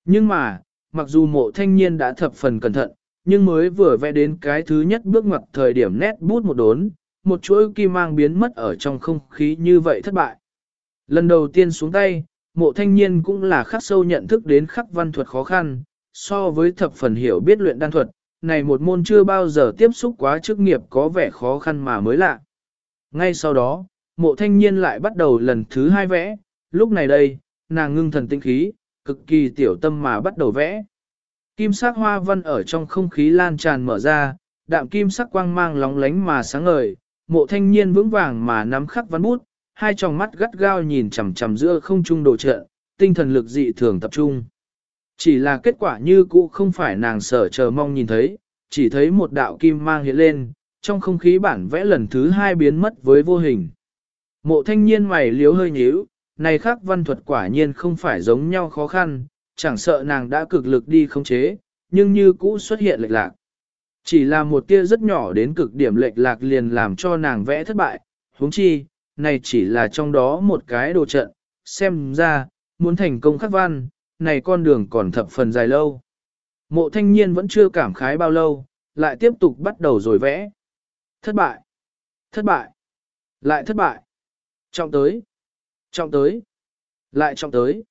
Nhưng mà, mặc dù mộ thanh niên đã thập phần cẩn thận, nhưng mới vừa vẽ đến cái thứ nhất bước ngoặt thời điểm nét bút một đốn, một chuỗi kim mang biến mất ở trong không khí như vậy thất bại. Lần đầu tiên xuống tay, mộ thanh niên cũng là khắc sâu nhận thức đến khắc văn thuật khó khăn, so với thập phần hiểu biết luyện đan thuật, này một môn chưa bao giờ tiếp xúc quá chức nghiệp có vẻ khó khăn mà mới lạ. Ngay sau đó, mộ thanh niên lại bắt đầu lần thứ hai vẽ, lúc này đây, nàng ngưng thần tinh khí, cực kỳ tiểu tâm mà bắt đầu vẽ. Kim sắc hoa văn ở trong không khí lan tràn mở ra, đạm kim sắc quang mang lóng lánh mà sáng ngời, mộ thanh niên vững vàng mà nắm khắc văn bút, hai tròng mắt gắt gao nhìn chằm chằm giữa không trung đồ trợ, tinh thần lực dị thường tập trung. Chỉ là kết quả như cũ không phải nàng sở chờ mong nhìn thấy, chỉ thấy một đạo kim mang hiện lên, trong không khí bản vẽ lần thứ hai biến mất với vô hình. Mộ thanh niên mày liếu hơi nhíu, này khác văn thuật quả nhiên không phải giống nhau khó khăn, chẳng sợ nàng đã cực lực đi khống chế, nhưng như cũ xuất hiện lệch lạc. Chỉ là một tia rất nhỏ đến cực điểm lệch lạc liền làm cho nàng vẽ thất bại, huống chi, này chỉ là trong đó một cái đồ trận, xem ra, muốn thành công khắc văn, này con đường còn thập phần dài lâu. Mộ thanh niên vẫn chưa cảm khái bao lâu, lại tiếp tục bắt đầu rồi vẽ. Thất bại, thất bại, lại thất bại, trọng tới, trọng tới, lại trọng tới.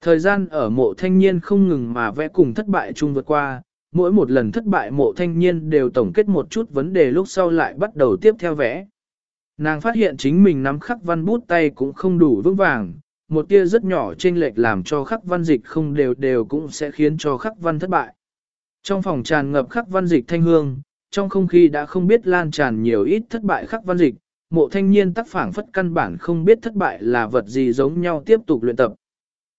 Thời gian ở mộ thanh niên không ngừng mà vẽ cùng thất bại chung vượt qua, mỗi một lần thất bại mộ thanh niên đều tổng kết một chút vấn đề lúc sau lại bắt đầu tiếp theo vẽ. Nàng phát hiện chính mình nắm khắc văn bút tay cũng không đủ vững vàng, một tia rất nhỏ trên lệch làm cho khắc văn dịch không đều đều cũng sẽ khiến cho khắc văn thất bại. Trong phòng tràn ngập khắc văn dịch thanh hương, trong không khí đã không biết lan tràn nhiều ít thất bại khắc văn dịch, mộ thanh niên tác phảng phất căn bản không biết thất bại là vật gì giống nhau tiếp tục luyện tập.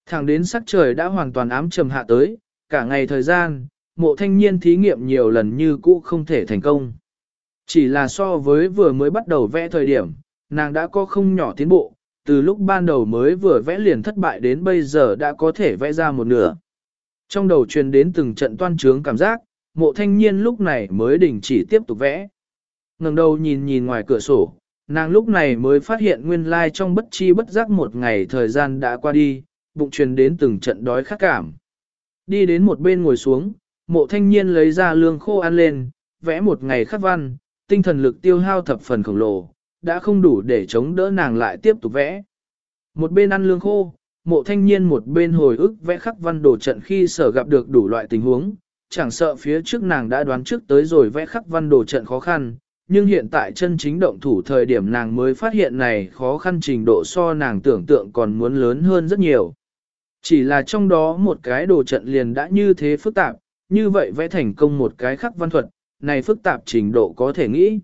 Thẳng đến sắc trời đã hoàn toàn ám trầm hạ tới, cả ngày thời gian, mộ thanh niên thí nghiệm nhiều lần như cũ không thể thành công. Chỉ là so với vừa mới bắt đầu vẽ thời điểm, nàng đã có không nhỏ tiến bộ, từ lúc ban đầu mới vừa vẽ liền thất bại đến bây giờ đã có thể vẽ ra một nửa. Trong đầu truyền đến từng trận toan trướng cảm giác, mộ thanh niên lúc này mới đình chỉ tiếp tục vẽ. ngẩng đầu nhìn nhìn ngoài cửa sổ, nàng lúc này mới phát hiện nguyên lai trong bất chi bất giác một ngày thời gian đã qua đi, bụng truyền đến từng trận đói khát cảm. Đi đến một bên ngồi xuống, mộ thanh niên lấy ra lương khô ăn lên, vẽ một ngày khắc văn, tinh thần lực tiêu hao thập phần khổng lồ, đã không đủ để chống đỡ nàng lại tiếp tục vẽ. Một bên ăn lương khô, mộ thanh niên một bên hồi ức vẽ khắc văn đồ trận khi sở gặp được đủ loại tình huống, chẳng sợ phía trước nàng đã đoán trước tới rồi vẽ khắc văn đồ trận khó khăn, nhưng hiện tại chân chính động thủ thời điểm nàng mới phát hiện này khó khăn trình độ so nàng tưởng tượng còn muốn lớn hơn rất nhiều. Chỉ là trong đó một cái đồ trận liền đã như thế phức tạp, như vậy vẽ thành công một cái khắc văn thuật, này phức tạp trình độ có thể nghĩ.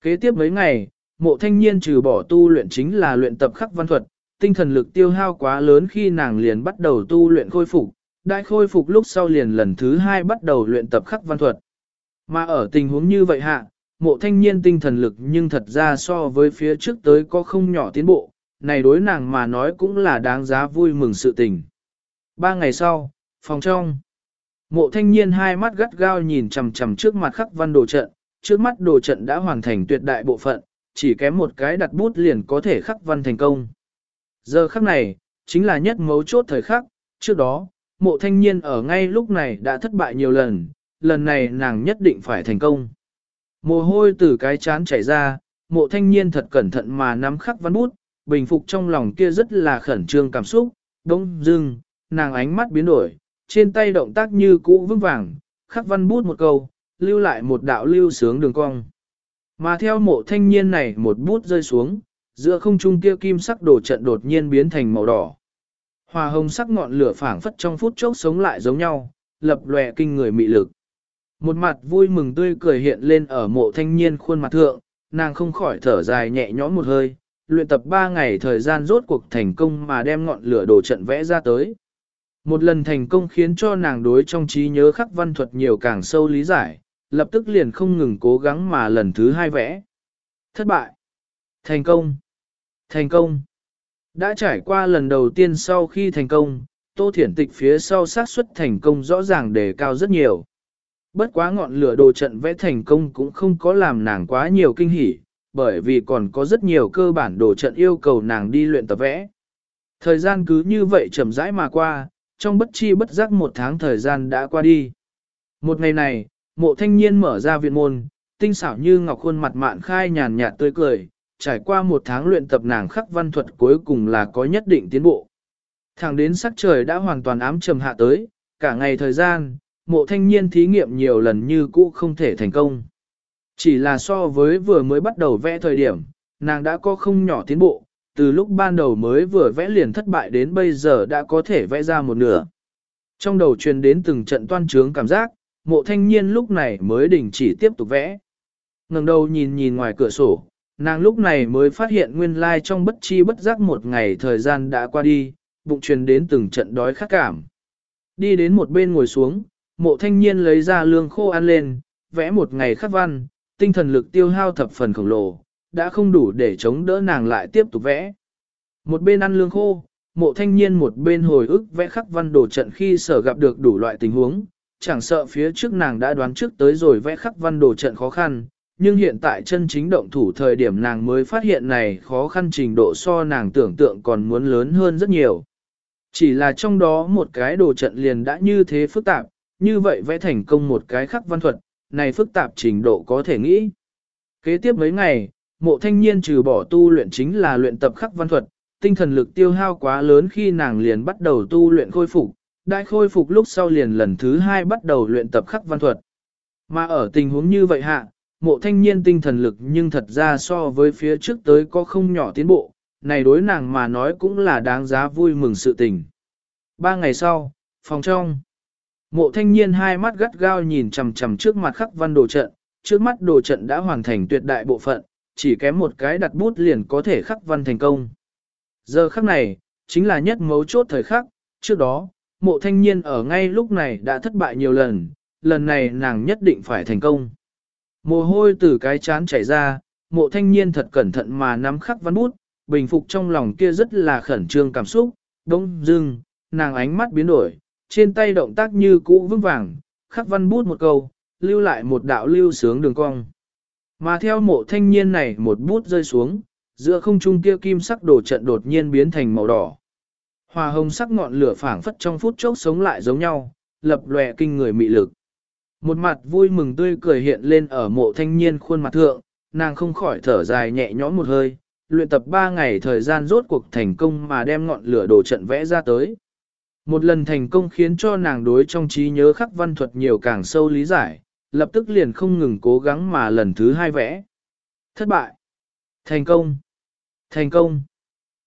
Kế tiếp mấy ngày, mộ thanh niên trừ bỏ tu luyện chính là luyện tập khắc văn thuật, tinh thần lực tiêu hao quá lớn khi nàng liền bắt đầu tu luyện khôi phục, đại khôi phục lúc sau liền lần thứ hai bắt đầu luyện tập khắc văn thuật. Mà ở tình huống như vậy hạ, mộ thanh niên tinh thần lực nhưng thật ra so với phía trước tới có không nhỏ tiến bộ, này đối nàng mà nói cũng là đáng giá vui mừng sự tình. Ba ngày sau, phòng trong, mộ thanh niên hai mắt gắt gao nhìn chằm chằm trước mặt khắc văn đồ trận, trước mắt đồ trận đã hoàn thành tuyệt đại bộ phận, chỉ kém một cái đặt bút liền có thể khắc văn thành công. Giờ khắc này, chính là nhất mấu chốt thời khắc, trước đó, mộ thanh niên ở ngay lúc này đã thất bại nhiều lần, lần này nàng nhất định phải thành công. Mồ hôi từ cái chán chảy ra, mộ thanh niên thật cẩn thận mà nắm khắc văn bút, bình phục trong lòng kia rất là khẩn trương cảm xúc, đông dưng, nàng ánh mắt biến đổi, trên tay động tác như cũ vững vàng, khắc văn bút một câu, lưu lại một đạo lưu sướng đường cong. Mà theo mộ thanh niên này một bút rơi xuống, giữa không trung kia kim sắc đổ trận đột nhiên biến thành màu đỏ. Hòa hồng sắc ngọn lửa phảng phất trong phút chốc sống lại giống nhau, lập lòe kinh người mị lực. Một mặt vui mừng tươi cười hiện lên ở mộ thanh niên khuôn mặt thượng, nàng không khỏi thở dài nhẹ nhõm một hơi, luyện tập 3 ngày thời gian rốt cuộc thành công mà đem ngọn lửa đồ trận vẽ ra tới. Một lần thành công khiến cho nàng đối trong trí nhớ khắc văn thuật nhiều càng sâu lý giải, lập tức liền không ngừng cố gắng mà lần thứ hai vẽ. Thất bại. Thành công. Thành công. Đã trải qua lần đầu tiên sau khi thành công, Tô Thiển Tịch phía sau xác suất thành công rõ ràng đề cao rất nhiều. Bất quá ngọn lửa đồ trận vẽ thành công cũng không có làm nàng quá nhiều kinh hỉ, bởi vì còn có rất nhiều cơ bản đồ trận yêu cầu nàng đi luyện tập vẽ. Thời gian cứ như vậy chậm rãi mà qua, trong bất chi bất giác một tháng thời gian đã qua đi. Một ngày này, mộ thanh niên mở ra viện môn, tinh xảo như ngọc khuôn mặt mạn khai nhàn nhạt tươi cười, trải qua một tháng luyện tập nàng khắc văn thuật cuối cùng là có nhất định tiến bộ. Thẳng đến sắc trời đã hoàn toàn ám trầm hạ tới, cả ngày thời gian, mộ thanh niên thí nghiệm nhiều lần như cũ không thể thành công. Chỉ là so với vừa mới bắt đầu vẽ thời điểm, nàng đã có không nhỏ tiến bộ, từ lúc ban đầu mới vừa vẽ liền thất bại đến bây giờ đã có thể vẽ ra một nửa. Trong đầu truyền đến từng trận toan trướng cảm giác, mộ thanh niên lúc này mới đình chỉ tiếp tục vẽ. ngẩng đầu nhìn nhìn ngoài cửa sổ, nàng lúc này mới phát hiện nguyên lai trong bất chi bất giác một ngày thời gian đã qua đi, bụng truyền đến từng trận đói khát cảm. Đi đến một bên ngồi xuống, mộ thanh niên lấy ra lương khô ăn lên, vẽ một ngày khắc văn, tinh thần lực tiêu hao thập phần khổng lồ, đã không đủ để chống đỡ nàng lại tiếp tục vẽ. Một bên ăn lương khô, mộ thanh niên một bên hồi ức vẽ khắc văn đồ trận khi sở gặp được đủ loại tình huống, chẳng sợ phía trước nàng đã đoán trước tới rồi vẽ khắc văn đồ trận khó khăn, nhưng hiện tại chân chính động thủ thời điểm nàng mới phát hiện này khó khăn trình độ so nàng tưởng tượng còn muốn lớn hơn rất nhiều. Chỉ là trong đó một cái đồ trận liền đã như thế phức tạp, như vậy vẽ thành công một cái khắc văn thuật, này phức tạp trình độ có thể nghĩ. Kế tiếp mấy ngày, mộ thanh niên trừ bỏ tu luyện chính là luyện tập khắc văn thuật, tinh thần lực tiêu hao quá lớn khi nàng liền bắt đầu tu luyện khôi phục, đại khôi phục lúc sau liền lần thứ hai bắt đầu luyện tập khắc văn thuật. Mà ở tình huống như vậy hạ, mộ thanh niên tinh thần lực nhưng thật ra so với phía trước tới có không nhỏ tiến bộ, này đối nàng mà nói cũng là đáng giá vui mừng sự tình. Ba ngày sau, phòng trong, mộ thanh niên hai mắt gắt gao nhìn chằm chằm trước mặt khắc văn đồ trận, trước mắt đồ trận đã hoàn thành tuyệt đại bộ phận, chỉ kém một cái đặt bút liền có thể khắc văn thành công. Giờ khắc này, chính là nhất mấu chốt thời khắc, trước đó, mộ thanh niên ở ngay lúc này đã thất bại nhiều lần, lần này nàng nhất định phải thành công. Mồ hôi từ cái chán chảy ra, mộ thanh niên thật cẩn thận mà nắm khắc văn bút, bình phục trong lòng kia rất là khẩn trương cảm xúc, đông dưng, nàng ánh mắt biến đổi, trên tay động tác như cũ vững vàng, khắc văn bút một câu, lưu lại một đạo lưu sướng đường cong. Mà theo mộ thanh niên này một bút rơi xuống, giữa không trung kia kim sắc đổ trận đột nhiên biến thành màu đỏ. Hòa hồng sắc ngọn lửa phảng phất trong phút chốc sống lại giống nhau, lập lòe kinh người mị lực. Một mặt vui mừng tươi cười hiện lên ở mộ thanh niên khuôn mặt thượng, nàng không khỏi thở dài nhẹ nhõm một hơi, luyện tập 3 ngày thời gian rốt cuộc thành công mà đem ngọn lửa đồ trận vẽ ra tới. Một lần thành công khiến cho nàng đối trong trí nhớ khắc văn thuật nhiều càng sâu lý giải, lập tức liền không ngừng cố gắng mà lần thứ hai vẽ. Thất bại. Thành công. Thành công.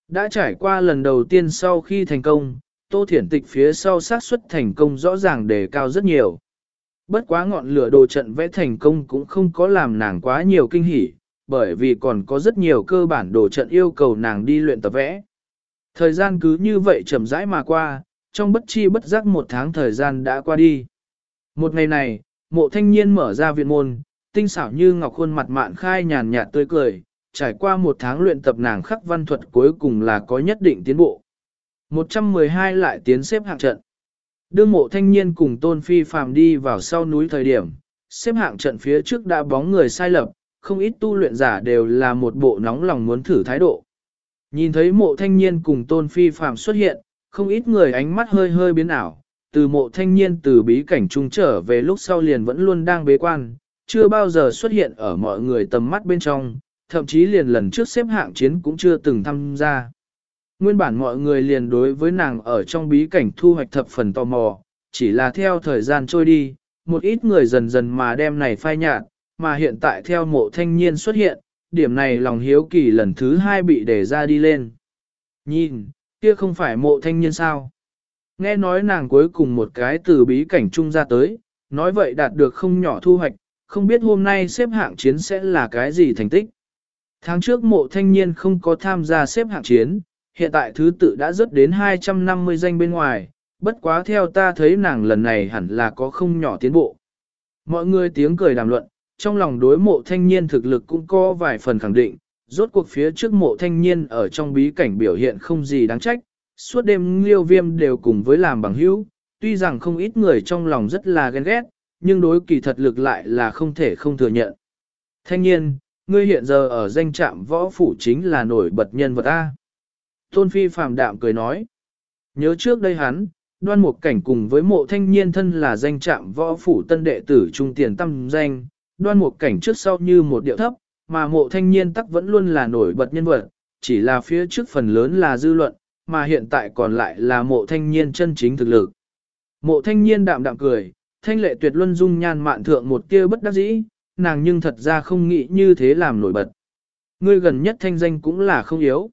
Đã trải qua lần đầu tiên sau khi thành công, Tô Thiển Tịch phía sau xác suất thành công rõ ràng đề cao rất nhiều. Bất quá ngọn lửa đồ trận vẽ thành công cũng không có làm nàng quá nhiều kinh hỉ, bởi vì còn có rất nhiều cơ bản đồ trận yêu cầu nàng đi luyện tập vẽ. Thời gian cứ như vậy chậm rãi mà qua, trong bất chi bất giác một tháng thời gian đã qua đi. Một ngày này, mộ thanh niên mở ra viện môn, tinh xảo như ngọc khuôn mặt mạn khai nhàn nhạt tươi cười, trải qua một tháng luyện tập nàng khắc văn thuật cuối cùng là có nhất định tiến bộ. 112 lại tiến xếp hạng trận. Đương mộ thanh niên cùng tôn phi phàm đi vào sau núi thời điểm, xếp hạng trận phía trước đã bóng người sai lập, không ít tu luyện giả đều là một bộ nóng lòng muốn thử thái độ. Nhìn thấy mộ thanh niên cùng tôn phi phàm xuất hiện, không ít người ánh mắt hơi hơi biến ảo, từ mộ thanh niên từ bí cảnh trung trở về lúc sau liền vẫn luôn đang bế quan, chưa bao giờ xuất hiện ở mọi người tầm mắt bên trong, thậm chí liền lần trước xếp hạng chiến cũng chưa từng tham gia. Nguyên bản mọi người liền đối với nàng ở trong bí cảnh thu hoạch thập phần tò mò, chỉ là theo thời gian trôi đi, một ít người dần dần mà đem này phai nhạt, mà hiện tại theo mộ thanh niên xuất hiện, điểm này lòng hiếu kỳ lần thứ hai bị để ra đi lên. Nhìn, kia không phải mộ thanh niên sao? Nghe nói nàng cuối cùng một cái từ bí cảnh trung ra tới, nói vậy đạt được không nhỏ thu hoạch, không biết hôm nay xếp hạng chiến sẽ là cái gì thành tích. Tháng trước mộ thanh niên không có tham gia xếp hạng chiến, hiện tại thứ tự đã rớt đến 250 danh bên ngoài, bất quá theo ta thấy nàng lần này hẳn là có không nhỏ tiến bộ. Mọi người tiếng cười đàm luận, trong lòng đối mộ thanh niên thực lực cũng có vài phần khẳng định, rốt cuộc phía trước mộ thanh niên ở trong bí cảnh biểu hiện không gì đáng trách, suốt đêm liêu viêm đều cùng với làm bằng hữu, tuy rằng không ít người trong lòng rất là ghen ghét, nhưng đối kỳ thật lực lại là không thể không thừa nhận. Thanh niên, ngươi hiện giờ ở danh trạm võ phủ chính là nổi bật nhân vật A. Tôn Phi phàm đạm cười nói. Nhớ trước đây hắn, đoan một cảnh cùng với mộ thanh niên thân là danh trạm võ phủ tân đệ tử trung tiền tâm danh, đoan một cảnh trước sau như một điệu thấp, mà mộ thanh niên tắc vẫn luôn là nổi bật nhân vật, chỉ là phía trước phần lớn là dư luận, mà hiện tại còn lại là mộ thanh niên chân chính thực lực. Mộ thanh niên đạm đạm cười, thanh lệ tuyệt luân dung nhan mạn thượng một tia bất đắc dĩ, nàng nhưng thật ra không nghĩ như thế làm nổi bật. Ngươi gần nhất thanh danh cũng là không yếu.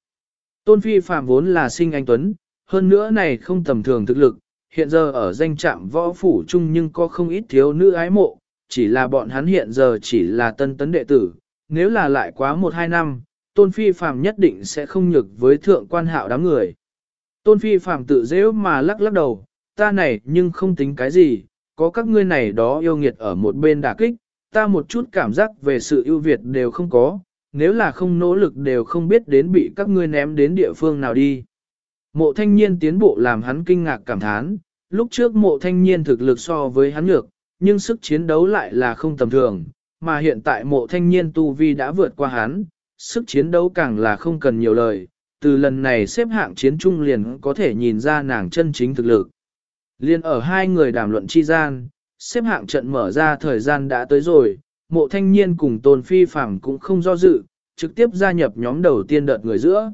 Tôn Phi Phạm vốn là sinh anh Tuấn, hơn nữa này không tầm thường thực lực, hiện giờ ở danh trạm võ phủ chung nhưng có không ít thiếu nữ ái mộ, chỉ là bọn hắn hiện giờ chỉ là tân tấn đệ tử, nếu là lại quá một hai năm, Tôn Phi Phạm nhất định sẽ không nhược với thượng quan hạo đám người. Tôn Phi Phạm tự dễ mà lắc lắc đầu, ta này nhưng không tính cái gì, có các ngươi này đó yêu nghiệt ở một bên đả kích, ta một chút cảm giác về sự ưu việt đều không có, nếu là không nỗ lực đều không biết đến bị các ngươi ném đến địa phương nào đi. Mộ thanh niên tiến bộ làm hắn kinh ngạc cảm thán, lúc trước mộ thanh niên thực lực so với hắn nhược, nhưng sức chiến đấu lại là không tầm thường, mà hiện tại mộ thanh niên tu vi đã vượt qua hắn, sức chiến đấu càng là không cần nhiều lời, từ lần này xếp hạng chiến trung liền có thể nhìn ra nàng chân chính thực lực. Liên ở hai người đàm luận chi gian, xếp hạng trận mở ra thời gian đã tới rồi, mộ thanh niên cùng tôn phi phẳng cũng không do dự, trực tiếp gia nhập nhóm đầu tiên đợt người giữa.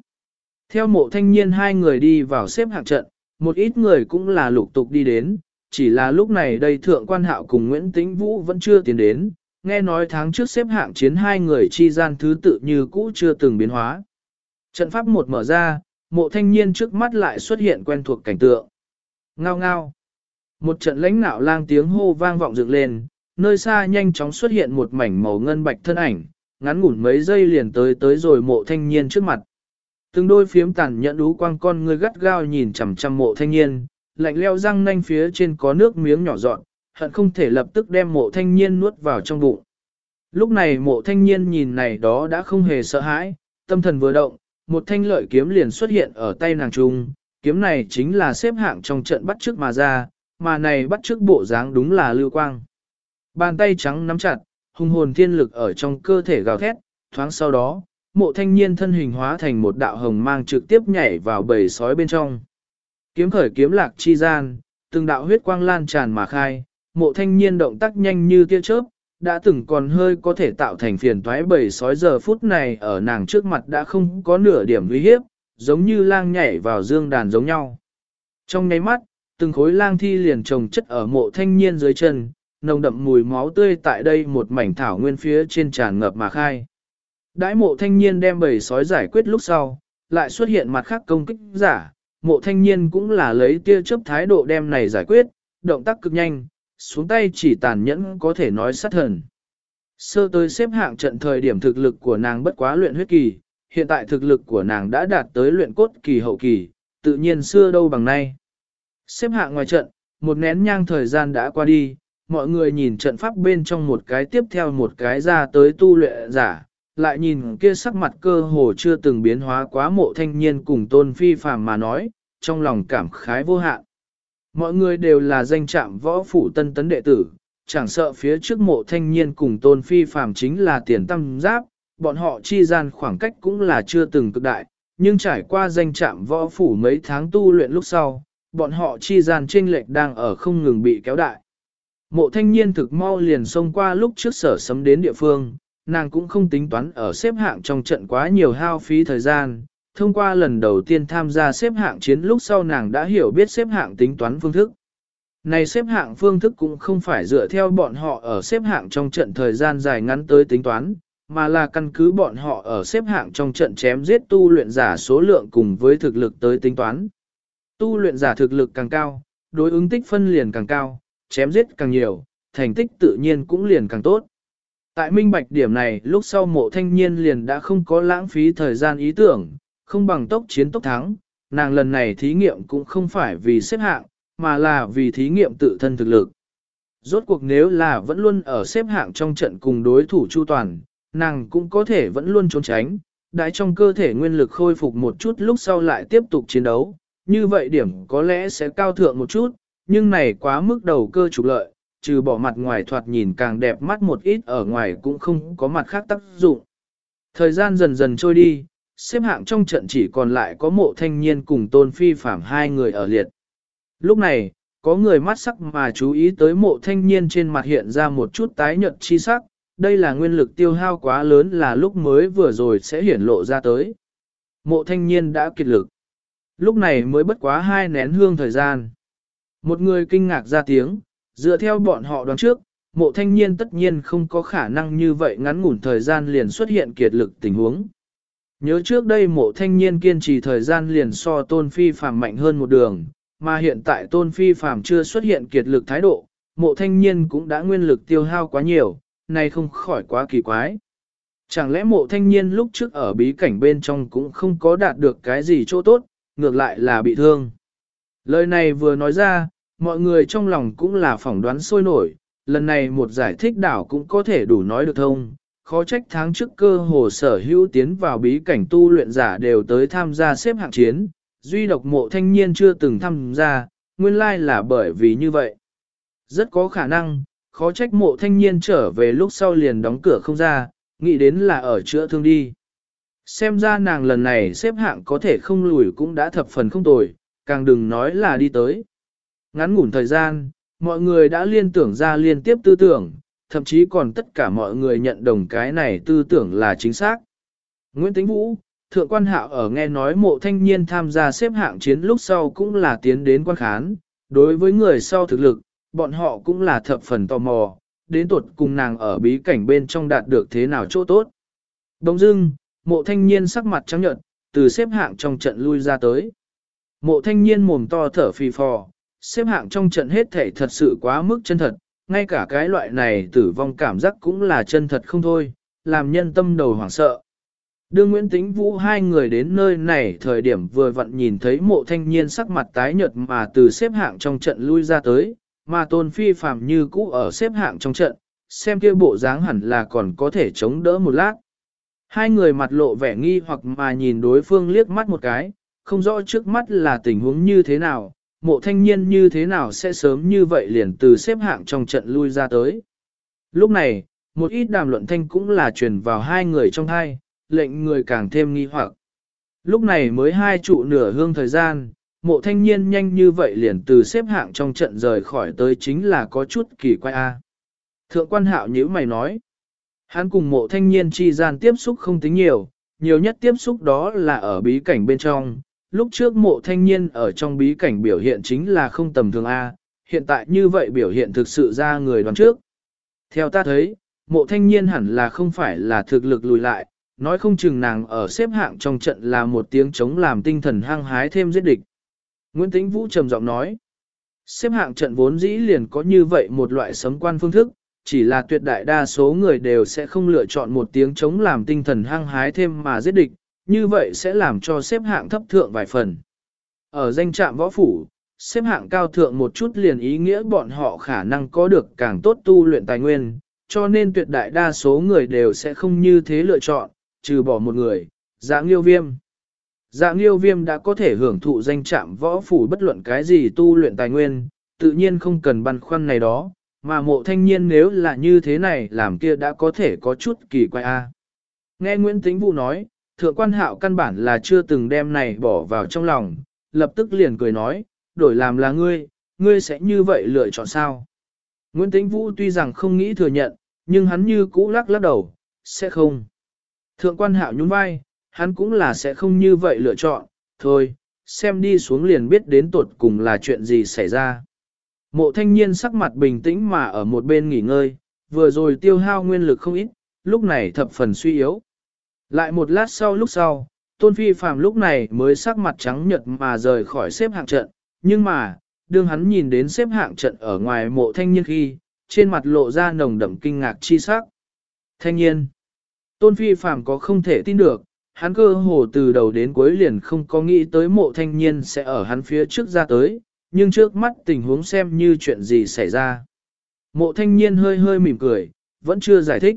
Theo mộ thanh niên hai người đi vào xếp hạng trận, một ít người cũng là lục tục đi đến, chỉ là lúc này đây thượng quan hạo cùng Nguyễn Tĩnh Vũ vẫn chưa tiến đến, nghe nói tháng trước xếp hạng chiến hai người chi gian thứ tự như cũ chưa từng biến hóa. Trận pháp một mở ra, mộ thanh niên trước mắt lại xuất hiện quen thuộc cảnh tượng. Ngao ngao. Một trận lãnh nạo lang tiếng hô vang vọng dựng lên, nơi xa nhanh chóng xuất hiện một mảnh màu ngân bạch thân ảnh, ngắn ngủn mấy giây liền tới tới rồi mộ thanh niên trước mặt. Từng đôi phiếm tàn nhẫn đú quang con người gắt gao nhìn chằm chằm mộ thanh niên, lạnh leo răng nanh phía trên có nước miếng nhỏ dọn, hận không thể lập tức đem mộ thanh niên nuốt vào trong bụng. Lúc này mộ thanh niên nhìn này đó đã không hề sợ hãi, tâm thần vừa động, một thanh lợi kiếm liền xuất hiện ở tay nàng trung, kiếm này chính là xếp hạng trong trận bắt trước mà ra, mà này bắt trước bộ dáng đúng là lưu quang. Bàn tay trắng nắm chặt, hung hồn thiên lực ở trong cơ thể gào thét, thoáng sau đó, mộ thanh niên thân hình hóa thành một đạo hồng mang trực tiếp nhảy vào bầy sói bên trong. Kiếm khởi kiếm lạc chi gian, từng đạo huyết quang lan tràn mà khai, mộ thanh niên động tác nhanh như tia chớp, đã từng còn hơi có thể tạo thành phiền toái bầy sói giờ phút này ở nàng trước mặt đã không có nửa điểm uy hiếp, giống như lang nhảy vào dương đàn giống nhau. Trong nháy mắt, từng khối lang thi liền trồng chất ở mộ thanh niên dưới chân, nồng đậm mùi máu tươi tại đây một mảnh thảo nguyên phía trên tràn ngập mà khai. Đãi mộ thanh niên đem bầy sói giải quyết lúc sau, lại xuất hiện mặt khác công kích giả, mộ thanh niên cũng là lấy tia chớp thái độ đem này giải quyết, động tác cực nhanh, xuống tay chỉ tàn nhẫn có thể nói sát thần. Sơ tới xếp hạng trận thời điểm thực lực của nàng bất quá luyện huyết kỳ, hiện tại thực lực của nàng đã đạt tới luyện cốt kỳ hậu kỳ, tự nhiên xưa đâu bằng nay. Xếp hạng ngoài trận, một nén nhang thời gian đã qua đi, mọi người nhìn trận pháp bên trong một cái tiếp theo một cái ra tới tu luyện giả, lại nhìn kia sắc mặt cơ hồ chưa từng biến hóa quá mộ thanh niên cùng tôn phi phàm mà nói, trong lòng cảm khái vô hạn. Mọi người đều là danh trạm võ phủ tân tấn đệ tử, chẳng sợ phía trước mộ thanh niên cùng tôn phi phàm chính là tiền tâm giáp, bọn họ chi gian khoảng cách cũng là chưa từng cực đại, nhưng trải qua danh trạm võ phủ mấy tháng tu luyện lúc sau, bọn họ chi gian chênh lệch đang ở không ngừng bị kéo đại. Mộ thanh niên thực mau liền xông qua lúc trước sở sấm đến địa phương, nàng cũng không tính toán ở xếp hạng trong trận quá nhiều hao phí thời gian. Thông qua lần đầu tiên tham gia xếp hạng chiến lúc sau nàng đã hiểu biết xếp hạng tính toán phương thức. Này xếp hạng phương thức cũng không phải dựa theo bọn họ ở xếp hạng trong trận thời gian dài ngắn tới tính toán, mà là căn cứ bọn họ ở xếp hạng trong trận chém giết tu luyện giả số lượng cùng với thực lực tới tính toán. Tu luyện giả thực lực càng cao, đối ứng tích phân liền càng cao, chém giết càng nhiều, thành tích tự nhiên cũng liền càng tốt. Tại minh bạch điểm này lúc sau mộ thanh niên liền đã không có lãng phí thời gian ý tưởng, không bằng tốc chiến tốc thắng, nàng lần này thí nghiệm cũng không phải vì xếp hạng, mà là vì thí nghiệm tự thân thực lực. Rốt cuộc nếu là vẫn luôn ở xếp hạng trong trận cùng đối thủ chu toàn, nàng cũng có thể vẫn luôn trốn tránh, đại trong cơ thể nguyên lực khôi phục một chút lúc sau lại tiếp tục chiến đấu, như vậy điểm có lẽ sẽ cao thượng một chút, nhưng này quá mức đầu cơ trục lợi, trừ bỏ mặt ngoài thoạt nhìn càng đẹp mắt một ít ở ngoài cũng không có mặt khác tác dụng. Thời gian dần dần trôi đi, xếp hạng trong trận chỉ còn lại có mộ thanh niên cùng tôn phi phạm hai người ở liệt. Lúc này, có người mắt sắc mà chú ý tới mộ thanh niên trên mặt hiện ra một chút tái nhợt chi sắc, đây là nguyên lực tiêu hao quá lớn là lúc mới vừa rồi sẽ hiển lộ ra tới. Mộ thanh niên đã kiệt lực. Lúc này mới bất quá hai nén hương thời gian. Một người kinh ngạc ra tiếng, dựa theo bọn họ đoán trước, mộ thanh niên tất nhiên không có khả năng như vậy ngắn ngủn thời gian liền xuất hiện kiệt lực tình huống. Nhớ trước đây mộ thanh niên kiên trì thời gian liền so tôn phi phàm mạnh hơn một đường, mà hiện tại tôn phi phàm chưa xuất hiện kiệt lực thái độ, mộ thanh niên cũng đã nguyên lực tiêu hao quá nhiều, này không khỏi quá kỳ quái. Chẳng lẽ mộ thanh niên lúc trước ở bí cảnh bên trong cũng không có đạt được cái gì chỗ tốt, ngược lại là bị thương. Lời này vừa nói ra, mọi người trong lòng cũng là phỏng đoán sôi nổi, lần này một giải thích đảo cũng có thể đủ nói được thông. Khó trách tháng trước cơ hồ sở hữu tiến vào bí cảnh tu luyện giả đều tới tham gia xếp hạng chiến, duy độc mộ thanh niên chưa từng tham gia, nguyên lai là bởi vì như vậy. Rất có khả năng, khó trách mộ thanh niên trở về lúc sau liền đóng cửa không ra, nghĩ đến là ở chữa thương đi. Xem ra nàng lần này xếp hạng có thể không lùi cũng đã thập phần không tồi, càng đừng nói là đi tới. Ngắn ngủn thời gian, mọi người đã liên tưởng ra liên tiếp tư tưởng, thậm chí còn tất cả mọi người nhận đồng cái này tư tưởng là chính xác. Nguyễn Tĩnh Vũ, Thượng quan hạo ở nghe nói mộ thanh niên tham gia xếp hạng chiến lúc sau cũng là tiến đến quan khán, đối với người sau thực lực, bọn họ cũng là thập phần tò mò, đến tuột cùng nàng ở bí cảnh bên trong đạt được thế nào chỗ tốt. Đồng dưng, mộ thanh niên sắc mặt trắng nhợt, từ xếp hạng trong trận lui ra tới. Mộ thanh niên mồm to thở phì phò, xếp hạng trong trận hết thể thật sự quá mức chân thật, ngay cả cái loại này tử vong cảm giác cũng là chân thật không thôi, làm nhân tâm đầu hoảng sợ. Đương Nguyễn Tĩnh Vũ hai người đến nơi này thời điểm vừa vặn nhìn thấy mộ thanh niên sắc mặt tái nhợt mà từ xếp hạng trong trận lui ra tới, mà tôn phi phàm như cũ ở xếp hạng trong trận, xem kia bộ dáng hẳn là còn có thể chống đỡ một lát. Hai người mặt lộ vẻ nghi hoặc mà nhìn đối phương liếc mắt một cái, không rõ trước mắt là tình huống như thế nào, mộ thanh niên như thế nào sẽ sớm như vậy liền từ xếp hạng trong trận lui ra tới. Lúc này, một ít đàm luận thanh cũng là truyền vào hai người trong hai, lệnh người càng thêm nghi hoặc. Lúc này mới hai trụ nửa hương thời gian, mộ thanh niên nhanh như vậy liền từ xếp hạng trong trận rời khỏi tới chính là có chút kỳ quái a. Thượng quan hạo nhữ mày nói, hắn cùng mộ thanh niên chi gian tiếp xúc không tính nhiều, nhiều nhất tiếp xúc đó là ở bí cảnh bên trong. Lúc trước mộ thanh niên ở trong bí cảnh biểu hiện chính là không tầm thường A, hiện tại như vậy biểu hiện thực sự ra người đoán trước. Theo ta thấy, mộ thanh niên hẳn là không phải là thực lực lùi lại, nói không chừng nàng ở xếp hạng trong trận là một tiếng chống làm tinh thần hăng hái thêm giết địch. Nguyễn Tĩnh Vũ trầm giọng nói, xếp hạng trận vốn dĩ liền có như vậy một loại sấm quan phương thức, chỉ là tuyệt đại đa số người đều sẽ không lựa chọn một tiếng chống làm tinh thần hăng hái thêm mà giết địch, như vậy sẽ làm cho xếp hạng thấp thượng vài phần. Ở danh trạm võ phủ, xếp hạng cao thượng một chút liền ý nghĩa bọn họ khả năng có được càng tốt tu luyện tài nguyên, cho nên tuyệt đại đa số người đều sẽ không như thế lựa chọn, trừ bỏ một người, dạng liêu viêm. Dạng liêu viêm đã có thể hưởng thụ danh trạm võ phủ bất luận cái gì tu luyện tài nguyên, tự nhiên không cần băn khoăn này đó, mà mộ thanh niên nếu là như thế này làm kia đã có thể có chút kỳ quái a. Nghe Nguyễn Tĩnh Vũ nói, thượng quan hạo căn bản là chưa từng đem này bỏ vào trong lòng, lập tức liền cười nói, đổi làm là ngươi, ngươi sẽ như vậy lựa chọn sao? Nguyễn Tĩnh Vũ tuy rằng không nghĩ thừa nhận, nhưng hắn như cũ lắc lắc đầu, sẽ không. Thượng quan hạo nhún vai, hắn cũng là sẽ không như vậy lựa chọn, thôi, xem đi xuống liền biết đến tột cùng là chuyện gì xảy ra. Mộ thanh niên sắc mặt bình tĩnh mà ở một bên nghỉ ngơi, vừa rồi tiêu hao nguyên lực không ít, lúc này thập phần suy yếu. Lại một lát sau lúc sau, Tôn Phi Phạm lúc này mới sắc mặt trắng nhật mà rời khỏi xếp hạng trận, nhưng mà, đương hắn nhìn đến xếp hạng trận ở ngoài mộ thanh niên khi, trên mặt lộ ra nồng đậm kinh ngạc chi sắc. Thanh niên, Tôn Phi Phạm có không thể tin được, hắn cơ hồ từ đầu đến cuối liền không có nghĩ tới mộ thanh niên sẽ ở hắn phía trước ra tới, nhưng trước mắt tình huống xem như chuyện gì xảy ra. Mộ thanh niên hơi hơi mỉm cười, vẫn chưa giải thích.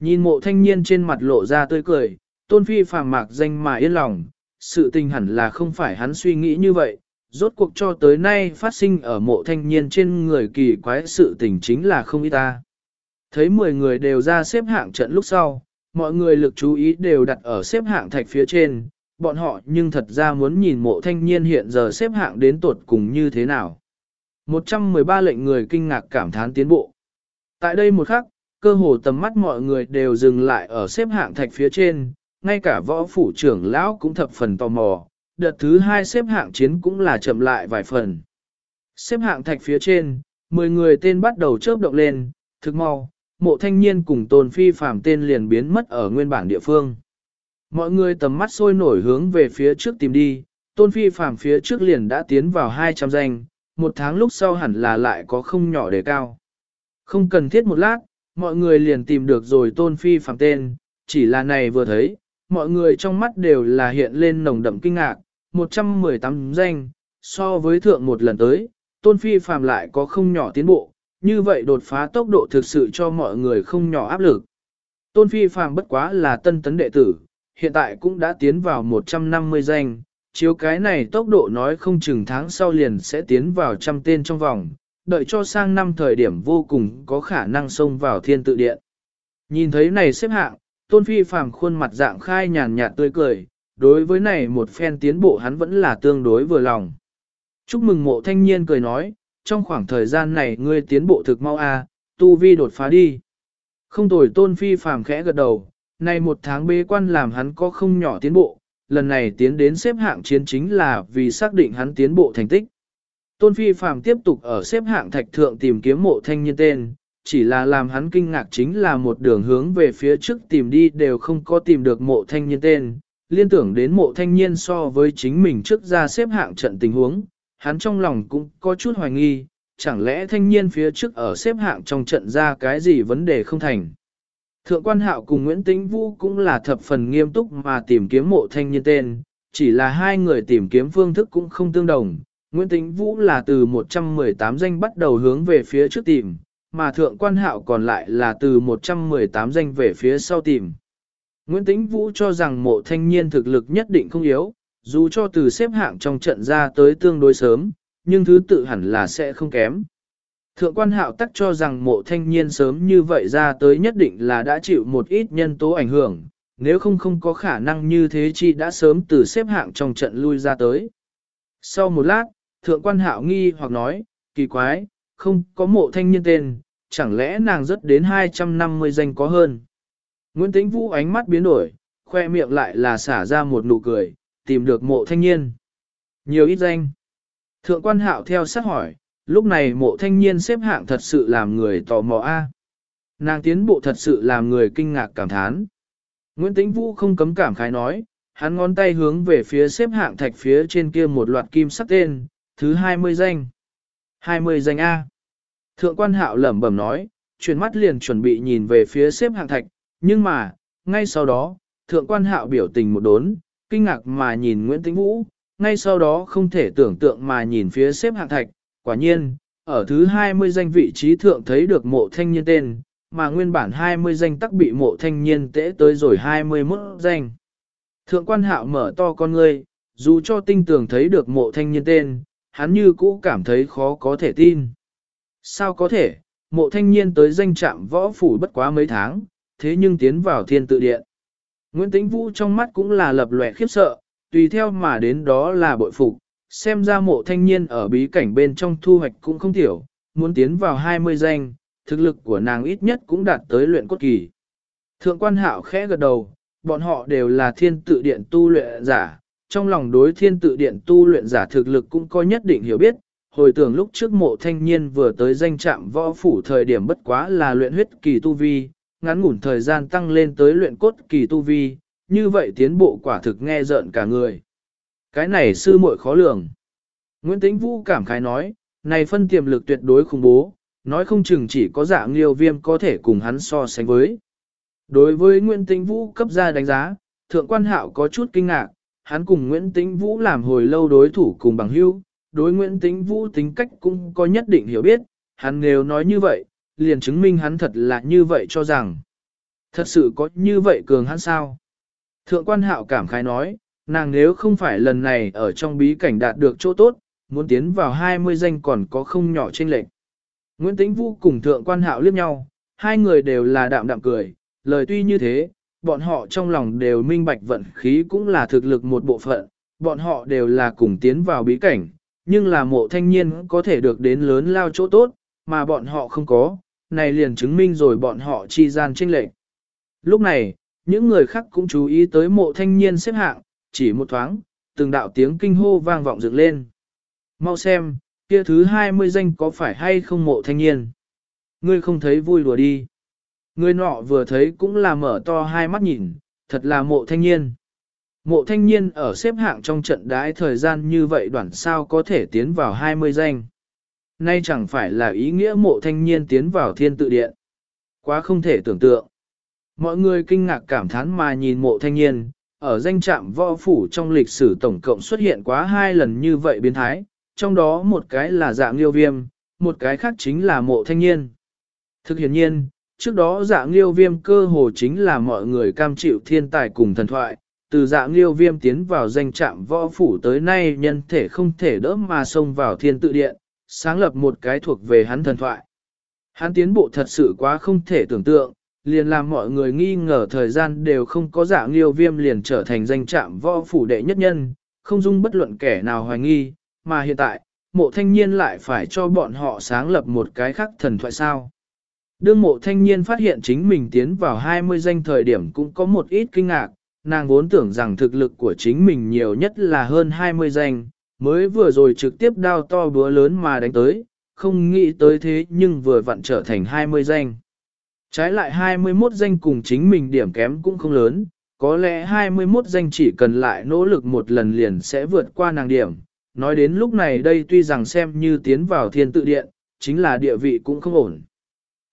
Nhìn mộ thanh niên trên mặt lộ ra tươi cười, tôn phi phàm mạc danh mà yên lòng, sự tình hẳn là không phải hắn suy nghĩ như vậy, rốt cuộc cho tới nay phát sinh ở mộ thanh niên trên người kỳ quái sự tình chính là không ít ta. Thấy 10 người đều ra xếp hạng trận lúc sau, mọi người lực chú ý đều đặt ở xếp hạng thạch phía trên, bọn họ nhưng thật ra muốn nhìn mộ thanh niên hiện giờ xếp hạng đến tuột cùng như thế nào. 113 lệnh người kinh ngạc cảm thán tiến bộ. Tại đây một khắc, cơ hồ tầm mắt mọi người đều dừng lại ở xếp hạng thạch phía trên, ngay cả võ phủ trưởng lão cũng thập phần tò mò, đợt thứ hai xếp hạng chiến cũng là chậm lại vài phần. Xếp hạng thạch phía trên, 10 người tên bắt đầu chớp động lên, thực mau, mộ thanh niên cùng tôn phi phàm tên liền biến mất ở nguyên bản địa phương. Mọi người tầm mắt sôi nổi hướng về phía trước tìm đi, tôn phi phàm phía trước liền đã tiến vào 200 danh, một tháng lúc sau hẳn là lại có không nhỏ đề cao. Không cần thiết một lát, mọi người liền tìm được rồi tôn phi phàm tên, chỉ là này vừa thấy, mọi người trong mắt đều là hiện lên nồng đậm kinh ngạc, 118 danh, so với thượng một lần tới, tôn phi phàm lại có không nhỏ tiến bộ, như vậy đột phá tốc độ thực sự cho mọi người không nhỏ áp lực. Tôn phi phàm bất quá là tân tấn đệ tử, hiện tại cũng đã tiến vào 150 danh, chiếu cái này tốc độ nói không chừng tháng sau liền sẽ tiến vào trăm tên trong vòng, đợi cho sang năm thời điểm vô cùng có khả năng xông vào thiên tự điện. Nhìn thấy này xếp hạng, tôn phi phàm khuôn mặt dạng khai nhàn nhạt tươi cười, đối với này một phen tiến bộ hắn vẫn là tương đối vừa lòng. Chúc mừng mộ thanh niên cười nói, trong khoảng thời gian này ngươi tiến bộ thực mau a, tu vi đột phá đi. Không tồi tôn phi phàm khẽ gật đầu, này một tháng bế quan làm hắn có không nhỏ tiến bộ, lần này tiến đến xếp hạng chiến chính là vì xác định hắn tiến bộ thành tích. Tôn Phi Phạm tiếp tục ở xếp hạng thạch thượng tìm kiếm mộ thanh niên tên, chỉ là làm hắn kinh ngạc chính là một đường hướng về phía trước tìm đi đều không có tìm được mộ thanh niên tên, liên tưởng đến mộ thanh niên so với chính mình trước ra xếp hạng trận tình huống, hắn trong lòng cũng có chút hoài nghi, chẳng lẽ thanh niên phía trước ở xếp hạng trong trận ra cái gì vấn đề không thành. Thượng quan hạo cùng Nguyễn Tĩnh Vũ cũng là thập phần nghiêm túc mà tìm kiếm mộ thanh niên tên, chỉ là hai người tìm kiếm phương thức cũng không tương đồng. Nguyễn Tĩnh Vũ là từ 118 danh bắt đầu hướng về phía trước tìm, mà thượng quan hạo còn lại là từ 118 danh về phía sau tìm. Nguyễn Tĩnh Vũ cho rằng mộ thanh niên thực lực nhất định không yếu, dù cho từ xếp hạng trong trận ra tới tương đối sớm, nhưng thứ tự hẳn là sẽ không kém. Thượng quan hạo tắc cho rằng mộ thanh niên sớm như vậy ra tới nhất định là đã chịu một ít nhân tố ảnh hưởng, nếu không không có khả năng như thế chi đã sớm từ xếp hạng trong trận lui ra tới. Sau một lát, thượng quan hạo nghi hoặc nói, kỳ quái, không có mộ thanh niên tên, chẳng lẽ nàng rất đến 250 danh có hơn. Nguyễn Tĩnh Vũ ánh mắt biến đổi, khoe miệng lại là xả ra một nụ cười, tìm được mộ thanh niên. Nhiều ít danh. Thượng quan hạo theo sát hỏi, lúc này mộ thanh niên xếp hạng thật sự làm người tò mò a. Nàng tiến bộ thật sự làm người kinh ngạc cảm thán. Nguyễn Tĩnh Vũ không cấm cảm khái nói, hắn ngón tay hướng về phía xếp hạng thạch phía trên kia một loạt kim sắc tên, thứ 20 danh. 20 danh A. Thượng quan hạo lẩm bẩm nói, chuyển mắt liền chuẩn bị nhìn về phía xếp hạng thạch, nhưng mà, ngay sau đó, thượng quan hạo biểu tình một đốn, kinh ngạc mà nhìn Nguyễn Tĩnh Vũ, ngay sau đó không thể tưởng tượng mà nhìn phía xếp hạng thạch, quả nhiên, ở thứ 20 danh vị trí thượng thấy được mộ thanh niên tên, mà nguyên bản 20 danh tắc bị mộ thanh niên tễ tới rồi 21 danh. Thượng quan hạo mở to con ngươi, dù cho tinh tường thấy được mộ thanh niên tên, hắn như cũ cảm thấy khó có thể tin. Sao có thể, mộ thanh niên tới danh trạm võ phủ bất quá mấy tháng, thế nhưng tiến vào thiên tự điện. Nguyễn Tĩnh Vũ trong mắt cũng là lập lòe khiếp sợ, tùy theo mà đến đó là bội phục, xem ra mộ thanh niên ở bí cảnh bên trong thu hoạch cũng không thiểu, muốn tiến vào 20 danh, thực lực của nàng ít nhất cũng đạt tới luyện cốt kỳ. Thượng quan hạo khẽ gật đầu, bọn họ đều là thiên tự điện tu luyện giả, trong lòng đối thiên tự điện tu luyện giả thực lực cũng có nhất định hiểu biết, hồi tưởng lúc trước mộ thanh niên vừa tới danh trạm võ phủ thời điểm bất quá là luyện huyết kỳ tu vi, ngắn ngủn thời gian tăng lên tới luyện cốt kỳ tu vi, như vậy tiến bộ quả thực nghe rợn cả người. Cái này sư muội khó lường. Nguyễn Tĩnh Vũ cảm khái nói, này phân tiềm lực tuyệt đối khủng bố, nói không chừng chỉ có dạng liêu viêm có thể cùng hắn so sánh với. Đối với Nguyễn Tĩnh Vũ cấp ra đánh giá, thượng quan hạo có chút kinh ngạc, hắn cùng Nguyễn Tĩnh Vũ làm hồi lâu đối thủ cùng bằng hữu, đối Nguyễn Tĩnh Vũ tính cách cũng có nhất định hiểu biết, hắn nếu nói như vậy, liền chứng minh hắn thật là như vậy cho rằng. Thật sự có như vậy cường hắn sao? Thượng quan hạo cảm khái nói, nàng nếu không phải lần này ở trong bí cảnh đạt được chỗ tốt, muốn tiến vào 20 danh còn có không nhỏ trên lệnh. Nguyễn Tĩnh Vũ cùng thượng quan hạo liếc nhau, hai người đều là đạm đạm cười, lời tuy như thế, bọn họ trong lòng đều minh bạch vận khí cũng là thực lực một bộ phận, bọn họ đều là cùng tiến vào bí cảnh, nhưng là mộ thanh niên có thể được đến lớn lao chỗ tốt, mà bọn họ không có, này liền chứng minh rồi bọn họ chi gian tranh lệch. Lúc này, những người khác cũng chú ý tới mộ thanh niên xếp hạng, chỉ một thoáng, từng đạo tiếng kinh hô vang vọng dựng lên. Mau xem, kia thứ 20 danh có phải hay không mộ thanh niên? Ngươi không thấy vui đùa đi. Người nọ vừa thấy cũng là mở to hai mắt nhìn, thật là mộ thanh niên. Mộ thanh niên ở xếp hạng trong trận đái thời gian như vậy đoạn sao có thể tiến vào 20 danh. Nay chẳng phải là ý nghĩa mộ thanh niên tiến vào thiên tự điện. Quá không thể tưởng tượng. Mọi người kinh ngạc cảm thán mà nhìn mộ thanh niên, ở danh trạm võ phủ trong lịch sử tổng cộng xuất hiện quá hai lần như vậy biến thái, trong đó một cái là dạng liêu viêm, một cái khác chính là mộ thanh niên. Thực hiện nhiên, trước đó dạng liêu viêm cơ hồ chính là mọi người cam chịu thiên tài cùng thần thoại, từ dạng liêu viêm tiến vào danh trạm võ phủ tới nay nhân thể không thể đỡ mà xông vào thiên tự điện, sáng lập một cái thuộc về hắn thần thoại. Hắn tiến bộ thật sự quá không thể tưởng tượng, liền làm mọi người nghi ngờ thời gian đều không có dạng liêu viêm liền trở thành danh trạm võ phủ đệ nhất nhân, không dung bất luận kẻ nào hoài nghi, mà hiện tại, mộ thanh niên lại phải cho bọn họ sáng lập một cái khác thần thoại sao. Đương mộ thanh niên phát hiện chính mình tiến vào 20 danh thời điểm cũng có một ít kinh ngạc, nàng vốn tưởng rằng thực lực của chính mình nhiều nhất là hơn 20 danh, mới vừa rồi trực tiếp đao to búa lớn mà đánh tới, không nghĩ tới thế nhưng vừa vặn trở thành 20 danh. Trái lại 21 danh cùng chính mình điểm kém cũng không lớn, có lẽ 21 danh chỉ cần lại nỗ lực một lần liền sẽ vượt qua nàng điểm. Nói đến lúc này đây tuy rằng xem như tiến vào thiên tự điện, chính là địa vị cũng không ổn.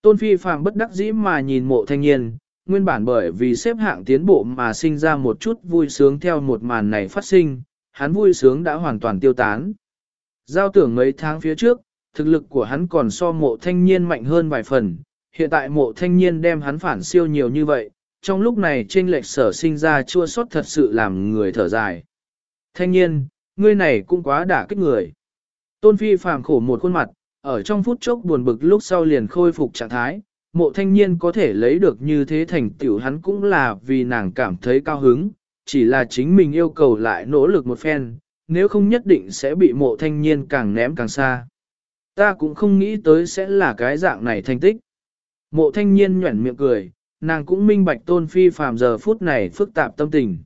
Tôn Phi Phạm bất đắc dĩ mà nhìn mộ thanh niên, nguyên bản bởi vì xếp hạng tiến bộ mà sinh ra một chút vui sướng theo một màn này phát sinh, hắn vui sướng đã hoàn toàn tiêu tán. Giao tưởng mấy tháng phía trước, thực lực của hắn còn so mộ thanh niên mạnh hơn vài phần, hiện tại mộ thanh niên đem hắn phản siêu nhiều như vậy, trong lúc này trên lệch sở sinh ra chua sót thật sự làm người thở dài. Thanh niên, ngươi này cũng quá đả kích người. Tôn Phi phàm khổ một khuôn mặt, ở trong phút chốc buồn bực lúc sau liền khôi phục trạng thái, mộ thanh niên có thể lấy được như thế thành tựu hắn cũng là vì nàng cảm thấy cao hứng, chỉ là chính mình yêu cầu lại nỗ lực một phen, nếu không nhất định sẽ bị mộ thanh niên càng ném càng xa. Ta cũng không nghĩ tới sẽ là cái dạng này thành tích. Mộ thanh niên nhuẩn miệng cười, nàng cũng minh bạch tôn phi phàm giờ phút này phức tạp tâm tình.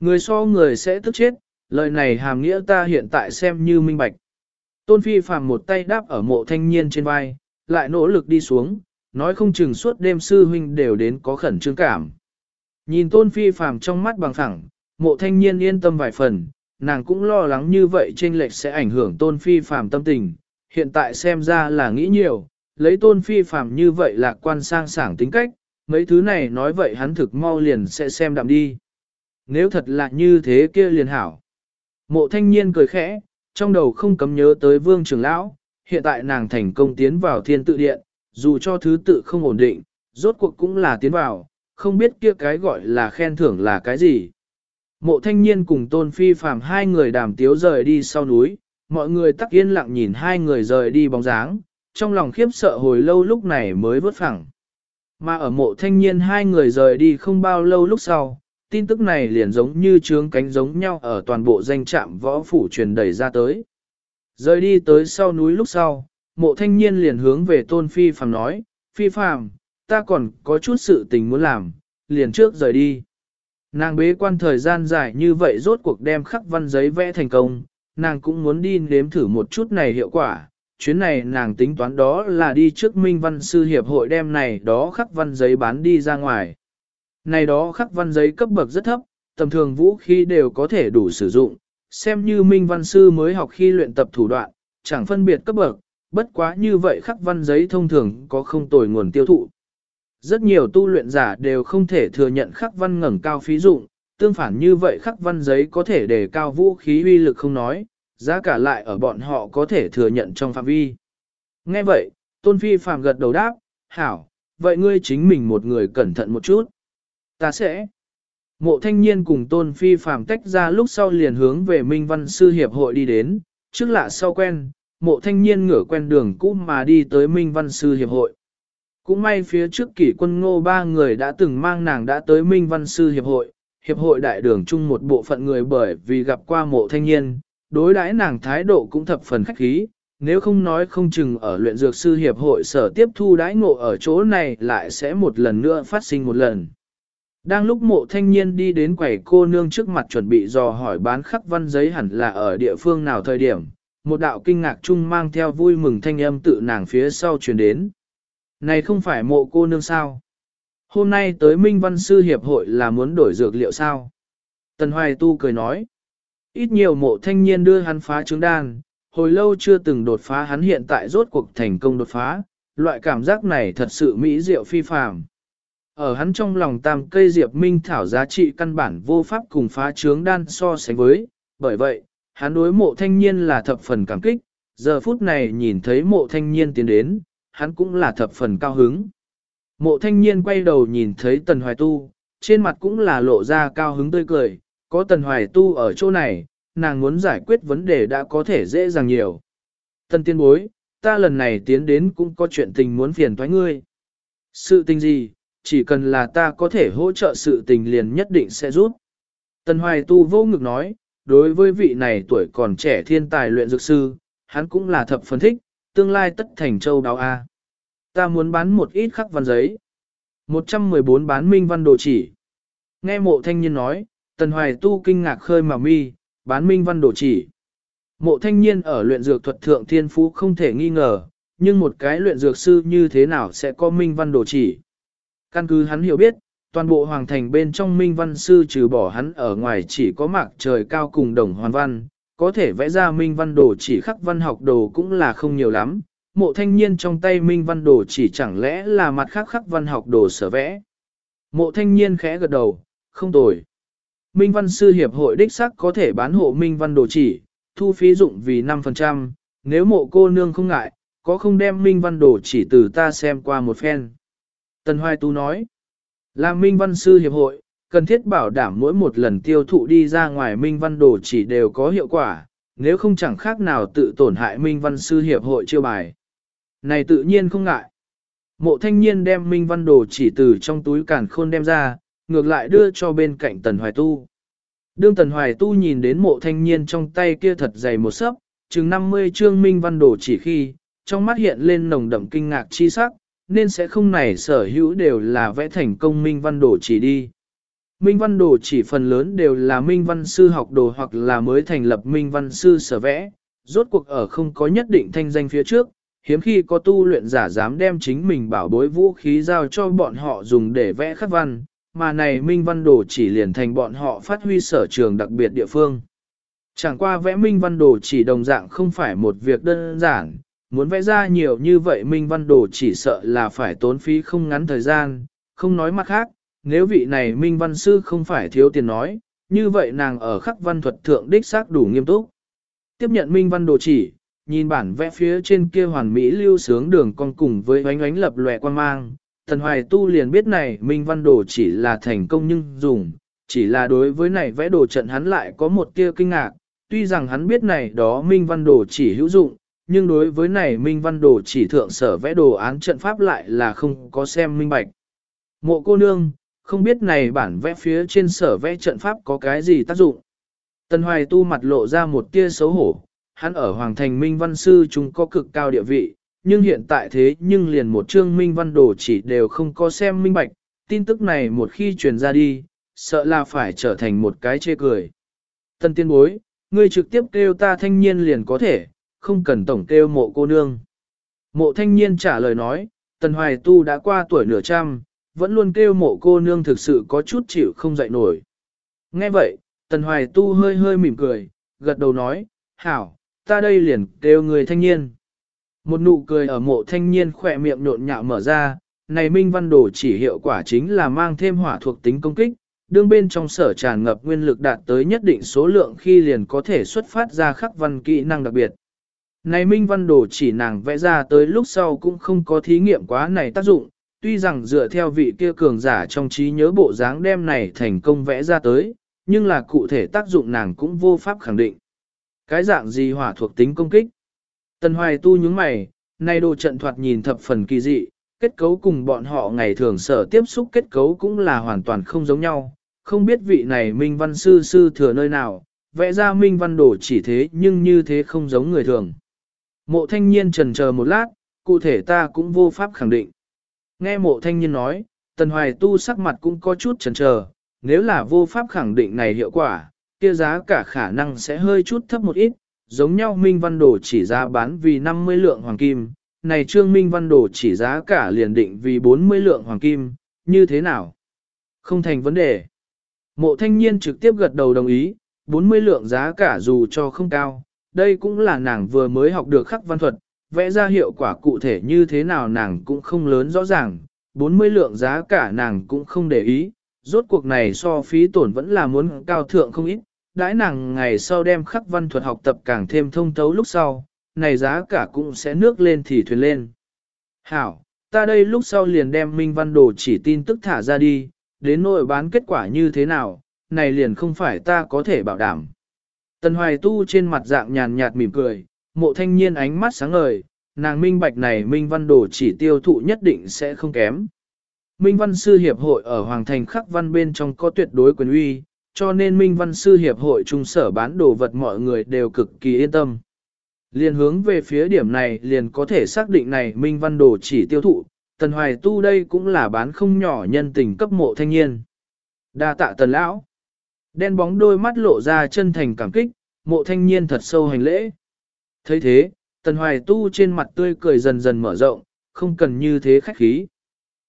Người so người sẽ tức chết, lời này hàm nghĩa ta hiện tại xem như minh bạch. Tôn phi phàm một tay đáp ở mộ thanh niên trên vai, lại nỗ lực đi xuống, nói không chừng suốt đêm sư huynh đều đến có khẩn trương cảm. Nhìn tôn phi phàm trong mắt bằng thẳng, mộ thanh niên yên tâm vài phần, nàng cũng lo lắng như vậy trên lệch sẽ ảnh hưởng tôn phi phàm tâm tình, hiện tại xem ra là nghĩ nhiều, lấy tôn phi phàm như vậy là quan sang sảng tính cách, mấy thứ này nói vậy hắn thực mau liền sẽ xem đạm đi. Nếu thật là như thế kia liền hảo. Mộ thanh niên cười khẽ, trong đầu không cấm nhớ tới vương trưởng lão, hiện tại nàng thành công tiến vào thiên tự điện, dù cho thứ tự không ổn định, rốt cuộc cũng là tiến vào, không biết kia cái gọi là khen thưởng là cái gì. Mộ thanh niên cùng tôn phi phàm hai người đàm tiếu rời đi sau núi, mọi người tắc yên lặng nhìn hai người rời đi bóng dáng, trong lòng khiếp sợ hồi lâu lúc này mới vớt phẳng. Mà ở mộ thanh niên hai người rời đi không bao lâu lúc sau, tin tức này liền giống như trướng cánh giống nhau ở toàn bộ danh trạm võ phủ truyền đẩy ra tới. Rời đi tới sau núi lúc sau, mộ thanh niên liền hướng về tôn phi phàm nói, phi phàm, ta còn có chút sự tình muốn làm, liền trước rời đi. Nàng bế quan thời gian dài như vậy rốt cuộc đem khắc văn giấy vẽ thành công, nàng cũng muốn đi nếm thử một chút này hiệu quả. Chuyến này nàng tính toán đó là đi trước Minh Văn Sư Hiệp hội đem này đó khắc văn giấy bán đi ra ngoài. Này đó khắc văn giấy cấp bậc rất thấp, tầm thường vũ khí đều có thể đủ sử dụng, xem như Minh Văn Sư mới học khi luyện tập thủ đoạn, chẳng phân biệt cấp bậc, bất quá như vậy khắc văn giấy thông thường có không tồi nguồn tiêu thụ. Rất nhiều tu luyện giả đều không thể thừa nhận khắc văn ngẩng cao phí dụng, tương phản như vậy khắc văn giấy có thể đề cao vũ khí uy lực không nói, giá cả lại ở bọn họ có thể thừa nhận trong phạm vi. Nghe vậy, Tôn Phi Phạm gật đầu đáp, hảo, vậy ngươi chính mình một người cẩn thận một chút. Ta sẽ. Mộ thanh niên cùng Tôn Phi phàm tách ra lúc sau liền hướng về Minh Văn Sư Hiệp hội đi đến, trước lạ sau quen, mộ thanh niên ngửa quen đường cũ mà đi tới Minh Văn Sư Hiệp hội. Cũng may phía trước kỷ quân ngô ba người đã từng mang nàng đã tới Minh Văn Sư Hiệp hội, Hiệp hội đại đường chung một bộ phận người bởi vì gặp qua mộ thanh niên, đối đãi nàng thái độ cũng thập phần khách khí, nếu không nói không chừng ở luyện dược sư hiệp hội sở tiếp thu đãi ngộ ở chỗ này lại sẽ một lần nữa phát sinh một lần. Đang lúc mộ thanh niên đi đến quầy cô nương trước mặt chuẩn bị dò hỏi bán khắc văn giấy hẳn là ở địa phương nào thời điểm, một đạo kinh ngạc chung mang theo vui mừng thanh âm tự nàng phía sau truyền đến. Này không phải mộ cô nương sao? Hôm nay tới Minh Văn Sư Hiệp hội là muốn đổi dược liệu sao? Tần Hoài Tu cười nói. Ít nhiều mộ thanh niên đưa hắn phá trứng đan, hồi lâu chưa từng đột phá hắn hiện tại rốt cuộc thành công đột phá, loại cảm giác này thật sự mỹ diệu phi phàm. Ở hắn trong lòng tam cây diệp minh thảo giá trị căn bản vô pháp cùng phá trướng đan so sánh với, bởi vậy, hắn đối mộ thanh niên là thập phần cảm kích, giờ phút này nhìn thấy mộ thanh niên tiến đến, hắn cũng là thập phần cao hứng. Mộ thanh niên quay đầu nhìn thấy tần hoài tu, trên mặt cũng là lộ ra cao hứng tươi cười, có tần hoài tu ở chỗ này, nàng muốn giải quyết vấn đề đã có thể dễ dàng nhiều. Tần tiên bối, ta lần này tiến đến cũng có chuyện tình muốn phiền thoái ngươi. Sự tình gì, chỉ cần là ta có thể hỗ trợ sự tình liền nhất định sẽ giúp. Tần hoài tu vô ngực nói, đối với vị này tuổi còn trẻ thiên tài luyện dược sư, hắn cũng là thập phân thích, tương lai tất thành châu đáo A. Ta muốn bán một ít khắc văn giấy. 114 bán minh văn đồ chỉ. Nghe mộ thanh niên nói, tần hoài tu kinh ngạc khơi mà mi, bán minh văn đồ chỉ. Mộ thanh niên ở luyện dược thuật thượng thiên phú không thể nghi ngờ, nhưng một cái luyện dược sư như thế nào sẽ có minh văn đồ chỉ. Căn cứ hắn hiểu biết, toàn bộ hoàng thành bên trong minh văn sư trừ bỏ hắn ở ngoài chỉ có mạc trời cao cùng đồng hoàn văn, có thể vẽ ra minh văn đồ chỉ khắc văn học đồ cũng là không nhiều lắm, mộ thanh niên trong tay minh văn đồ chỉ chẳng lẽ là mặt khác khắc văn học đồ sở vẽ. Mộ thanh niên khẽ gật đầu, không tồi. Minh văn sư hiệp hội đích sắc có thể bán hộ minh văn đồ chỉ, thu phí dụng vì 5%, nếu mộ cô nương không ngại, có không đem minh văn đồ chỉ từ ta xem qua một phen. Tần Hoài Tu nói, là minh văn sư hiệp hội, cần thiết bảo đảm mỗi một lần tiêu thụ đi ra ngoài minh văn đồ chỉ đều có hiệu quả, nếu không chẳng khác nào tự tổn hại minh văn sư hiệp hội chiêu bài. Này tự nhiên không ngại. Mộ thanh niên đem minh văn đồ chỉ từ trong túi càn khôn đem ra, ngược lại đưa cho bên cạnh tần hoài tu. Đương tần hoài tu nhìn đến mộ thanh niên trong tay kia thật dày một sấp, chừng 50 chương minh văn đồ chỉ khi, trong mắt hiện lên nồng đậm kinh ngạc chi sắc, nên sẽ không này sở hữu đều là vẽ thành công minh văn đồ chỉ đi. Minh văn đồ chỉ phần lớn đều là minh văn sư học đồ hoặc là mới thành lập minh văn sư sở vẽ, rốt cuộc ở không có nhất định thanh danh phía trước, hiếm khi có tu luyện giả dám đem chính mình bảo bối vũ khí giao cho bọn họ dùng để vẽ khắc văn, mà này minh văn đồ chỉ liền thành bọn họ phát huy sở trường đặc biệt địa phương. Chẳng qua vẽ minh văn đồ chỉ đồng dạng không phải một việc đơn giản, muốn vẽ ra nhiều như vậy minh văn đồ chỉ sợ là phải tốn phí không ngắn thời gian, không nói mặt khác, nếu vị này minh văn sư không phải thiếu tiền nói, như vậy nàng ở khắc văn thuật thượng đích xác đủ nghiêm túc. Tiếp nhận minh văn đồ chỉ, nhìn bản vẽ phía trên kia hoàn mỹ lưu sướng đường con cùng với ánh ánh lập lòe quan mang. Thần Hoài Tu liền biết này Minh Văn Đồ chỉ là thành công nhưng dùng, chỉ là đối với này vẽ đồ trận hắn lại có một tia kinh ngạc, tuy rằng hắn biết này đó Minh Văn Đồ chỉ hữu dụng, nhưng đối với này Minh Văn Đồ chỉ thượng sở vẽ đồ án trận pháp lại là không có xem minh bạch. Mộ cô nương, không biết này bản vẽ phía trên sở vẽ trận pháp có cái gì tác dụng. Tần Hoài Tu mặt lộ ra một tia xấu hổ, hắn ở Hoàng Thành Minh Văn Sư chúng có cực cao địa vị, nhưng hiện tại thế nhưng liền một chương Minh Văn Đồ chỉ đều không có xem minh bạch, tin tức này một khi truyền ra đi, sợ là phải trở thành một cái chê cười. Tân tiên bối, Ngươi trực tiếp kêu ta thanh niên liền có thể, không cần tổng kêu mộ cô nương. Mộ thanh niên trả lời nói, Tần Hoài Tu đã qua tuổi nửa trăm, vẫn luôn kêu mộ cô nương thực sự có chút chịu không dậy nổi. Nghe vậy, Tần Hoài Tu hơi hơi mỉm cười, gật đầu nói, hảo, ta đây liền kêu người thanh niên. Một nụ cười ở mộ thanh niên khỏe miệng nhộn nhạo mở ra, này minh văn đồ chỉ hiệu quả chính là mang thêm hỏa thuộc tính công kích, đương bên trong sở tràn ngập nguyên lực đạt tới nhất định số lượng khi liền có thể xuất phát ra khắc văn kỹ năng đặc biệt. Này minh văn đồ chỉ nàng vẽ ra tới lúc sau cũng không có thí nghiệm quá này tác dụng, tuy rằng dựa theo vị kia cường giả trong trí nhớ bộ dáng đem này thành công vẽ ra tới, nhưng là cụ thể tác dụng nàng cũng vô pháp khẳng định. Cái dạng gì hỏa thuộc tính công kích? Tần Hoài tu nhướng mày, nay đồ trận thoạt nhìn thập phần kỳ dị, kết cấu cùng bọn họ ngày thường sở tiếp xúc kết cấu cũng là hoàn toàn không giống nhau, không biết vị này Minh Văn Sư Sư thừa nơi nào, vẽ ra Minh Văn đồ chỉ thế nhưng như thế không giống người thường. Mộ thanh niên trần chờ một lát, cụ thể ta cũng vô pháp khẳng định. Nghe mộ thanh niên nói, Tần Hoài tu sắc mặt cũng có chút chần chờ, nếu là vô pháp khẳng định này hiệu quả, kia giá cả khả năng sẽ hơi chút thấp một ít, giống nhau Minh Văn Đồ chỉ giá bán vì 50 lượng hoàng kim, này Trương Minh Văn Đồ chỉ giá cả liền định vì 40 lượng hoàng kim, như thế nào? Không thành vấn đề. Mộ thanh niên trực tiếp gật đầu đồng ý, 40 lượng giá cả dù cho không cao, đây cũng là nàng vừa mới học được khắc văn thuật, vẽ ra hiệu quả cụ thể như thế nào nàng cũng không lớn rõ ràng, 40 lượng giá cả nàng cũng không để ý, rốt cuộc này so phí tổn vẫn là muốn cao thượng không ít, đãi nàng ngày sau đem khắc văn thuật học tập càng thêm thông thấu lúc sau, này giá cả cũng sẽ nước lên thì thuyền lên. Hảo, ta đây lúc sau liền đem Minh Văn Đồ chỉ tin tức thả ra đi, đến nội bán kết quả như thế nào, này liền không phải ta có thể bảo đảm. Tần Hoài Tu trên mặt dạng nhàn nhạt mỉm cười, mộ thanh niên ánh mắt sáng ngời, nàng minh bạch này Minh Văn Đồ chỉ tiêu thụ nhất định sẽ không kém. Minh Văn Sư Hiệp hội ở Hoàng Thành Khắc Văn bên trong có tuyệt đối quyền uy, cho nên Minh Văn Sư Hiệp hội trung sở bán đồ vật mọi người đều cực kỳ yên tâm. Liên hướng về phía điểm này liền có thể xác định này Minh Văn đồ chỉ tiêu thụ, Tần Hoài Tu đây cũng là bán không nhỏ nhân tình cấp mộ thanh niên. đa tạ Tần Lão. Đen bóng đôi mắt lộ ra chân thành cảm kích, mộ thanh niên thật sâu hành lễ. thấy thế, Tần Hoài Tu trên mặt tươi cười dần dần mở rộng, không cần như thế khách khí.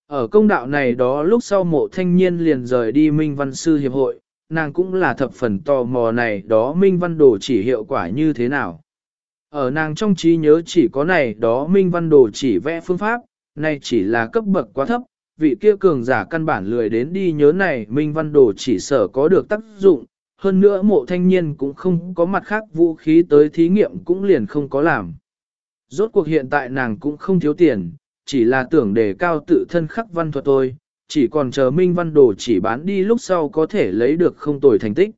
Ở công đạo này đó lúc sau mộ thanh niên liền rời đi Minh Văn Sư Hiệp hội, nàng cũng là thập phần tò mò này đó Minh Văn Đồ chỉ hiệu quả như thế nào. Ở nàng trong trí nhớ chỉ có này đó Minh Văn Đồ chỉ vẽ phương pháp, này chỉ là cấp bậc quá thấp, vị kia cường giả căn bản lười đến đi nhớ này Minh Văn Đồ chỉ sở có được tác dụng, hơn nữa mộ thanh niên cũng không có mặt khác vũ khí tới thí nghiệm cũng liền không có làm. Rốt cuộc hiện tại nàng cũng không thiếu tiền, chỉ là tưởng đề cao tự thân khắc văn thuật thôi, chỉ còn chờ Minh Văn Đồ chỉ bán đi lúc sau có thể lấy được không tồi thành tích.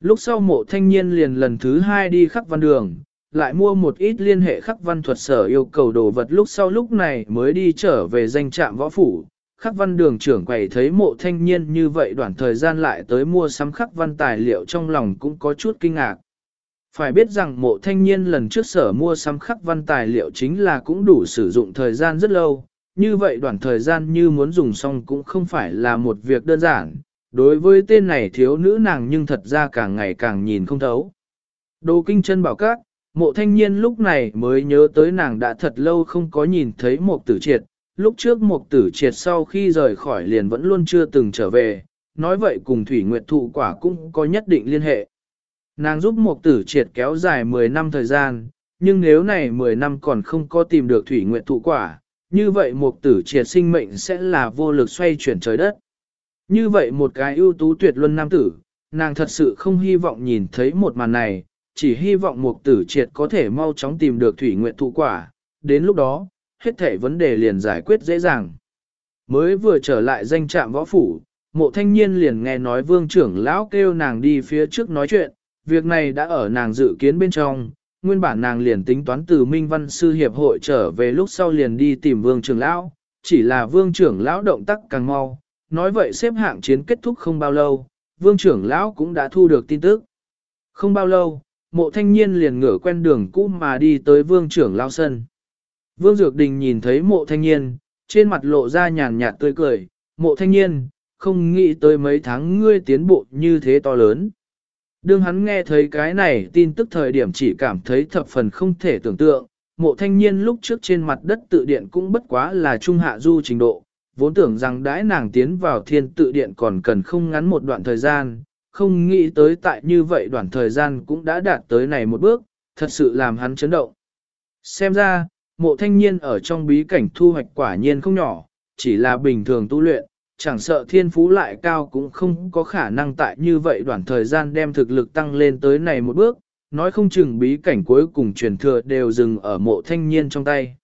Lúc sau mộ thanh niên liền lần thứ hai đi khắc văn đường, lại mua một ít liên hệ khắc văn thuật sở yêu cầu đồ vật lúc sau lúc này mới đi trở về danh trạm võ phủ. Khắc văn đường trưởng quầy thấy mộ thanh niên như vậy đoạn thời gian lại tới mua sắm khắc văn tài liệu trong lòng cũng có chút kinh ngạc. Phải biết rằng mộ thanh niên lần trước sở mua sắm khắc văn tài liệu chính là cũng đủ sử dụng thời gian rất lâu, như vậy đoạn thời gian như muốn dùng xong cũng không phải là một việc đơn giản, đối với tên này thiếu nữ nàng nhưng thật ra càng ngày càng nhìn không thấu. Đồ kinh chân bảo các, mộ thanh niên lúc này mới nhớ tới nàng đã thật lâu không có nhìn thấy một tử triệt, lúc trước một tử triệt sau khi rời khỏi liền vẫn luôn chưa từng trở về, nói vậy cùng Thủy Nguyệt thụ quả cũng có nhất định liên hệ. Nàng giúp một tử triệt kéo dài 10 năm thời gian, nhưng nếu này 10 năm còn không có tìm được Thủy Nguyệt thụ quả, như vậy một tử triệt sinh mệnh sẽ là vô lực xoay chuyển trời đất. Như vậy một cái ưu tú tuyệt luân nam tử, nàng thật sự không hy vọng nhìn thấy một màn này, chỉ hy vọng một tử triệt có thể mau chóng tìm được thủy nguyện thụ quả, đến lúc đó, hết thể vấn đề liền giải quyết dễ dàng. Mới vừa trở lại danh trạm võ phủ, mộ thanh niên liền nghe nói vương trưởng lão kêu nàng đi phía trước nói chuyện, việc này đã ở nàng dự kiến bên trong, nguyên bản nàng liền tính toán từ Minh Văn Sư Hiệp hội trở về lúc sau liền đi tìm vương trưởng lão, chỉ là vương trưởng lão động tác càng mau, nói vậy xếp hạng chiến kết thúc không bao lâu, vương trưởng lão cũng đã thu được tin tức. Không bao lâu, mộ thanh niên liền ngửa quen đường cũ mà đi tới vương trưởng lão sân. Vương Dược Đình nhìn thấy mộ thanh niên, trên mặt lộ ra nhàn nhạt tươi cười, mộ thanh niên, không nghĩ tới mấy tháng ngươi tiến bộ như thế to lớn. Đương hắn nghe thấy cái này tin tức thời điểm chỉ cảm thấy thập phần không thể tưởng tượng, mộ thanh niên lúc trước trên mặt đất tự điện cũng bất quá là trung hạ du trình độ, vốn tưởng rằng đãi nàng tiến vào thiên tự điện còn cần không ngắn một đoạn thời gian, không nghĩ tới tại như vậy đoạn thời gian cũng đã đạt tới này một bước, thật sự làm hắn chấn động. Xem ra, mộ thanh niên ở trong bí cảnh thu hoạch quả nhiên không nhỏ, chỉ là bình thường tu luyện, chẳng sợ thiên phú lại cao cũng không có khả năng tại như vậy đoạn thời gian đem thực lực tăng lên tới này một bước, nói không chừng bí cảnh cuối cùng truyền thừa đều dừng ở mộ thanh niên trong tay.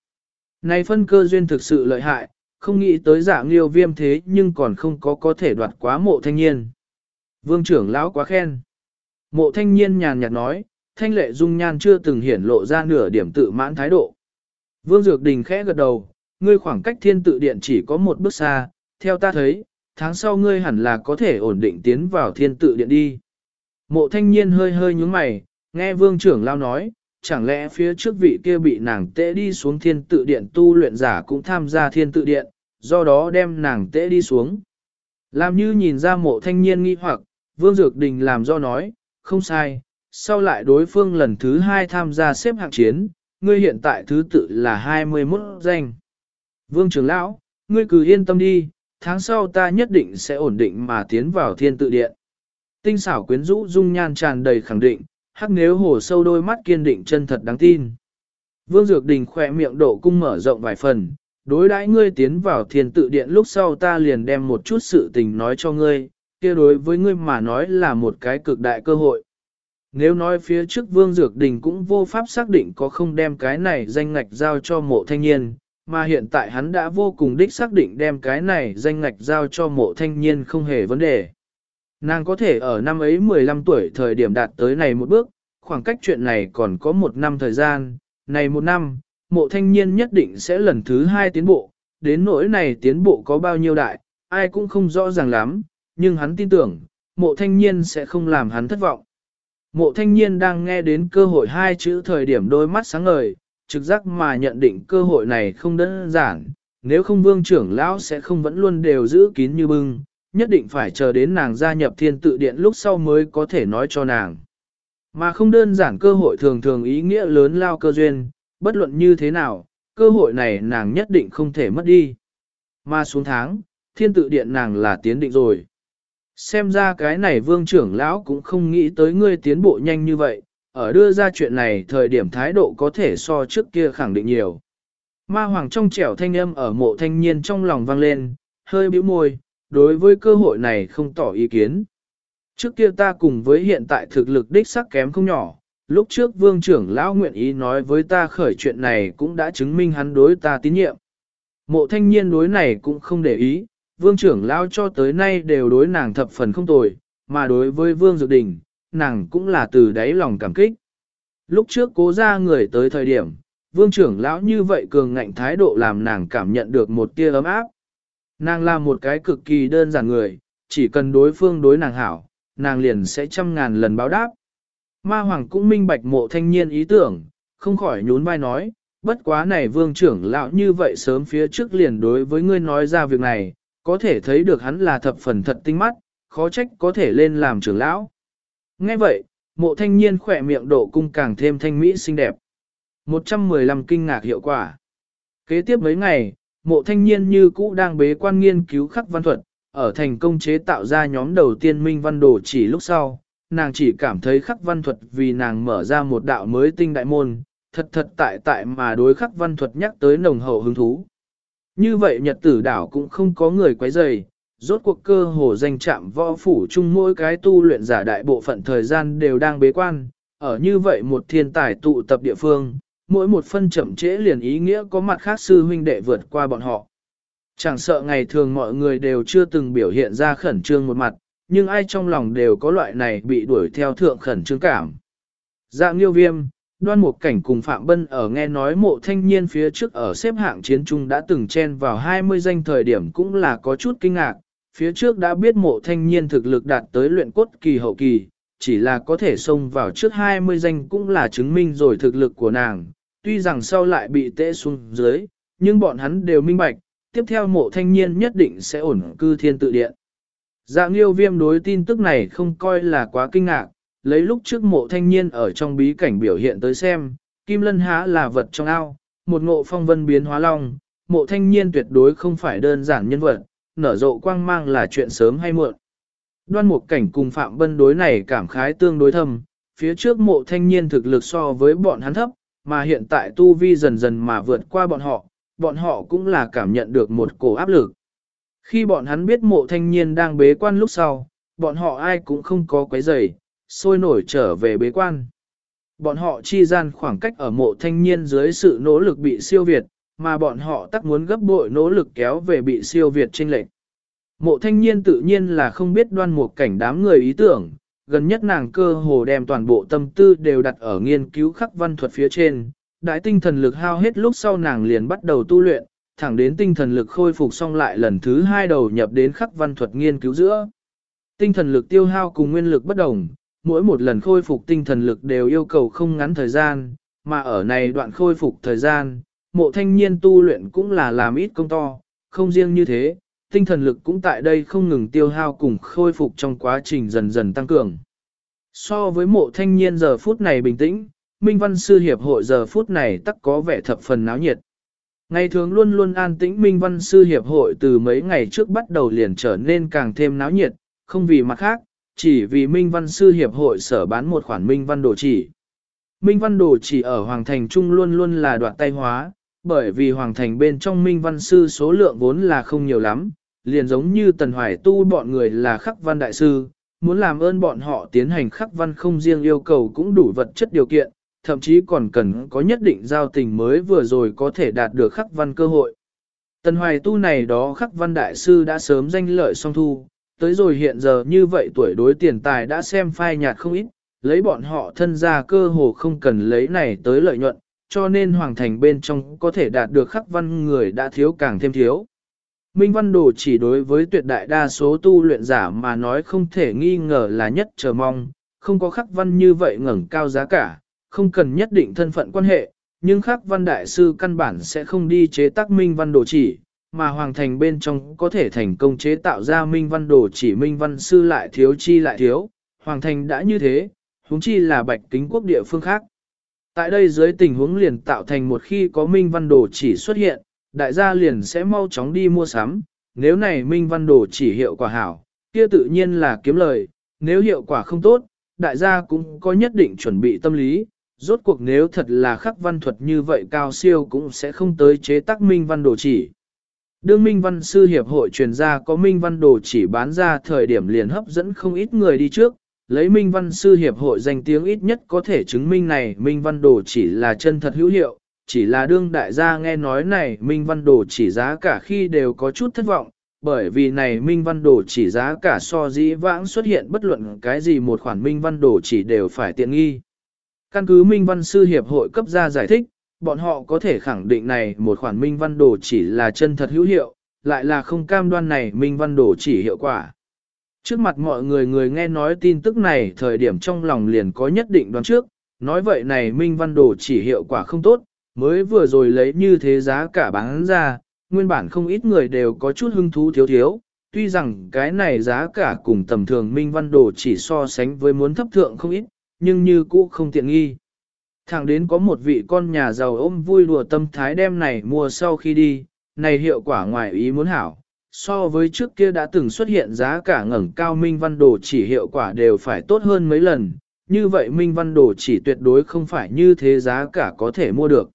Này phân cơ duyên thực sự lợi hại, không nghĩ tới dạng liêu viêm thế nhưng còn không có có thể đoạt quá mộ thanh niên. Vương trưởng lão quá khen. Mộ thanh niên nhàn nhạt nói, thanh lệ dung nhan chưa từng hiển lộ ra nửa điểm tự mãn thái độ. Vương Dược Đình khẽ gật đầu, ngươi khoảng cách thiên tự điện chỉ có một bước xa, theo ta thấy, tháng sau ngươi hẳn là có thể ổn định tiến vào thiên tự điện đi. Mộ thanh niên hơi hơi nhúng mày, nghe vương trưởng lao nói, chẳng lẽ phía trước vị kia bị nàng tễ đi xuống thiên tự điện tu luyện giả cũng tham gia thiên tự điện, do đó đem nàng tễ đi xuống. Làm như nhìn ra mộ thanh niên nghi hoặc, vương dược đình làm do nói, không sai, sau lại đối phương lần thứ hai tham gia xếp hạng chiến, ngươi hiện tại thứ tự là 21 danh. Vương trưởng lão, ngươi cứ yên tâm đi, tháng sau ta nhất định sẽ ổn định mà tiến vào thiên tự điện. Tinh xảo quyến rũ dung nhan tràn đầy khẳng định, hắc nếu hồ sâu đôi mắt kiên định chân thật đáng tin. Vương Dược Đình khỏe miệng độ cung mở rộng vài phần, đối đãi ngươi tiến vào thiên tự điện lúc sau ta liền đem một chút sự tình nói cho ngươi, kia đối với ngươi mà nói là một cái cực đại cơ hội. Nếu nói phía trước Vương Dược Đình cũng vô pháp xác định có không đem cái này danh ngạch giao cho mộ thanh niên, mà hiện tại hắn đã vô cùng đích xác định đem cái này danh ngạch giao cho mộ thanh niên không hề vấn đề. Nàng có thể ở năm ấy 15 tuổi thời điểm đạt tới này một bước, khoảng cách chuyện này còn có một năm thời gian, này một năm, mộ thanh niên nhất định sẽ lần thứ hai tiến bộ, đến nỗi này tiến bộ có bao nhiêu đại, ai cũng không rõ ràng lắm, nhưng hắn tin tưởng, mộ thanh niên sẽ không làm hắn thất vọng. Mộ thanh niên đang nghe đến cơ hội hai chữ thời điểm đôi mắt sáng ngời, trực giác mà nhận định cơ hội này không đơn giản, nếu không vương trưởng lão sẽ không vẫn luôn đều giữ kín như bưng, nhất định phải chờ đến nàng gia nhập thiên tự điện lúc sau mới có thể nói cho nàng. Mà không đơn giản cơ hội thường thường ý nghĩa lớn lao cơ duyên, bất luận như thế nào, cơ hội này nàng nhất định không thể mất đi. Mà xuống tháng, thiên tự điện nàng là tiến định rồi. Xem ra cái này vương trưởng lão cũng không nghĩ tới ngươi tiến bộ nhanh như vậy, ở đưa ra chuyện này thời điểm thái độ có thể so trước kia khẳng định nhiều. Ma hoàng trong trẻo thanh âm ở mộ thanh niên trong lòng vang lên, hơi bĩu môi, đối với cơ hội này không tỏ ý kiến. Trước kia ta cùng với hiện tại thực lực đích sắc kém không nhỏ, lúc trước vương trưởng lão nguyện ý nói với ta khởi chuyện này cũng đã chứng minh hắn đối ta tín nhiệm. Mộ thanh niên đối này cũng không để ý, vương trưởng lão cho tới nay đều đối nàng thập phần không tồi, mà đối với vương dược đình, nàng cũng là từ đáy lòng cảm kích. Lúc trước cố ra người tới thời điểm, vương trưởng lão như vậy cường ngạnh thái độ làm nàng cảm nhận được một tia ấm áp. Nàng là một cái cực kỳ đơn giản người, chỉ cần đối phương đối nàng hảo, nàng liền sẽ trăm ngàn lần báo đáp. Ma Hoàng cũng minh bạch mộ thanh niên ý tưởng, không khỏi nhún vai nói, bất quá này vương trưởng lão như vậy sớm phía trước liền đối với ngươi nói ra việc này, có thể thấy được hắn là thập phần thật tinh mắt, khó trách có thể lên làm trưởng lão. Nghe vậy, mộ thanh niên khỏe miệng độ cung càng thêm thanh mỹ xinh đẹp. 115 kinh ngạc hiệu quả. Kế tiếp mấy ngày, mộ thanh niên như cũ đang bế quan nghiên cứu khắc văn thuật, ở thành công chế tạo ra nhóm đầu tiên minh văn đồ chỉ lúc sau, nàng chỉ cảm thấy khắc văn thuật vì nàng mở ra một đạo mới tinh đại môn, thật thật tại tại mà đối khắc văn thuật nhắc tới nồng hậu hứng thú. Như vậy nhật tử đảo cũng không có người quấy rầy, rốt cuộc cơ hồ danh chạm võ phủ chung mỗi cái tu luyện giả đại bộ phận thời gian đều đang bế quan, ở như vậy một thiên tài tụ tập địa phương, mỗi một phân chậm trễ liền ý nghĩa có mặt khác sư huynh đệ vượt qua bọn họ. Chẳng sợ ngày thường mọi người đều chưa từng biểu hiện ra khẩn trương một mặt, nhưng ai trong lòng đều có loại này bị đuổi theo thượng khẩn trương cảm. Dạng Nghiêu viêm, đoan một cảnh cùng Phạm Bân ở nghe nói mộ thanh niên phía trước ở xếp hạng chiến trung đã từng chen vào 20 danh thời điểm cũng là có chút kinh ngạc, phía trước đã biết mộ thanh niên thực lực đạt tới luyện cốt kỳ hậu kỳ, chỉ là có thể xông vào trước 20 danh cũng là chứng minh rồi thực lực của nàng, tuy rằng sau lại bị tệ xuống dưới, nhưng bọn hắn đều minh bạch, tiếp theo mộ thanh niên nhất định sẽ ổn cư thiên tự điện. Dạng yêu viêm đối tin tức này không coi là quá kinh ngạc, lấy lúc trước mộ thanh niên ở trong bí cảnh biểu hiện tới xem, kim lân há là vật trong ao, một ngộ phong vân biến hóa long, mộ thanh niên tuyệt đối không phải đơn giản nhân vật, nở rộ quang mang là chuyện sớm hay muộn. Đoan một cảnh cùng Phạm Bân đối này cảm khái tương đối thâm, phía trước mộ thanh niên thực lực so với bọn hắn thấp, mà hiện tại tu vi dần dần mà vượt qua bọn họ, bọn họ cũng là cảm nhận được một cổ áp lực. Khi bọn hắn biết mộ thanh niên đang bế quan lúc sau, bọn họ ai cũng không có quấy rầy, sôi nổi trở về bế quan. Bọn họ chi gian khoảng cách ở mộ thanh niên dưới sự nỗ lực bị siêu việt, mà bọn họ tắc muốn gấp bội nỗ lực kéo về bị siêu việt trên lệnh. Mộ thanh niên tự nhiên là không biết đoan một cảnh đám người ý tưởng, gần nhất nàng cơ hồ đem toàn bộ tâm tư đều đặt ở nghiên cứu khắc văn thuật phía trên, đại tinh thần lực hao hết lúc sau nàng liền bắt đầu tu luyện, thẳng đến tinh thần lực khôi phục xong lại lần thứ hai đầu nhập đến khắc văn thuật nghiên cứu giữa. Tinh thần lực tiêu hao cùng nguyên lực bất đồng, mỗi một lần khôi phục tinh thần lực đều yêu cầu không ngắn thời gian, mà ở này đoạn khôi phục thời gian, mộ thanh niên tu luyện cũng là làm ít công to, không riêng như thế, tinh thần lực cũng tại đây không ngừng tiêu hao cùng khôi phục trong quá trình dần dần tăng cường. So với mộ thanh niên giờ phút này bình tĩnh, Minh Văn Sư Hiệp hội giờ phút này tắc có vẻ thập phần náo nhiệt. Ngày thường luôn luôn an tĩnh Minh Văn Sư Hiệp hội từ mấy ngày trước bắt đầu liền trở nên càng thêm náo nhiệt, không vì mặt khác, chỉ vì Minh Văn Sư Hiệp hội sở bán một khoản Minh Văn Đồ Chỉ. Minh Văn Đồ Chỉ ở Hoàng Thành Trung luôn luôn là đoạn tay hóa, bởi vì Hoàng Thành bên trong Minh Văn Sư số lượng vốn là không nhiều lắm, liền giống như Tần Hoài tu bọn người là khắc văn đại sư, muốn làm ơn bọn họ tiến hành khắc văn không riêng yêu cầu cũng đủ vật chất điều kiện, thậm chí còn cần có nhất định giao tình mới vừa rồi có thể đạt được khắc văn cơ hội. Tần Hoài tu này đó khắc văn đại sư đã sớm danh lợi song thu, tới rồi hiện giờ như vậy tuổi đối tiền tài đã xem phai nhạt không ít, lấy bọn họ thân ra cơ hồ không cần lấy này tới lợi nhuận, cho nên hoàng thành bên trong có thể đạt được khắc văn người đã thiếu càng thêm thiếu. Minh văn đồ chỉ đối với tuyệt đại đa số tu luyện giả mà nói không thể nghi ngờ là nhất chờ mong, không có khắc văn như vậy ngẩng cao giá cả, không cần nhất định thân phận quan hệ, nhưng khắc văn đại sư căn bản sẽ không đi chế tác minh văn đồ chỉ, mà hoàng thành bên trong có thể thành công chế tạo ra minh văn đồ chỉ minh văn sư lại thiếu chi lại thiếu, hoàng thành đã như thế, huống chi là bạch kính quốc địa phương khác. Tại đây dưới tình huống liền tạo thành một khi có minh văn đồ chỉ xuất hiện, đại gia liền sẽ mau chóng đi mua sắm, nếu này minh văn đồ chỉ hiệu quả hảo, kia tự nhiên là kiếm lời, nếu hiệu quả không tốt, đại gia cũng có nhất định chuẩn bị tâm lý, rốt cuộc nếu thật là khắc văn thuật như vậy cao siêu cũng sẽ không tới chế tác minh văn đồ chỉ. Đương Minh Văn Sư Hiệp hội truyền ra có Minh Văn đồ chỉ bán ra thời điểm liền hấp dẫn không ít người đi trước, lấy Minh Văn Sư Hiệp hội danh tiếng ít nhất có thể chứng minh này Minh Văn đồ chỉ là chân thật hữu hiệu, chỉ là đương đại gia nghe nói này Minh Văn đồ chỉ giá cả khi đều có chút thất vọng, bởi vì này Minh Văn đồ chỉ giá cả so dĩ vãng xuất hiện bất luận cái gì một khoản Minh Văn đồ chỉ đều phải tiện nghi. Căn cứ Minh Văn Sư Hiệp hội cấp ra giải thích, bọn họ có thể khẳng định này một khoản minh văn đồ chỉ là chân thật hữu hiệu, lại là không cam đoan này minh văn đồ chỉ hiệu quả. Trước mặt mọi người người nghe nói tin tức này thời điểm trong lòng liền có nhất định đoán trước, nói vậy này minh văn đồ chỉ hiệu quả không tốt, mới vừa rồi lấy như thế giá cả bán ra, nguyên bản không ít người đều có chút hứng thú thiếu thiếu, tuy rằng cái này giá cả cùng tầm thường minh văn đồ chỉ so sánh với muốn thấp thượng không ít, nhưng như cũ không tiện nghi. Thẳng đến có một vị con nhà giàu ôm vui đùa tâm thái đem này mua sau khi đi, này hiệu quả ngoài ý muốn hảo. So với trước kia đã từng xuất hiện giá cả ngẩng cao Minh Văn Đồ chỉ hiệu quả đều phải tốt hơn mấy lần, như vậy Minh Văn Đồ chỉ tuyệt đối không phải như thế giá cả có thể mua được.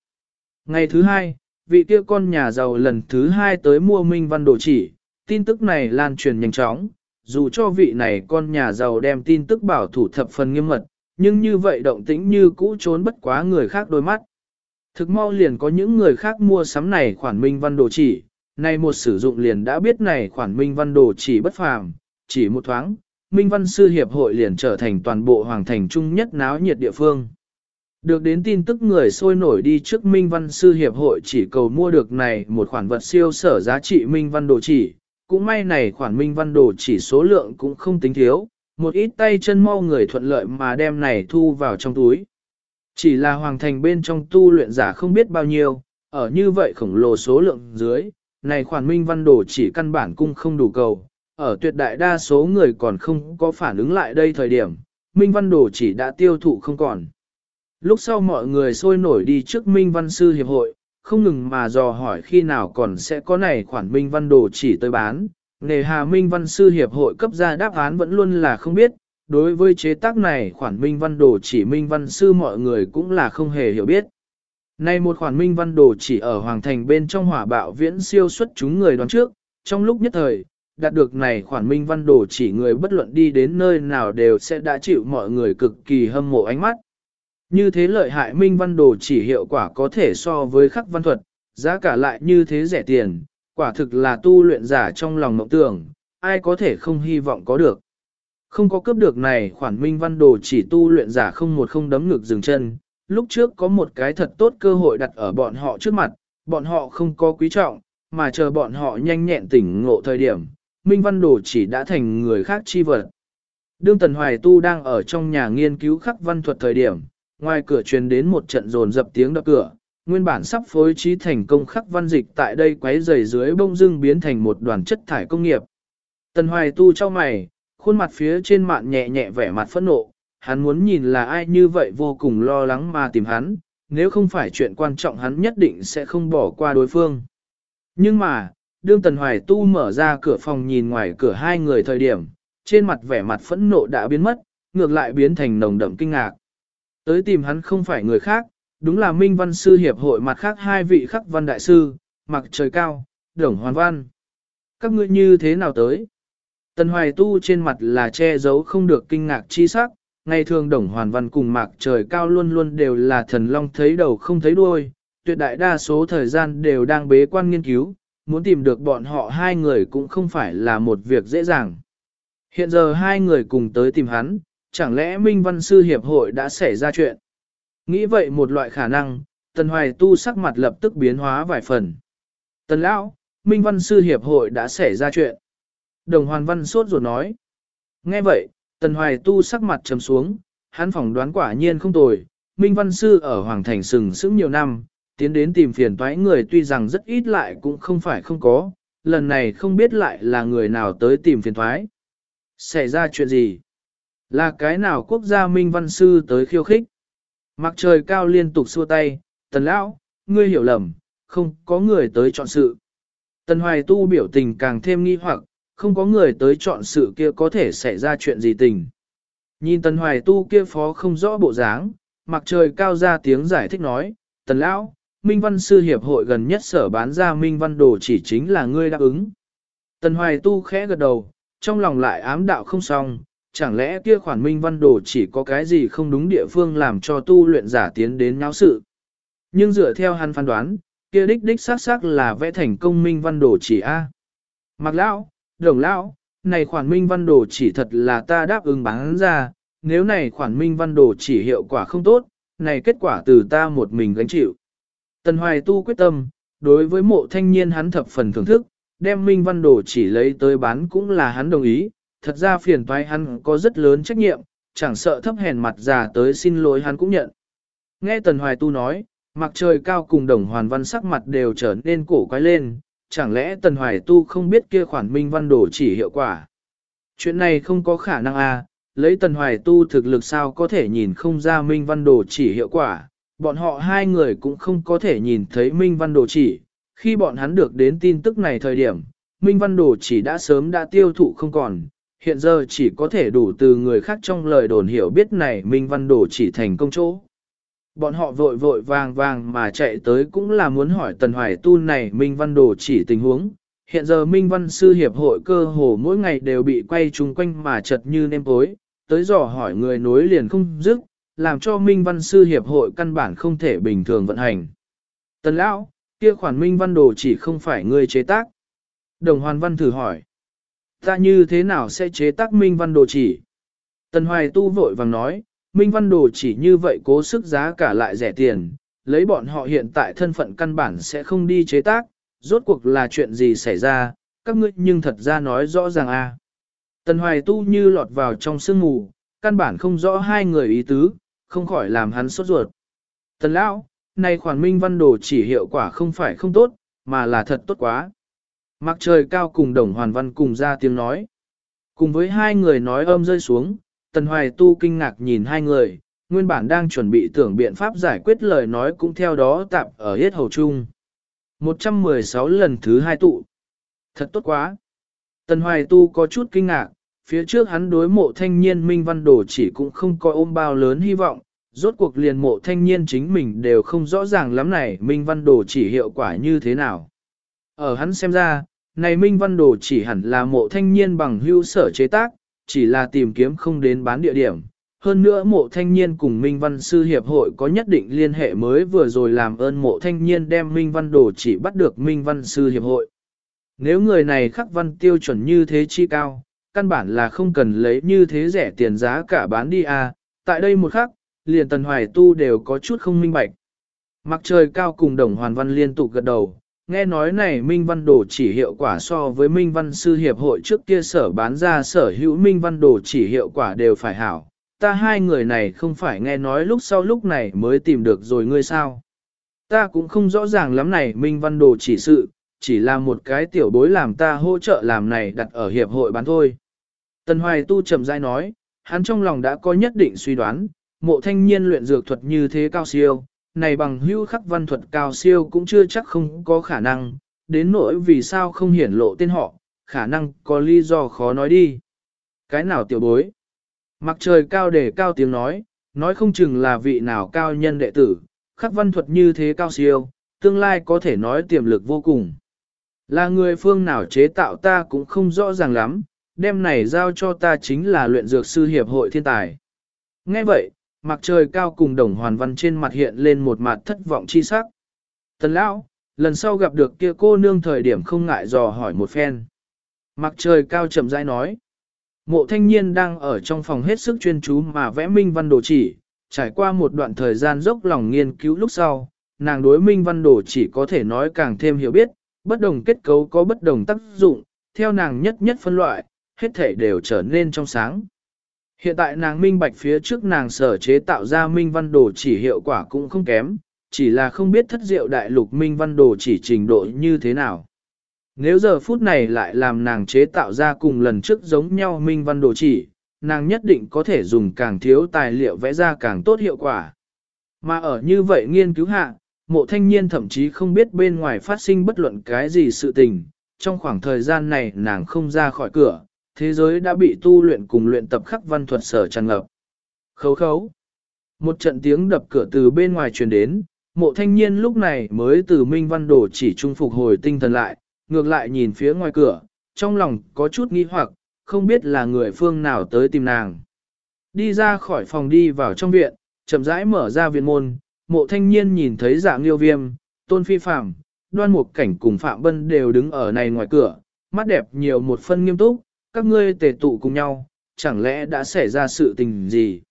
Ngày thứ hai, vị kia con nhà giàu lần thứ hai tới mua Minh Văn Đồ chỉ, tin tức này lan truyền nhanh chóng, dù cho vị này con nhà giàu đem tin tức bảo thủ thập phần nghiêm mật, nhưng như vậy động tĩnh như cũ trốn bất quá người khác đôi mắt. Thực mau liền có những người khác mua sắm này khoản minh văn đồ chỉ, nay một sử dụng liền đã biết này khoản minh văn đồ chỉ bất phàm, chỉ một thoáng, minh văn sư hiệp hội liền trở thành toàn bộ hoàng thành trung nhất náo nhiệt địa phương. Được đến tin tức người sôi nổi đi trước Minh Văn Sư Hiệp hội chỉ cầu mua được này một khoản vật siêu sở giá trị Minh Văn Đồ chỉ, cũng may này khoản Minh Văn Đồ chỉ số lượng cũng không tính thiếu, một ít tay chân mau người thuận lợi mà đem này thu vào trong túi. Chỉ là hoàng thành bên trong tu luyện giả không biết bao nhiêu, ở như vậy khổng lồ số lượng dưới, này khoản minh văn đồ chỉ căn bản cung không đủ cầu, ở tuyệt đại đa số người còn không có phản ứng lại đây thời điểm, Minh Văn Đồ chỉ đã tiêu thụ không còn. Lúc sau mọi người sôi nổi đi trước Minh Văn Sư Hiệp hội, không ngừng mà dò hỏi khi nào còn sẽ có này khoản Minh Văn Đồ chỉ tới bán. Nề hà Minh Văn Sư Hiệp hội cấp ra đáp án vẫn luôn là không biết, đối với chế tác này khoản Minh Văn Đồ chỉ Minh Văn Sư mọi người cũng là không hề hiểu biết. Nay một khoản Minh Văn Đồ chỉ ở Hoàng Thành bên trong hỏa bạo viễn siêu xuất chúng người đoán trước, trong lúc nhất thời, đạt được này khoản Minh Văn Đồ chỉ người bất luận đi đến nơi nào đều sẽ đã chịu mọi người cực kỳ hâm mộ ánh mắt. Như thế lợi hại Minh Văn Đồ chỉ hiệu quả có thể so với khắc văn thuật, giá cả lại như thế rẻ tiền, quả thực là tu luyện giả trong lòng mộng tưởng, ai có thể không hy vọng có được. Không có cướp được này khoản Minh Văn Đồ chỉ tu luyện giả không một không đấm ngực dừng chân, lúc trước có một cái thật tốt cơ hội đặt ở bọn họ trước mặt, bọn họ không có quý trọng, mà chờ bọn họ nhanh nhẹn tỉnh ngộ thời điểm, Minh Văn Đồ chỉ đã thành người khác chi vật. Đương Tần Hoài Tu đang ở trong nhà nghiên cứu khắc văn thuật thời điểm, ngoài cửa truyền đến một trận rồn dập tiếng đập cửa, nguyên bản sắp phối trí thành công khắc văn dịch tại đây quấy rầy dưới bông dưng biến thành một đoàn chất thải công nghiệp. Tần Hoài Tu cho mày, khuôn mặt phía trên mạn nhẹ nhẹ vẻ mặt phẫn nộ, hắn muốn nhìn là ai như vậy vô cùng lo lắng mà tìm hắn, nếu không phải chuyện quan trọng hắn nhất định sẽ không bỏ qua đối phương. Nhưng mà, đương Tần Hoài Tu mở ra cửa phòng nhìn ngoài cửa hai người thời điểm, trên mặt vẻ mặt phẫn nộ đã biến mất, ngược lại biến thành nồng đậm kinh ngạc. Tới tìm hắn không phải người khác, đúng là Minh Văn Sư Hiệp hội mặt khác hai vị khắc văn đại sư, mặc trời cao, đồng hoàn văn. Các ngươi như thế nào tới? Tần Hoài Tu trên mặt là che giấu không được kinh ngạc chi sắc, ngày thường đồng hoàn văn cùng mạc trời cao luôn luôn đều là thần long thấy đầu không thấy đuôi, tuyệt đại đa số thời gian đều đang bế quan nghiên cứu, muốn tìm được bọn họ hai người cũng không phải là một việc dễ dàng. Hiện giờ hai người cùng tới tìm hắn, chẳng lẽ Minh Văn Sư Hiệp hội đã xảy ra chuyện? Nghĩ vậy một loại khả năng, Tần Hoài Tu sắc mặt lập tức biến hóa vài phần. Tần Lão, Minh Văn Sư Hiệp hội đã xảy ra chuyện. Đồng Hoàn Văn sốt ruột nói. Nghe vậy, Tần Hoài Tu sắc mặt trầm xuống, hắn phỏng đoán quả nhiên không tồi. Minh Văn Sư ở Hoàng Thành sừng sững nhiều năm, tiến đến tìm phiền toái người tuy rằng rất ít lại cũng không phải không có, lần này không biết lại là người nào tới tìm phiền toái. Xảy ra chuyện gì? Là cái nào quốc gia Minh Văn Sư tới khiêu khích? Mặc trời cao liên tục xua tay, tần lão, ngươi hiểu lầm, không có người tới chọn sự. Tần Hoài Tu biểu tình càng thêm nghi hoặc, không có người tới chọn sự kia có thể xảy ra chuyện gì tình. Nhìn Tần Hoài Tu kia phó không rõ bộ dáng, mặc trời cao ra tiếng giải thích nói, Tần Lão, Minh Văn Sư Hiệp hội gần nhất sở bán ra Minh Văn Đồ chỉ chính là ngươi đáp ứng. Tần Hoài Tu khẽ gật đầu, trong lòng lại ám đạo không xong, chẳng lẽ kia khoản Minh Văn Đồ chỉ có cái gì không đúng địa phương làm cho tu luyện giả tiến đến nháo sự. Nhưng dựa theo hắn phán đoán, kia đích đích xác xác là vẽ thành công Minh Văn Đồ chỉ A. Mặc Lão, Đồng Lão, này khoản Minh Văn Đồ chỉ thật là ta đáp ứng bán ra, nếu này khoản Minh Văn Đồ chỉ hiệu quả không tốt, này kết quả từ ta một mình gánh chịu. Tần Hoài Tu quyết tâm, đối với mộ thanh niên hắn thập phần thưởng thức, đem Minh Văn Đồ chỉ lấy tới bán cũng là hắn đồng ý, thật ra phiền toái hắn có rất lớn trách nhiệm, chẳng sợ thấp hèn mặt già tới xin lỗi hắn cũng nhận. Nghe Tần Hoài Tu nói, Mặc trời cao cùng đồng hoàn văn sắc mặt đều trở nên cổ quái lên, chẳng lẽ Tần Hoài Tu không biết kia khoản Minh Văn Đồ chỉ hiệu quả. Chuyện này không có khả năng à, lấy Tần Hoài Tu thực lực sao có thể nhìn không ra Minh Văn Đồ chỉ hiệu quả, bọn họ hai người cũng không có thể nhìn thấy Minh Văn Đồ chỉ. Khi bọn hắn được đến tin tức này thời điểm, Minh Văn Đồ chỉ đã sớm đã tiêu thụ không còn, hiện giờ chỉ có thể đủ từ người khác trong lời đồn hiểu biết này Minh Văn Đồ chỉ thành công chỗ. Bọn họ vội vội vàng vàng mà chạy tới cũng là muốn hỏi Tần Hoài Tu này Minh Văn Đồ chỉ tình huống. Hiện giờ Minh Văn Sư Hiệp hội cơ hồ mỗi ngày đều bị quay chung quanh mà chật như nêm tối, tới dò hỏi người nối liền không dứt, làm cho Minh Văn Sư Hiệp hội căn bản không thể bình thường vận hành. Tần Lão, kia khoản Minh Văn Đồ chỉ không phải ngươi chế tác. Đồng Hoàn Văn thử hỏi. Ta như thế nào sẽ chế tác Minh Văn Đồ chỉ? Tần Hoài Tu vội vàng nói, Minh Văn Đồ chỉ như vậy cố sức giá cả lại rẻ tiền, lấy bọn họ hiện tại thân phận căn bản sẽ không đi chế tác, rốt cuộc là chuyện gì xảy ra, các ngươi nhưng thật ra nói rõ ràng a. Tần Hoài Tu như lọt vào trong sương mù, căn bản không rõ hai người ý tứ, không khỏi làm hắn sốt ruột. Tần Lão, này khoản Minh Văn Đồ chỉ hiệu quả không phải không tốt, mà là thật tốt quá. Mặc trời cao cùng đồng hoàn văn cùng ra tiếng nói. Cùng với hai người nói âm rơi xuống, Tần Hoài Tu kinh ngạc nhìn hai người, nguyên bản đang chuẩn bị tưởng biện pháp giải quyết lời nói cũng theo đó tạm ở hết hầu chung. 116 lần thứ hai tụ. Thật tốt quá. Tần Hoài Tu có chút kinh ngạc, phía trước hắn đối mộ thanh niên Minh Văn Đồ chỉ cũng không coi ôm bao lớn hy vọng, rốt cuộc liền mộ thanh niên chính mình đều không rõ ràng lắm này Minh Văn Đồ chỉ hiệu quả như thế nào. Ở hắn xem ra, này Minh Văn Đồ chỉ hẳn là mộ thanh niên bằng hưu sở chế tác, chỉ là tìm kiếm không đến bán địa điểm. Hơn nữa mộ thanh niên cùng Minh Văn Sư Hiệp hội có nhất định liên hệ mới vừa rồi làm ơn mộ thanh niên đem Minh Văn Đồ chỉ bắt được Minh Văn Sư Hiệp hội. Nếu người này khắc văn tiêu chuẩn như thế chi cao, căn bản là không cần lấy như thế rẻ tiền giá cả bán đi à, tại đây một khắc, liền tần hoài tu đều có chút không minh bạch. Mặc trời cao cùng đồng hoàn văn liên tục gật đầu, nghe nói này Minh Văn Đồ chỉ hiệu quả so với Minh Văn Sư Hiệp hội trước kia sở bán ra sở hữu Minh Văn Đồ chỉ hiệu quả đều phải hảo. Ta hai người này không phải nghe nói lúc sau lúc này mới tìm được rồi ngươi sao. Ta cũng không rõ ràng lắm này Minh Văn Đồ chỉ sự, chỉ là một cái tiểu bối làm ta hỗ trợ làm này đặt ở hiệp hội bán thôi. Tần Hoài Tu chậm rãi nói, hắn trong lòng đã có nhất định suy đoán, mộ thanh niên luyện dược thuật như thế cao siêu, này bằng hưu khắc văn thuật cao siêu cũng chưa chắc không có khả năng, đến nỗi vì sao không hiển lộ tên họ, khả năng có lý do khó nói đi. Cái nào tiểu bối? Mặc trời cao để cao tiếng nói, nói không chừng là vị nào cao nhân đệ tử, khắc văn thuật như thế cao siêu, tương lai có thể nói tiềm lực vô cùng. Là người phương nào chế tạo ta cũng không rõ ràng lắm, đem này giao cho ta chính là luyện dược sư hiệp hội thiên tài. Nghe vậy, mặc trời cao cùng đồng hoàn văn trên mặt hiện lên một mặt thất vọng chi sắc. Tần lão, lần sau gặp được kia cô nương thời điểm không ngại dò hỏi một phen. Mặc trời cao chậm rãi nói. Mộ thanh niên đang ở trong phòng hết sức chuyên chú mà vẽ minh văn đồ chỉ, trải qua một đoạn thời gian dốc lòng nghiên cứu lúc sau, nàng đối minh văn đồ chỉ có thể nói càng thêm hiểu biết, bất đồng kết cấu có bất đồng tác dụng, theo nàng nhất nhất phân loại, hết thể đều trở nên trong sáng. Hiện tại nàng minh bạch phía trước nàng sở chế tạo ra minh văn đồ chỉ hiệu quả cũng không kém, chỉ là không biết thất diệu đại lục minh văn đồ chỉ trình độ như thế nào. Nếu giờ phút này lại làm nàng chế tạo ra cùng lần trước giống nhau minh văn đồ chỉ, nàng nhất định có thể dùng càng thiếu tài liệu vẽ ra càng tốt hiệu quả. Mà ở như vậy nghiên cứu hạ, mộ thanh niên thậm chí không biết bên ngoài phát sinh bất luận cái gì sự tình, trong khoảng thời gian này nàng không ra khỏi cửa, thế giới đã bị tu luyện cùng luyện tập khắc văn thuật sở tràn ngập. Khấu khấu. Một trận tiếng đập cửa từ bên ngoài truyền đến, mộ thanh niên lúc này mới từ minh văn đồ chỉ trung phục hồi tinh thần lại, ngược lại nhìn phía ngoài cửa, trong lòng có chút nghi hoặc, không biết là người phương nào tới tìm nàng. Đi ra khỏi phòng đi vào trong viện, chậm rãi mở ra viện môn, mộ thanh niên nhìn thấy dạng liêu viêm, tôn phi phạm, đoan một cảnh cùng phạm bân đều đứng ở này ngoài cửa, mắt đẹp nhiều một phân nghiêm túc, các ngươi tề tụ cùng nhau, chẳng lẽ đã xảy ra sự tình gì?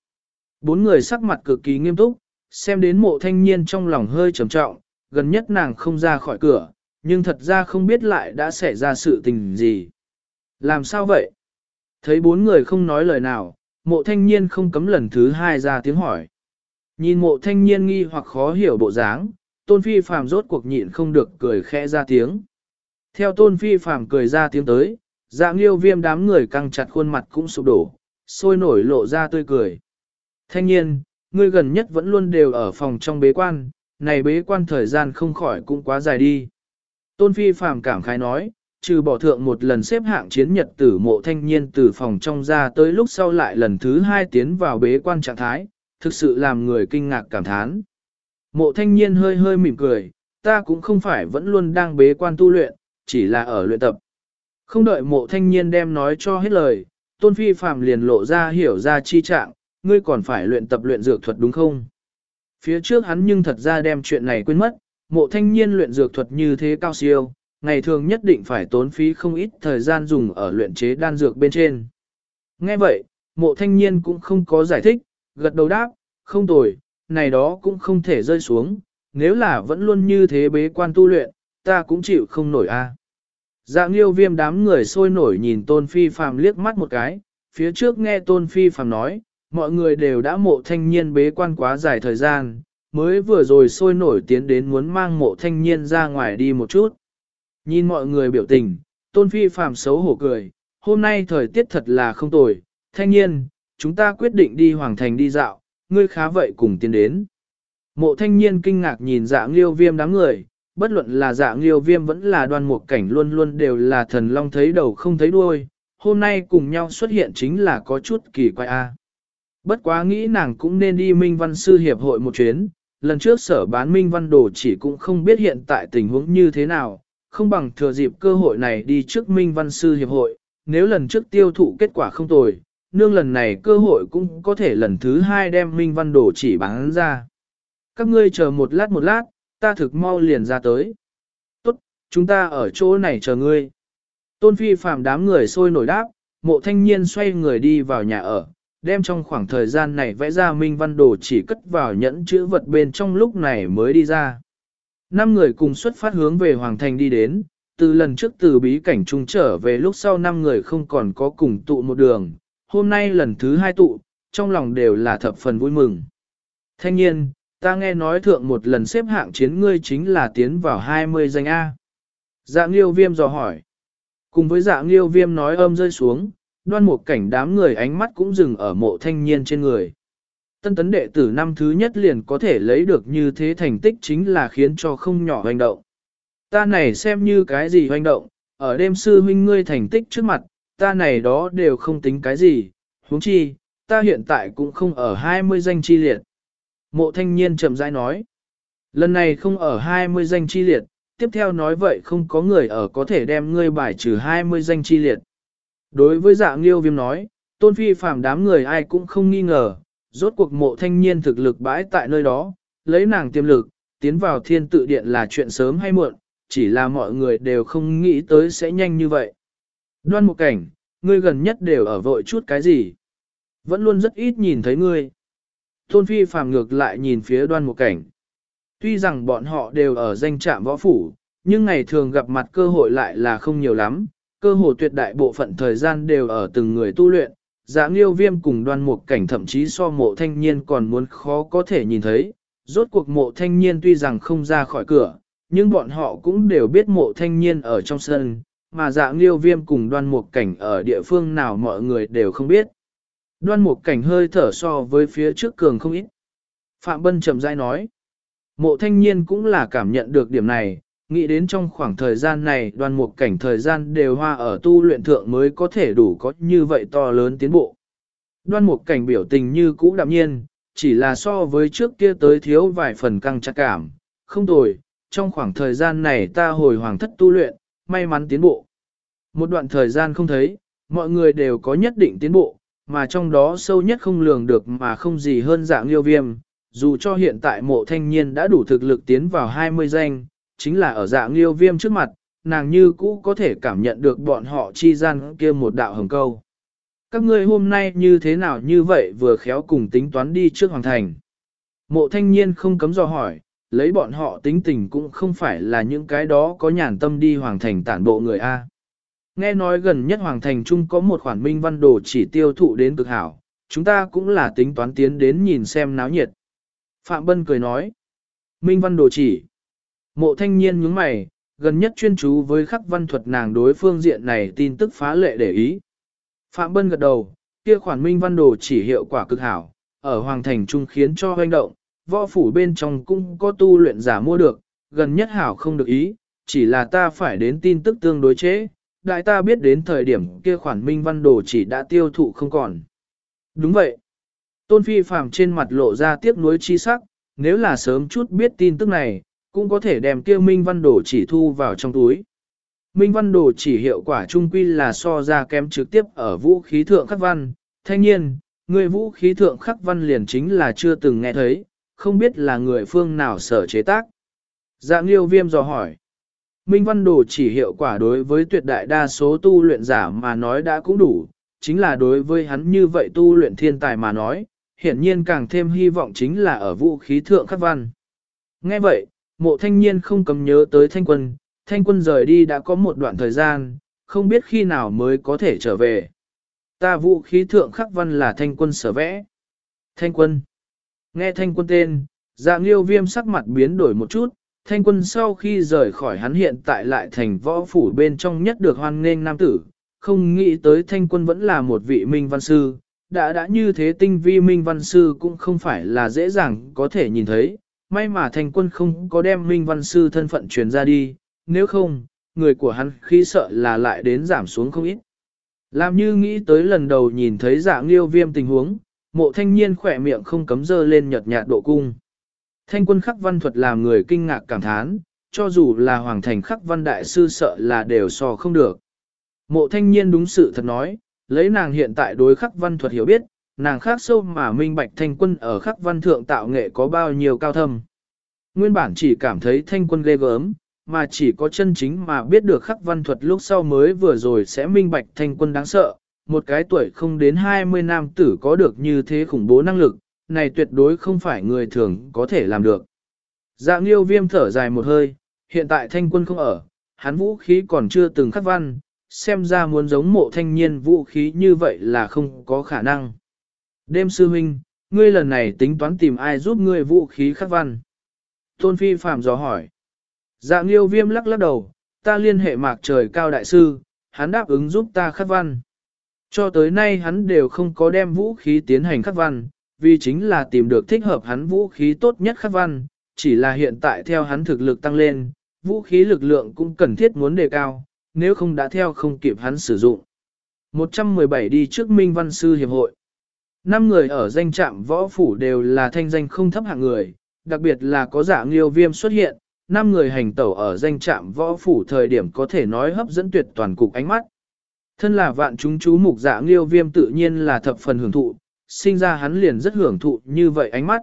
Bốn người sắc mặt cực kỳ nghiêm túc, xem đến mộ thanh niên trong lòng hơi trầm trọng, gần nhất nàng không ra khỏi cửa, nhưng thật ra không biết lại đã xảy ra sự tình gì. Làm sao vậy? Thấy bốn người không nói lời nào, mộ thanh niên không cấm lần thứ hai ra tiếng hỏi. Nhìn mộ thanh niên nghi hoặc khó hiểu bộ dáng, tôn phi phàm rốt cuộc nhịn không được cười khẽ ra tiếng. Theo tôn phi phàm cười ra tiếng tới, Dạ liêu viêm đám người căng chặt khuôn mặt cũng sụp đổ, sôi nổi lộ ra tươi cười. Thanh nhiên, ngươi gần nhất vẫn luôn đều ở phòng trong bế quan, này bế quan thời gian không khỏi cũng quá dài đi. Tôn phi phàm cảm khái nói, trừ bỏ thượng một lần xếp hạng chiến nhật tử mộ thanh niên từ phòng trong ra tới lúc sau lại lần thứ hai tiến vào bế quan trạng thái, thực sự làm người kinh ngạc cảm thán. Mộ thanh niên hơi hơi mỉm cười, ta cũng không phải vẫn luôn đang bế quan tu luyện, chỉ là ở luyện tập. Không đợi mộ thanh niên đem nói cho hết lời, tôn phi phàm liền lộ ra hiểu ra chi trạng, ngươi còn phải luyện tập luyện dược thuật đúng không? Phía trước hắn nhưng thật ra đem chuyện này quên mất, mộ thanh niên luyện dược thuật như thế cao siêu, ngày thường nhất định phải tốn phí không ít thời gian dùng ở luyện chế đan dược bên trên. Nghe vậy, mộ thanh niên cũng không có giải thích, gật đầu đáp, không tồi, này đó cũng không thể rơi xuống, nếu là vẫn luôn như thế bế quan tu luyện, ta cũng chịu không nổi a. Dạng nghiêu viêm đám người sôi nổi nhìn tôn phi phàm liếc mắt một cái, phía trước nghe tôn phi phàm nói, mọi người đều đã mộ thanh niên bế quan quá dài thời gian, mới vừa rồi sôi nổi tiến đến muốn mang mộ thanh niên ra ngoài đi một chút. Nhìn mọi người biểu tình, tôn phi phàm xấu hổ cười, hôm nay thời tiết thật là không tồi, thanh niên, chúng ta quyết định đi Hoàng Thành đi dạo, ngươi khá vậy cùng tiến đến. Mộ thanh niên kinh ngạc nhìn dạ nghiêu viêm đám người, bất luận là dạ nghiêu viêm vẫn là đoan mục cảnh luôn luôn đều là thần long thấy đầu không thấy đuôi, hôm nay cùng nhau xuất hiện chính là có chút kỳ quái a. Bất quá nghĩ nàng cũng nên đi Minh Văn Sư Hiệp hội một chuyến, lần trước sở bán Minh Văn Đồ chỉ cũng không biết hiện tại tình huống như thế nào, không bằng thừa dịp cơ hội này đi trước Minh Văn Sư Hiệp hội, nếu lần trước tiêu thụ kết quả không tồi, nương lần này cơ hội cũng có thể lần thứ hai đem Minh Văn Đồ chỉ bán ra. Các ngươi chờ một lát một lát, ta thực mau liền ra tới. Tốt, chúng ta ở chỗ này chờ ngươi. Tôn Phi phàm đám người sôi nổi đáp, mộ thanh niên xoay người đi vào nhà ở, đem trong khoảng thời gian này vẽ ra Minh Văn Đồ chỉ cất vào nhẫn chữ vật bên trong lúc này mới đi ra. Năm người cùng xuất phát hướng về Hoàng Thành đi đến, từ lần trước từ bí cảnh trung trở về lúc sau năm người không còn có cùng tụ một đường, hôm nay lần thứ hai tụ, trong lòng đều là thập phần vui mừng. Thanh nhiên, ta nghe nói thượng một lần xếp hạng chiến ngươi chính là tiến vào 20 danh A. Dạng nghiêu viêm dò hỏi. Cùng với dạng nghiêu viêm nói âm rơi xuống, đoan một cảnh đám người ánh mắt cũng dừng ở mộ thanh niên trên người. Tân tấn đệ tử năm thứ nhất liền có thể lấy được như thế thành tích chính là khiến cho không nhỏ hoành động. Ta này xem như cái gì hoành động, ở đêm sư huynh ngươi thành tích trước mặt, ta này đó đều không tính cái gì, huống chi, ta hiện tại cũng không ở 20 danh chi liệt. Mộ thanh niên chậm rãi nói, lần này không ở 20 danh chi liệt, tiếp theo nói vậy không có người ở có thể đem ngươi bài trừ 20 danh chi liệt. Đối với dạng Nghiêu viêm nói, tôn phi phàm đám người ai cũng không nghi ngờ, rốt cuộc mộ thanh niên thực lực bãi tại nơi đó, lấy nàng tiềm lực, tiến vào thiên tự điện là chuyện sớm hay muộn, chỉ là mọi người đều không nghĩ tới sẽ nhanh như vậy. Đoan một cảnh, ngươi gần nhất đều ở vội chút cái gì? Vẫn luôn rất ít nhìn thấy ngươi. Tôn phi phàm ngược lại nhìn phía đoan một cảnh. Tuy rằng bọn họ đều ở danh trạm võ phủ, nhưng ngày thường gặp mặt cơ hội lại là không nhiều lắm, cơ hội tuyệt đại bộ phận thời gian đều ở từng người tu luyện, Dạng liêu viêm cùng đoan mục cảnh thậm chí so mộ thanh niên còn muốn khó có thể nhìn thấy. Rốt cuộc mộ thanh niên tuy rằng không ra khỏi cửa, nhưng bọn họ cũng đều biết mộ thanh niên ở trong sân, mà dạng liêu viêm cùng đoan mục cảnh ở địa phương nào mọi người đều không biết. Đoan một cảnh hơi thở so với phía trước cường không ít. Phạm Bân chậm rãi nói, mộ thanh niên cũng là cảm nhận được điểm này, nghĩ đến trong khoảng thời gian này Đoan một cảnh thời gian đều hoa ở tu luyện thượng mới có thể đủ có như vậy to lớn tiến bộ. Đoan một cảnh biểu tình như cũ đạm nhiên, chỉ là so với trước kia tới thiếu vài phần căng chặt cảm, không tồi, trong khoảng thời gian này ta hồi hoàng thất tu luyện, may mắn tiến bộ. Một đoạn thời gian không thấy, mọi người đều có nhất định tiến bộ, mà trong đó sâu nhất không lường được mà không gì hơn dạng liêu viêm, dù cho hiện tại mộ thanh niên đã đủ thực lực tiến vào 20 danh, chính là ở dạng liêu viêm trước mặt, nàng như cũ có thể cảm nhận được bọn họ chi gian kia một đạo hồng câu. Các ngươi hôm nay như thế nào như vậy vừa khéo cùng tính toán đi trước hoàng thành. Mộ thanh niên không cấm dò hỏi, lấy bọn họ tính tình cũng không phải là những cái đó có nhàn tâm đi hoàng thành tản bộ người A. Nghe nói gần nhất hoàng thành trung có một khoản minh văn đồ chỉ tiêu thụ đến cực hảo, chúng ta cũng là tính toán tiến đến nhìn xem náo nhiệt. Phạm Bân cười nói, minh văn đồ chỉ, Mộ thanh niên nhướng mày, gần nhất chuyên chú với khắc văn thuật nàng đối phương diện này tin tức phá lệ để ý. Phạm Bân gật đầu, kia khoản minh văn đồ chỉ hiệu quả cực hảo, ở Hoàng Thành Trung khiến cho hoành động, võ phủ bên trong cũng có tu luyện giả mua được, gần nhất hảo không được ý, chỉ là ta phải đến tin tức tương đối chế, đại ta biết đến thời điểm kia khoản minh văn đồ chỉ đã tiêu thụ không còn. Đúng vậy. Tôn Phi Phạm trên mặt lộ ra tiếc nuối chi sắc, nếu là sớm chút biết tin tức này, cũng có thể đem kia Minh Văn Đồ chỉ thu vào trong túi. Minh Văn Đồ chỉ hiệu quả trung quy là so ra kém trực tiếp ở vũ khí thượng khắc văn, thanh nhiên, người vũ khí thượng khắc văn liền chính là chưa từng nghe thấy, không biết là người phương nào sở chế tác. Dạng liêu viêm dò hỏi. Minh Văn Đồ chỉ hiệu quả đối với tuyệt đại đa số tu luyện giả mà nói đã cũng đủ, chính là đối với hắn như vậy tu luyện thiên tài mà nói, hiển nhiên càng thêm hy vọng chính là ở vũ khí thượng khắc văn. Nghe vậy, mộ thanh niên không cầm nhớ tới thanh quân, thanh quân rời đi đã có một đoạn thời gian, không biết khi nào mới có thể trở về. Ta vũ khí thượng khắc văn là thanh quân sở vẽ. Thanh quân. Nghe thanh quân tên, dạng yêu viêm sắc mặt biến đổi một chút, thanh quân sau khi rời khỏi hắn hiện tại lại thành võ phủ bên trong nhất được hoan nghênh nam tử, không nghĩ tới thanh quân vẫn là một vị minh văn sư, đã đã như thế tinh vi minh văn sư cũng không phải là dễ dàng có thể nhìn thấy, may mà thanh quân không có đem minh văn sư thân phận truyền ra đi, nếu không, người của hắn khi sợ là lại đến giảm xuống không ít. Làm như nghĩ tới lần đầu nhìn thấy dạng liêu viêm tình huống, mộ thanh niên khỏe miệng không cấm dơ lên nhợt nhạt độ cung. Thanh quân khắc văn thuật làm người kinh ngạc cảm thán, cho dù là hoàng thành khắc văn đại sư sợ là đều so không được. Mộ thanh niên đúng sự thật nói, lấy nàng hiện tại đối khắc văn thuật hiểu biết, nàng khác sâu mà minh bạch thanh quân ở khắc văn thượng tạo nghệ có bao nhiêu cao thâm. Nguyên bản chỉ cảm thấy thanh quân ghê gớm, mà chỉ có chân chính mà biết được khắc văn thuật lúc sau mới vừa rồi sẽ minh bạch thanh quân đáng sợ. Một cái tuổi không đến 20 nam tử có được như thế khủng bố năng lực, này tuyệt đối không phải người thường có thể làm được. Dạ nghiêu viêm thở dài một hơi, hiện tại thanh quân không ở, hắn vũ khí còn chưa từng khắc văn, xem ra muốn giống mộ thanh niên vũ khí như vậy là không có khả năng. Đêm sư huynh, ngươi lần này tính toán tìm ai giúp ngươi vũ khí khắc văn. Tôn Phi Phạm dò hỏi. Dạ nghiêu viêm lắc lắc đầu, ta liên hệ mạc trời cao đại sư, hắn đáp ứng giúp ta khắc văn. Cho tới nay hắn đều không có đem vũ khí tiến hành khắc văn, vì chính là tìm được thích hợp hắn vũ khí tốt nhất khắc văn, chỉ là hiện tại theo hắn thực lực tăng lên, vũ khí lực lượng cũng cần thiết muốn đề cao, nếu không đã theo không kịp hắn sử dụng. 117 đi trước Minh Văn Sư Hiệp hội. Năm người ở danh trạm võ phủ đều là thanh danh không thấp hạng người, đặc biệt là có giả nghiêu viêm xuất hiện, năm người hành tẩu ở danh trạm võ phủ thời điểm có thể nói hấp dẫn tuyệt toàn cục ánh mắt. Thân là vạn chúng chú mục giả nghiêu viêm tự nhiên là thập phần hưởng thụ, sinh ra hắn liền rất hưởng thụ như vậy ánh mắt.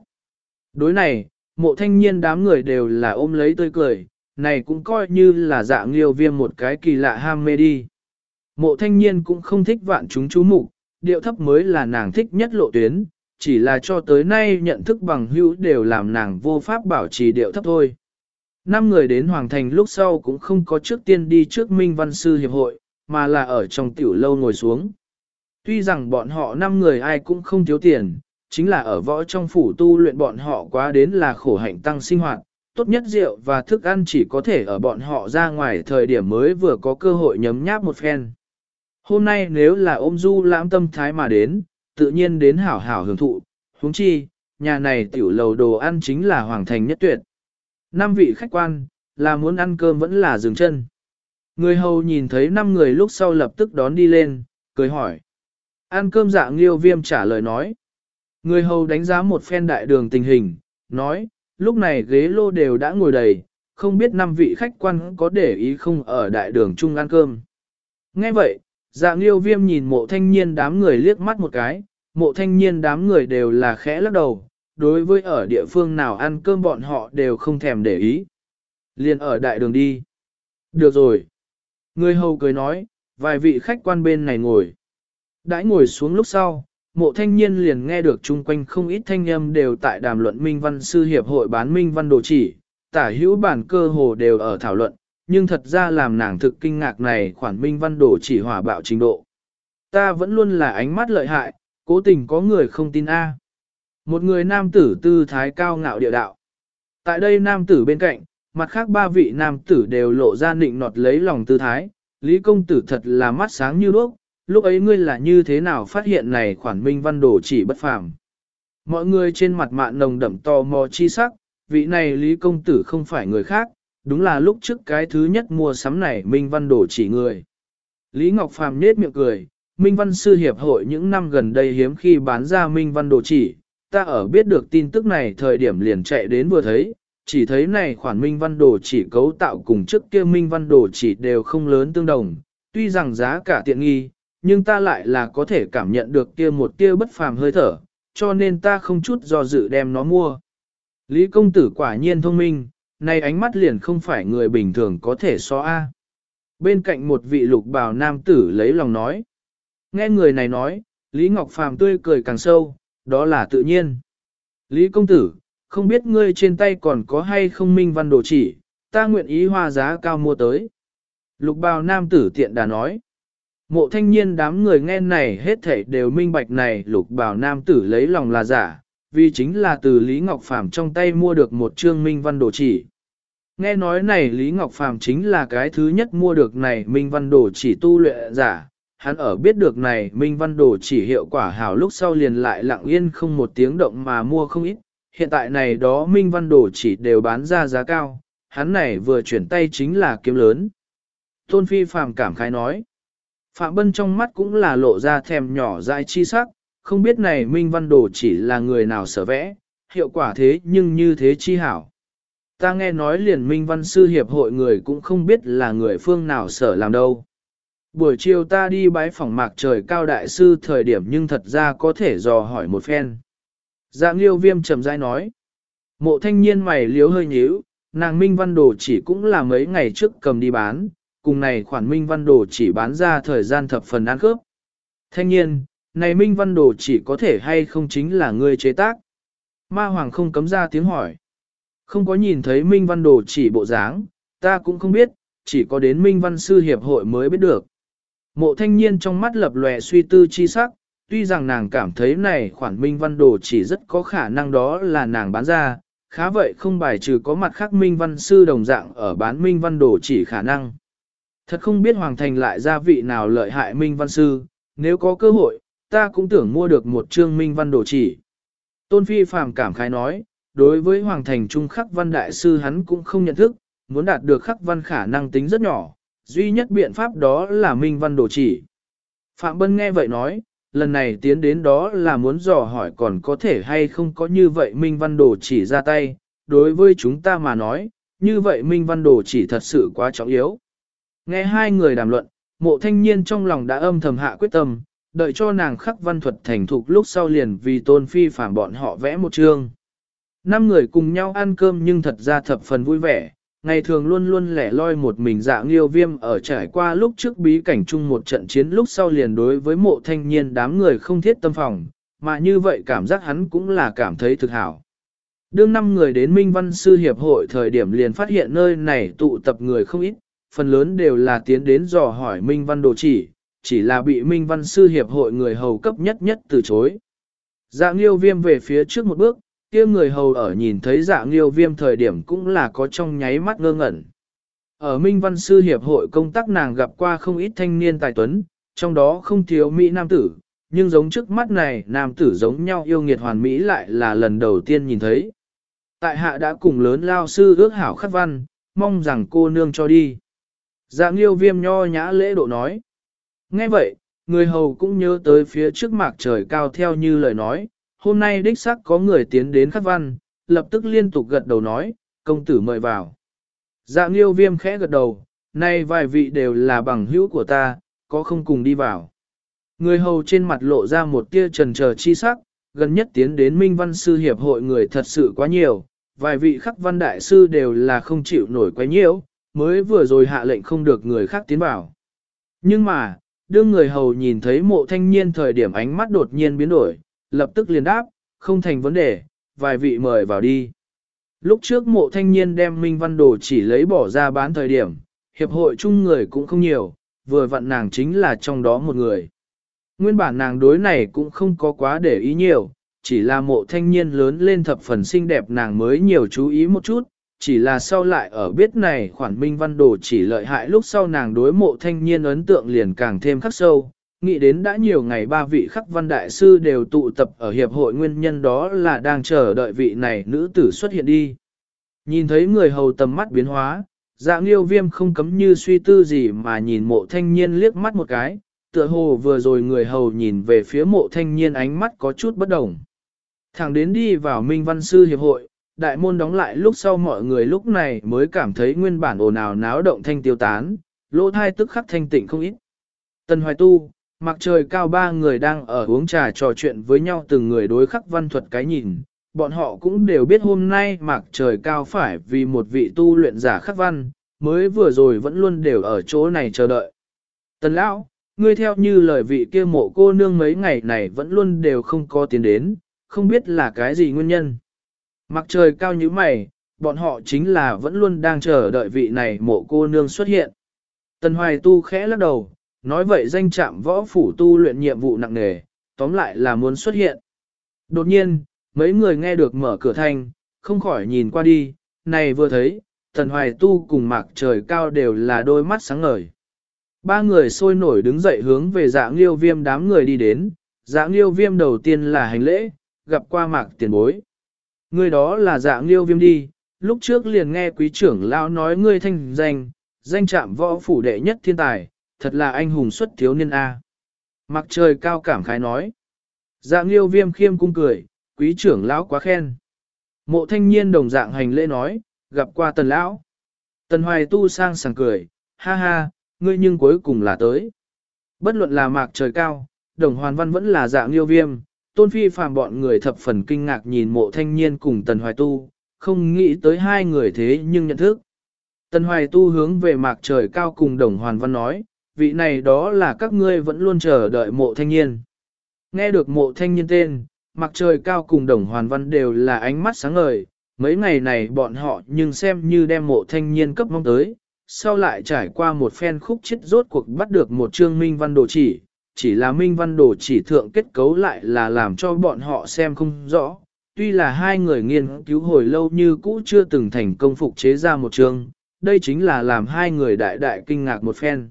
Đối này, mộ thanh niên đám người đều là ôm lấy tươi cười, này cũng coi như là dạ nghiêu viêm một cái kỳ lạ ham mê đi. Mộ thanh niên cũng không thích vạn chúng chú mục, điệu thấp mới là nàng thích nhất lộ tuyến, chỉ là cho tới nay nhận thức bằng hữu đều làm nàng vô pháp bảo trì điệu thấp thôi. Năm người đến Hoàng Thành lúc sau cũng không có trước tiên đi trước Minh Văn Sư Hiệp hội, mà là ở trong tiểu lâu ngồi xuống. Tuy rằng bọn họ năm người ai cũng không thiếu tiền, chính là ở võ trong phủ tu luyện bọn họ quá đến là khổ hạnh tăng sinh hoạt, tốt nhất rượu và thức ăn chỉ có thể ở bọn họ ra ngoài thời điểm mới vừa có cơ hội nhấm nháp một phen. Hôm nay nếu là ôm du lãm tâm thái mà đến, tự nhiên đến hảo hảo hưởng thụ, huống chi, nhà này tiểu lầu đồ ăn chính là hoàng thành nhất tuyệt. Năm vị khách quan, là muốn ăn cơm vẫn là dừng chân. Người hầu nhìn thấy năm người lúc sau lập tức đón đi lên, cười hỏi. Ăn cơm dạng liêu viêm trả lời nói. Người hầu đánh giá một phen đại đường tình hình, nói, lúc này ghế lô đều đã ngồi đầy, không biết năm vị khách quan có để ý không ở đại đường chung ăn cơm. Nghe vậy, dạng liêu viêm nhìn mộ thanh niên đám người liếc mắt một cái, mộ thanh niên đám người đều là khẽ lắc đầu, đối với ở địa phương nào ăn cơm bọn họ đều không thèm để ý. Liền ở đại đường đi. Được rồi. Người hầu cười nói, vài vị khách quan bên này ngồi. Đãi ngồi xuống lúc sau, mộ thanh niên liền nghe được chung quanh không ít thanh âm đều tại đàm luận Minh Văn Sư Hiệp hội bán Minh Văn đồ chỉ, tả hữu bản cơ hồ đều ở thảo luận, nhưng thật ra làm nàng thực kinh ngạc này khoản Minh Văn đồ chỉ hỏa bạo trình độ. Ta vẫn luôn là ánh mắt lợi hại, cố tình có người không tin A. Một người nam tử tư thái cao ngạo địa đạo. Tại đây nam tử bên cạnh, mặt khác ba vị nam tử đều lộ ra nịnh nọt lấy lòng tư thái, Lý công tử thật là mắt sáng như đuốc, lúc ấy ngươi là như thế nào phát hiện này khoản minh văn đồ chỉ bất phàm. Mọi người trên mặt mạn nồng đậm to mò chi sắc, vị này Lý công tử không phải người khác, đúng là lúc trước cái thứ nhất mua sắm này minh văn đồ chỉ người. Lý Ngọc Phàm nết miệng cười, Minh Văn Sư Hiệp hội những năm gần đây hiếm khi bán ra Minh Văn đồ chỉ, ta ở biết được tin tức này thời điểm liền chạy đến vừa thấy, chỉ thấy này khoản minh văn đồ chỉ cấu tạo cùng trước kia minh văn đồ chỉ đều không lớn tương đồng, tuy rằng giá cả tiện nghi, nhưng ta lại là có thể cảm nhận được kia một tia bất phàm hơi thở, cho nên ta không chút do dự đem nó mua. Lý công tử quả nhiên thông minh, này ánh mắt liền không phải người bình thường có thể so A. Bên cạnh một vị lục bào nam tử lấy lòng nói. Nghe người này nói, Lý Ngọc Phàm tươi cười càng sâu, đó là tự nhiên. Lý công tử, không biết ngươi trên tay còn có hay không minh văn đồ chỉ, ta nguyện ý hoa giá cao mua tới. Lục bào nam tử tiện đã nói. Mộ thanh niên đám người nghe này hết thảy đều minh bạch này lục bảo nam tử lấy lòng là giả, vì chính là từ Lý Ngọc Phàm trong tay mua được một trương minh văn đồ chỉ. Nghe nói này Lý Ngọc Phàm chính là cái thứ nhất mua được này minh văn đồ chỉ tu luyện giả, hắn ở biết được này Minh Văn Đồ chỉ hiệu quả hảo lúc sau liền lại lặng yên không một tiếng động mà mua không ít, hiện tại này đó Minh Văn Đồ chỉ đều bán ra giá cao, hắn này vừa chuyển tay chính là kiếm lớn. Tôn Phi phàm cảm khái nói, Phạm Bân trong mắt cũng là lộ ra thèm nhỏ dại chi sắc, không biết này Minh Văn Đồ chỉ là người nào sở vẽ, hiệu quả thế nhưng như thế chi hảo. Ta nghe nói liền Minh Văn Sư Hiệp hội người cũng không biết là người phương nào sở làm đâu. Buổi chiều ta đi bái phòng mạc trời cao đại sư thời điểm nhưng thật ra có thể dò hỏi một phen. Dạng liêu viêm trầm dai nói. Mộ thanh niên mày liếu hơi nhíu, nàng Minh Văn Đồ chỉ cũng là mấy ngày trước cầm đi bán, cùng này khoản Minh Văn Đồ chỉ bán ra thời gian thập phần ăn khớp. Thanh niên, này Minh Văn Đồ chỉ có thể hay không chính là ngươi chế tác. Ma Hoàng không cấm ra tiếng hỏi. Không có nhìn thấy Minh Văn Đồ chỉ bộ dáng, ta cũng không biết, chỉ có đến Minh Văn Sư Hiệp hội mới biết được. Mộ thanh niên trong mắt lập lòe suy tư chi sắc, tuy rằng nàng cảm thấy này khoản Minh Văn Đồ chỉ rất có khả năng đó là nàng bán ra, khá vậy không bài trừ có mặt khác Minh Văn Sư đồng dạng ở bán Minh Văn Đồ chỉ khả năng. Thật không biết Hoàng Thành lại gia vị nào lợi hại Minh Văn Sư, nếu có cơ hội, ta cũng tưởng mua được một chương Minh Văn Đồ chỉ. Tôn Phi Phàm cảm khái nói, đối với Hoàng Thành Trung Khắc Văn Đại Sư hắn cũng không nhận thức, muốn đạt được Khắc Văn khả năng tính rất nhỏ, duy nhất biện pháp đó là Minh Văn Đồ chỉ. Phạm Bân nghe vậy nói, lần này tiến đến đó là muốn dò hỏi còn có thể hay không có như vậy Minh Văn Đồ chỉ ra tay, đối với chúng ta mà nói, như vậy Minh Văn Đồ chỉ thật sự quá trọng yếu. Nghe hai người đàm luận, mộ thanh niên trong lòng đã âm thầm hạ quyết tâm, đợi cho nàng khắc văn thuật thành thục lúc sau liền vì tôn phi phản bọn họ vẽ một chương. Năm người cùng nhau ăn cơm nhưng thật ra thập phần vui vẻ, ngày thường luôn luôn lẻ loi một mình dạ nghiêu viêm ở trải qua lúc trước bí cảnh chung một trận chiến lúc sau liền đối với mộ thanh niên đám người không thiết tâm phòng, mà như vậy cảm giác hắn cũng là cảm thấy thực hảo. Đương năm người đến Minh Văn Sư Hiệp hội thời điểm liền phát hiện nơi này tụ tập người không ít, phần lớn đều là tiến đến dò hỏi Minh Văn Đồ chỉ, chỉ là bị Minh Văn Sư Hiệp hội người hầu cấp nhất nhất từ chối. Dạ nghiêu viêm về phía trước một bước, kia người hầu ở nhìn thấy dạ nghiêu viêm thời điểm cũng là có trong nháy mắt ngơ ngẩn. Ở Minh Văn Sư Hiệp hội công tác nàng gặp qua không ít thanh niên tài tuấn, trong đó không thiếu Mỹ Nam tử, nhưng giống trước mắt này nam tử giống nhau yêu nghiệt hoàn Mỹ lại là lần đầu tiên nhìn thấy. Tại hạ đã cùng lớn lao sư ước hảo khắc văn, mong rằng cô nương cho đi. Dạ nghiêu viêm nho nhã lễ độ nói. Nghe vậy, người hầu cũng nhớ tới phía trước mạc trời cao theo như lời nói, hôm nay đích xác có người tiến đến khắc văn, lập tức liên tục gật đầu nói, công tử mời vào. Dạ nghiêu viêm khẽ gật đầu, nay vài vị đều là bằng hữu của ta, có không cùng đi vào. Người hầu trên mặt lộ ra một tia trần chờ chi sắc, gần nhất tiến đến Minh Văn Sư Hiệp hội người thật sự quá nhiều, vài vị khắc văn đại sư đều là không chịu nổi quá nhiều, mới vừa rồi hạ lệnh không được người khác tiến vào. Nhưng mà, đương người hầu nhìn thấy mộ thanh niên thời điểm ánh mắt đột nhiên biến đổi, lập tức liền đáp, không thành vấn đề, vài vị mời vào đi. Lúc trước mộ thanh niên đem Minh Văn Đồ chỉ lấy bỏ ra bán thời điểm, hiệp hội chung người cũng không nhiều, vừa vặn nàng chính là trong đó một người. Nguyên bản nàng đối này cũng không có quá để ý nhiều, chỉ là mộ thanh niên lớn lên thập phần xinh đẹp nàng mới nhiều chú ý một chút, chỉ là sau lại ở biết này khoản minh văn đồ chỉ lợi hại lúc sau nàng đối mộ thanh niên ấn tượng liền càng thêm khắc sâu, nghĩ đến đã nhiều ngày ba vị khắc văn đại sư đều tụ tập ở hiệp hội nguyên nhân đó là đang chờ đợi vị này nữ tử xuất hiện đi. Nhìn thấy người hầu tầm mắt biến hóa, dạng liêu viêm không cấm như suy tư gì mà nhìn mộ thanh niên liếc mắt một cái, tựa hồ vừa rồi người hầu nhìn về phía mộ thanh niên ánh mắt có chút bất đồng. Thẳng đến đi vào Minh Văn Sư Hiệp hội, đại môn đóng lại lúc sau mọi người lúc này mới cảm thấy nguyên bản ồn ào náo động thanh tiêu tán, lỗ thai tức khắc thanh tịnh không ít. Tần Hoài Tu, mặc trời cao ba người đang ở uống trà trò chuyện với nhau từng người đối khắc văn thuật cái nhìn, bọn họ cũng đều biết hôm nay mặc trời cao phải vì một vị tu luyện giả khắc văn, mới vừa rồi vẫn luôn đều ở chỗ này chờ đợi. Tần Lão, ngươi theo như lời vị kia mộ cô nương mấy ngày này vẫn luôn đều không có tiến đến, không biết là cái gì nguyên nhân. Mặc trời cao như mày, bọn họ chính là vẫn luôn đang chờ đợi vị này mộ cô nương xuất hiện. Tần Hoài Tu khẽ lắc đầu, nói vậy danh trạm võ phủ tu luyện nhiệm vụ nặng nề, tóm lại là muốn xuất hiện. Đột nhiên, mấy người nghe được mở cửa thanh, không khỏi nhìn qua đi, này vừa thấy, Tần Hoài Tu cùng Mạc Trời Cao đều là đôi mắt sáng ngời. Ba người sôi nổi đứng dậy hướng về dạ liêu viêm đám người đi đến, dạ liêu viêm đầu tiên là hành lễ, gặp qua mạc tiền bối. Người đó là dạng liêu viêm đi, lúc trước liền nghe quý trưởng lão nói ngươi thanh danh, danh trạm võ phủ đệ nhất thiên tài, thật là anh hùng xuất thiếu niên A. Mặc trời cao cảm khái nói. Dạng liêu viêm khiêm cung cười, quý trưởng lão quá khen. Mộ thanh niên đồng dạng hành lễ nói, gặp qua tần lão. Tần hoài tu sang sảng cười, ha ha, ngươi nhưng cuối cùng là tới. Bất luận là mạc trời cao, đồng hoàn văn vẫn là dạng liêu viêm, tôn phi phàm bọn người thập phần kinh ngạc nhìn mộ thanh niên cùng tần hoài tu, không nghĩ tới hai người thế nhưng nhận thức. Tần hoài tu hướng về mạc trời cao cùng đồng hoàn văn nói, vị này đó là các ngươi vẫn luôn chờ đợi mộ thanh niên. Nghe được mộ thanh niên tên, mạc trời cao cùng đồng hoàn văn đều là ánh mắt sáng ngời, mấy ngày này bọn họ nhưng xem như đem mộ thanh niên cấp mong tới, sau lại trải qua một phen khúc chết rốt cuộc bắt được một trương minh văn đồ chỉ, chỉ là minh văn đồ chỉ thượng kết cấu lại là làm cho bọn họ xem không rõ. Tuy là hai người nghiên cứu hồi lâu như cũ chưa từng thành công phục chế ra một chương, đây chính là làm hai người đại đại kinh ngạc một phen.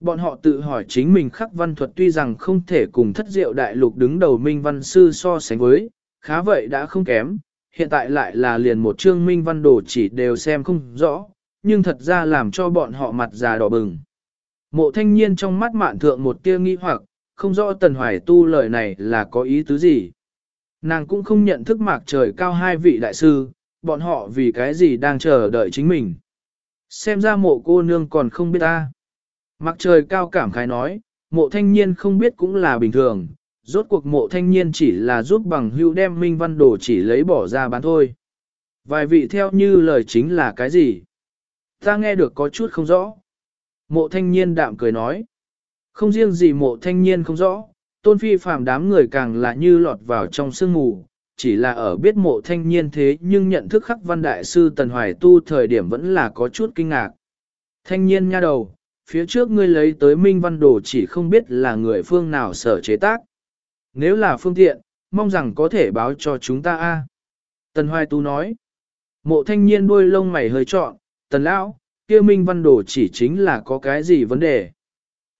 Bọn họ tự hỏi chính mình khắc văn thuật tuy rằng không thể cùng thất diệu đại lục đứng đầu minh văn sư so sánh với, khá vậy đã không kém, hiện tại lại là liền một chương minh văn đồ chỉ đều xem không rõ, nhưng thật ra làm cho bọn họ mặt già đỏ bừng. Mộ thanh niên trong mắt mạn thượng một tia nghi hoặc, không rõ tần hoài tu lời này là có ý tứ gì. Nàng cũng không nhận thức mạc trời cao hai vị đại sư, bọn họ vì cái gì đang chờ đợi chính mình. Xem ra mộ cô nương còn không biết ta. Mạc trời cao cảm khái nói, mộ thanh niên không biết cũng là bình thường, rốt cuộc mộ thanh niên chỉ là giúp bằng hưu đem minh văn đồ chỉ lấy bỏ ra bán thôi. Vài vị theo như lời chính là cái gì? Ta nghe được có chút không rõ. Mộ thanh niên đạm cười nói. Không riêng gì mộ thanh niên không rõ, tôn phi phàm đám người càng là như lọt vào trong sương mù, chỉ là ở biết mộ thanh niên thế nhưng nhận thức khắc văn đại sư Tần Hoài Tu thời điểm vẫn là có chút kinh ngạc. Thanh niên nha đầu, phía trước ngươi lấy tới minh văn đồ chỉ không biết là người phương nào sở chế tác. Nếu là phương tiện, mong rằng có thể báo cho chúng ta a. Tần Hoài Tu nói. Mộ thanh niên đuôi lông mày hơi trọn, tần lão, kia minh văn đồ chỉ chính là có cái gì vấn đề.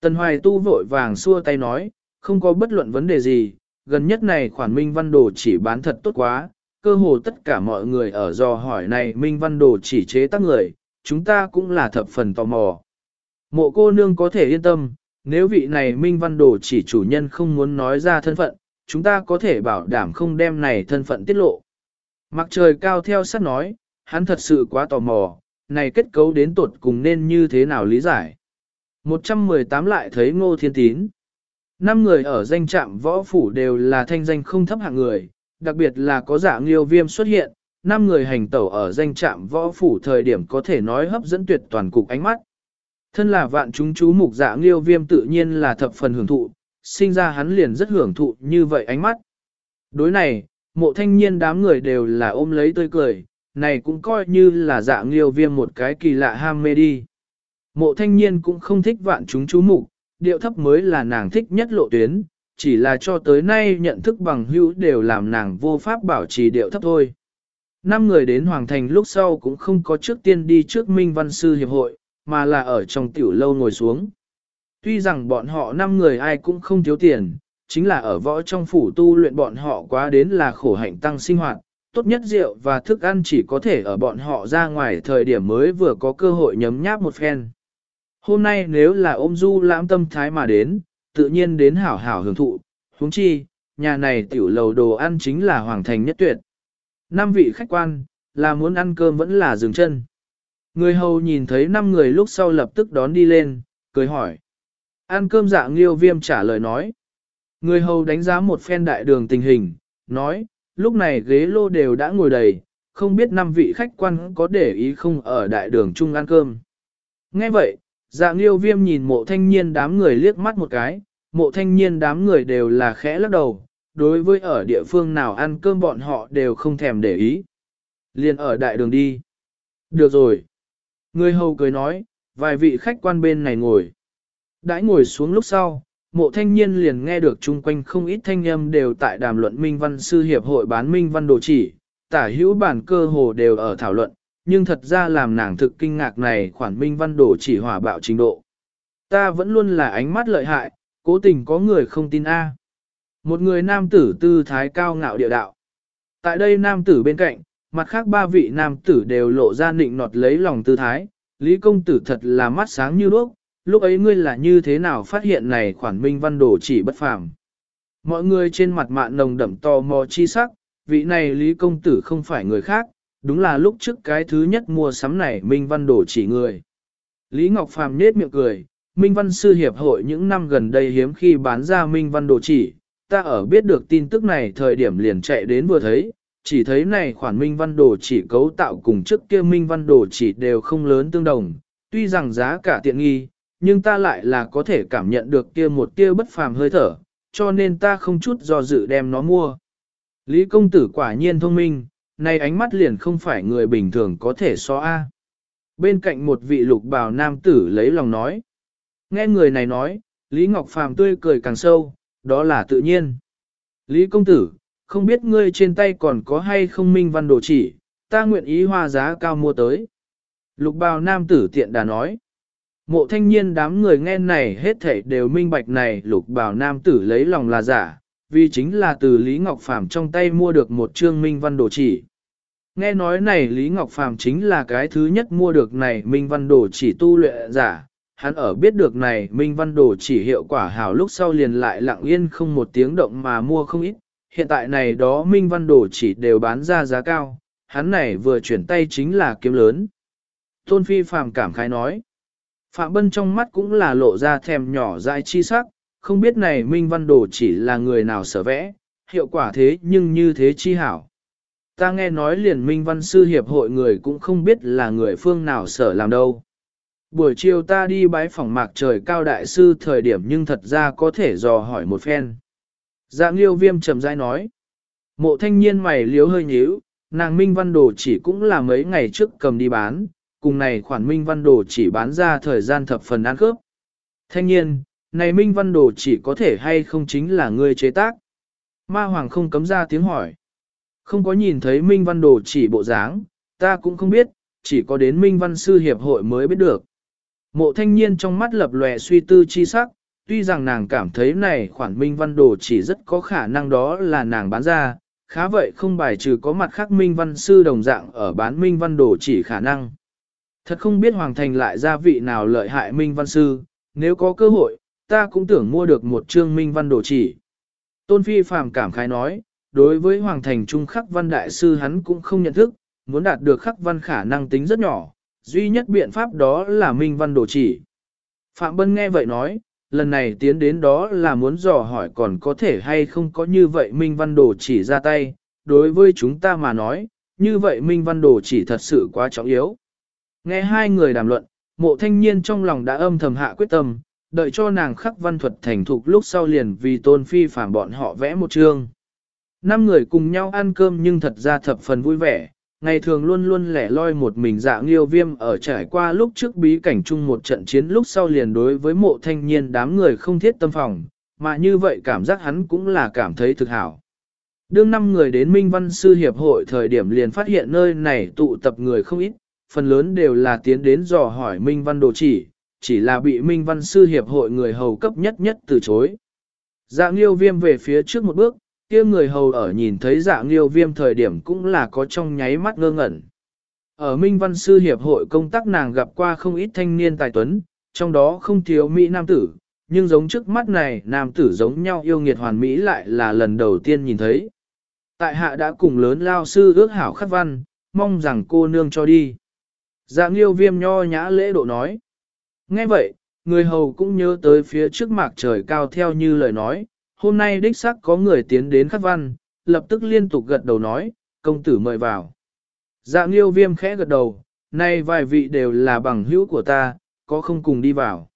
Tần Hoài Tu vội vàng xua tay nói, không có bất luận vấn đề gì, gần nhất này khoản minh văn đồ chỉ bán thật tốt quá, cơ hồ tất cả mọi người ở dò hỏi này minh văn đồ chỉ chế tác người, chúng ta cũng là thập phần tò mò. Mộ cô nương có thể yên tâm, nếu vị này minh văn đồ chỉ chủ nhân không muốn nói ra thân phận, chúng ta có thể bảo đảm không đem này thân phận tiết lộ. Mặc trời cao theo sát nói, hắn thật sự quá tò mò, này kết cấu đến tột cùng nên như thế nào lý giải. 118 lại thấy ngô thiên tín. Năm người ở danh trạm võ phủ đều là thanh danh không thấp hạng người, đặc biệt là có giả nghiêu viêm xuất hiện, năm người hành tẩu ở danh trạm võ phủ thời điểm có thể nói hấp dẫn tuyệt toàn cục ánh mắt. Thân là vạn chúng chú mục giả nghiêu viêm tự nhiên là thập phần hưởng thụ, sinh ra hắn liền rất hưởng thụ như vậy ánh mắt. Đối này, mộ thanh niên đám người đều là ôm lấy tươi cười, này cũng coi như là dạng liêu viêm một cái kỳ lạ ham mê đi. Mộ thanh niên cũng không thích vạn chúng chú mục, điệu thấp mới là nàng thích nhất lộ tuyến, chỉ là cho tới nay nhận thức bằng hữu đều làm nàng vô pháp bảo trì điệu thấp thôi. Năm người đến Hoàng Thành lúc sau cũng không có trước tiên đi trước Minh Văn Sư Hiệp hội, mà là ở trong tiểu lâu ngồi xuống. Tuy rằng bọn họ năm người ai cũng không thiếu tiền, chính là ở võ trong phủ tu luyện bọn họ quá đến là khổ hạnh tăng sinh hoạt, tốt nhất rượu và thức ăn chỉ có thể ở bọn họ ra ngoài thời điểm mới vừa có cơ hội nhấm nháp một phen. Hôm nay nếu là ôm du lãm tâm thái mà đến, tự nhiên đến hảo hảo hưởng thụ, huống chi, nhà này tiểu lầu đồ ăn chính là hoàng thành nhất tuyệt. Năm vị khách quan, là muốn ăn cơm vẫn là dừng chân. Người hầu nhìn thấy năm người lúc sau lập tức đón đi lên, cười hỏi. Ăn cơm dạ nghiêu viêm trả lời nói. Người hầu đánh giá một phen đại đường tình hình, nói, lúc này ghế lô đều đã ngồi đầy, không biết năm vị khách quan có để ý không ở đại đường chung ăn cơm. Nghe vậy, dạng liêu viêm nhìn mộ thanh niên đám người liếc mắt một cái, mộ thanh niên đám người đều là khẽ lắc đầu, đối với ở địa phương nào ăn cơm bọn họ đều không thèm để ý. Liền ở đại đường đi. Được rồi. Người hầu cười nói, vài vị khách quan bên này ngồi. Đãi ngồi xuống lúc sau, mộ thanh niên liền nghe được chung quanh không ít thanh âm đều tại đàm luận Minh Văn Sư Hiệp hội bán Minh Văn đồ chỉ, tả hữu bản cơ hồ đều ở thảo luận, nhưng thật ra làm nàng thực kinh ngạc này khoản Minh Văn đồ chỉ hỏa bạo trình độ. ta vẫn luôn là ánh mắt lợi hại, cố tình có người không tin A. Một người nam tử tư thái cao ngạo địa đạo. Tại đây nam tử bên cạnh, mặt khác ba vị nam tử đều lộ ra nịnh nọt lấy lòng tư thái, Lý công tử thật là mắt sáng như đuốc, lúc ấy ngươi là như thế nào phát hiện này khoản minh văn đồ chỉ bất phàm. Mọi người trên mặt mạn nồng đậm to mò chi sắc, vị này Lý công tử không phải người khác, đúng là lúc trước cái thứ nhất mua sắm này minh văn đồ chỉ người. Lý Ngọc Phàm nết miệng cười, Minh Văn Sư Hiệp hội những năm gần đây hiếm khi bán ra Minh Văn đồ chỉ, ta ở biết được tin tức này thời điểm liền chạy đến vừa thấy, chỉ thấy này khoản minh văn đồ chỉ cấu tạo cùng trước kia minh văn đồ chỉ đều không lớn tương đồng, tuy rằng giá cả tiện nghi, nhưng ta lại là có thể cảm nhận được kia một kia bất phàm hơi thở, cho nên ta không chút do dự đem nó mua. Lý công tử quả nhiên thông minh, này ánh mắt liền không phải người bình thường có thể so A. Bên cạnh một vị lục bào nam tử lấy lòng nói. Nghe người này nói, Lý Ngọc Phàm tươi cười càng sâu, đó là tự nhiên. Lý công tử, không biết ngươi trên tay còn có hay không minh văn đồ chỉ, ta nguyện ý hoa giá cao mua tới. Lục bào nam tử tiện đà nói. Mộ thanh niên đám người nghe này hết thảy đều minh bạch này lục bảo nam tử lấy lòng là giả, vì chính là từ Lý Ngọc Phàm trong tay mua được một trương minh văn đồ chỉ. Nghe nói này Lý Ngọc Phàm chính là cái thứ nhất mua được này minh văn đồ chỉ tu luyện giả, hắn ở biết được này minh văn đồ chỉ hiệu quả hảo lúc sau liền lại lặng yên không một tiếng động mà mua không ít, hiện tại này đó Minh Văn Đồ chỉ đều bán ra giá cao, hắn này vừa chuyển tay chính là kiếm lớn. Tôn Phi phàm cảm khái nói. Phạm Bân trong mắt cũng là lộ ra thèm nhỏ dại chi sắc, không biết này Minh Văn Đồ chỉ là người nào sở vẽ, hiệu quả thế nhưng như thế chi hảo. Ta nghe nói liền Minh Văn Sư Hiệp hội người cũng không biết là người phương nào sở làm đâu. Buổi chiều ta đi bái phỏng mạc trời cao đại sư thời điểm nhưng thật ra có thể dò hỏi một phen. Dạng liêu viêm trầm dai nói. Mộ thanh niên mày liếu hơi nhíu, nàng Minh Văn Đồ chỉ cũng là mấy ngày trước cầm đi bán, cùng này khoản Minh Văn Đồ chỉ bán ra thời gian thập phần ăn khớp. Thanh niên, này Minh Văn Đồ chỉ có thể hay không chính là ngươi chế tác. Ma Hoàng không cấm ra tiếng hỏi. Không có nhìn thấy Minh Văn Đồ chỉ bộ dáng, ta cũng không biết, chỉ có đến Minh Văn Sư Hiệp hội mới biết được. Mộ thanh niên trong mắt lập lòe suy tư chi sắc, tuy rằng nàng cảm thấy này khoản minh văn đồ chỉ rất có khả năng đó là nàng bán ra, khá vậy không bài trừ có mặt khác minh văn sư đồng dạng ở bán minh văn đồ chỉ khả năng. Thật không biết Hoàng Thành lại gia vị nào lợi hại minh văn sư, nếu có cơ hội, ta cũng tưởng mua được một chương minh văn đồ chỉ. Tôn Phi phàm cảm khái nói, đối với Hoàng Thành Trung khắc văn đại sư hắn cũng không nhận thức, muốn đạt được khắc văn khả năng tính rất nhỏ, duy nhất biện pháp đó là minh văn đồ chỉ. Phạm Bân nghe vậy nói, lần này tiến đến đó là muốn dò hỏi còn có thể hay không có như vậy Minh Văn Đồ chỉ ra tay, đối với chúng ta mà nói, như vậy Minh Văn Đồ chỉ thật sự quá trọng yếu. Nghe hai người đàm luận, mộ thanh niên trong lòng đã âm thầm hạ quyết tâm, đợi cho nàng khắc văn thuật thành thục lúc sau liền vì tôn phi phản bọn họ vẽ một chương. Năm người cùng nhau ăn cơm nhưng thật ra thập phần vui vẻ, ngày thường luôn luôn lẻ loi một mình dạ nghiêu viêm ở trải qua lúc trước bí cảnh chung một trận chiến lúc sau liền đối với mộ thanh niên đám người không thiết tâm phòng, mà như vậy cảm giác hắn cũng là cảm thấy thực hảo. Đương năm người đến Minh Văn Sư Hiệp hội thời điểm liền phát hiện nơi này tụ tập người không ít, phần lớn đều là tiến đến dò hỏi Minh Văn Đồ chỉ, chỉ là bị Minh Văn Sư Hiệp hội người hầu cấp nhất nhất từ chối. Dạ nghiêu viêm về phía trước một bước, kia người hầu ở nhìn thấy dạ nghiêu viêm thời điểm cũng là có trong nháy mắt ngơ ngẩn. Ở Minh Văn Sư Hiệp hội công tác nàng gặp qua không ít thanh niên tài tuấn, trong đó không thiếu Mỹ Nam Tử, nhưng giống trước mắt này Nam Tử giống nhau yêu nghiệt hoàn Mỹ lại là lần đầu tiên nhìn thấy. Tại hạ đã cùng lớn lao sư ước hảo khắc văn, mong rằng cô nương cho đi. Dạ nghiêu viêm nho nhã lễ độ nói. Nghe vậy, người hầu cũng nhớ tới phía trước mạc trời cao theo như lời nói, hôm nay đích xác có người tiến đến khắc văn, lập tức liên tục gật đầu nói, công tử mời vào. Dạ nghiêu viêm khẽ gật đầu, nay vài vị đều là bằng hữu của ta, có không cùng đi vào.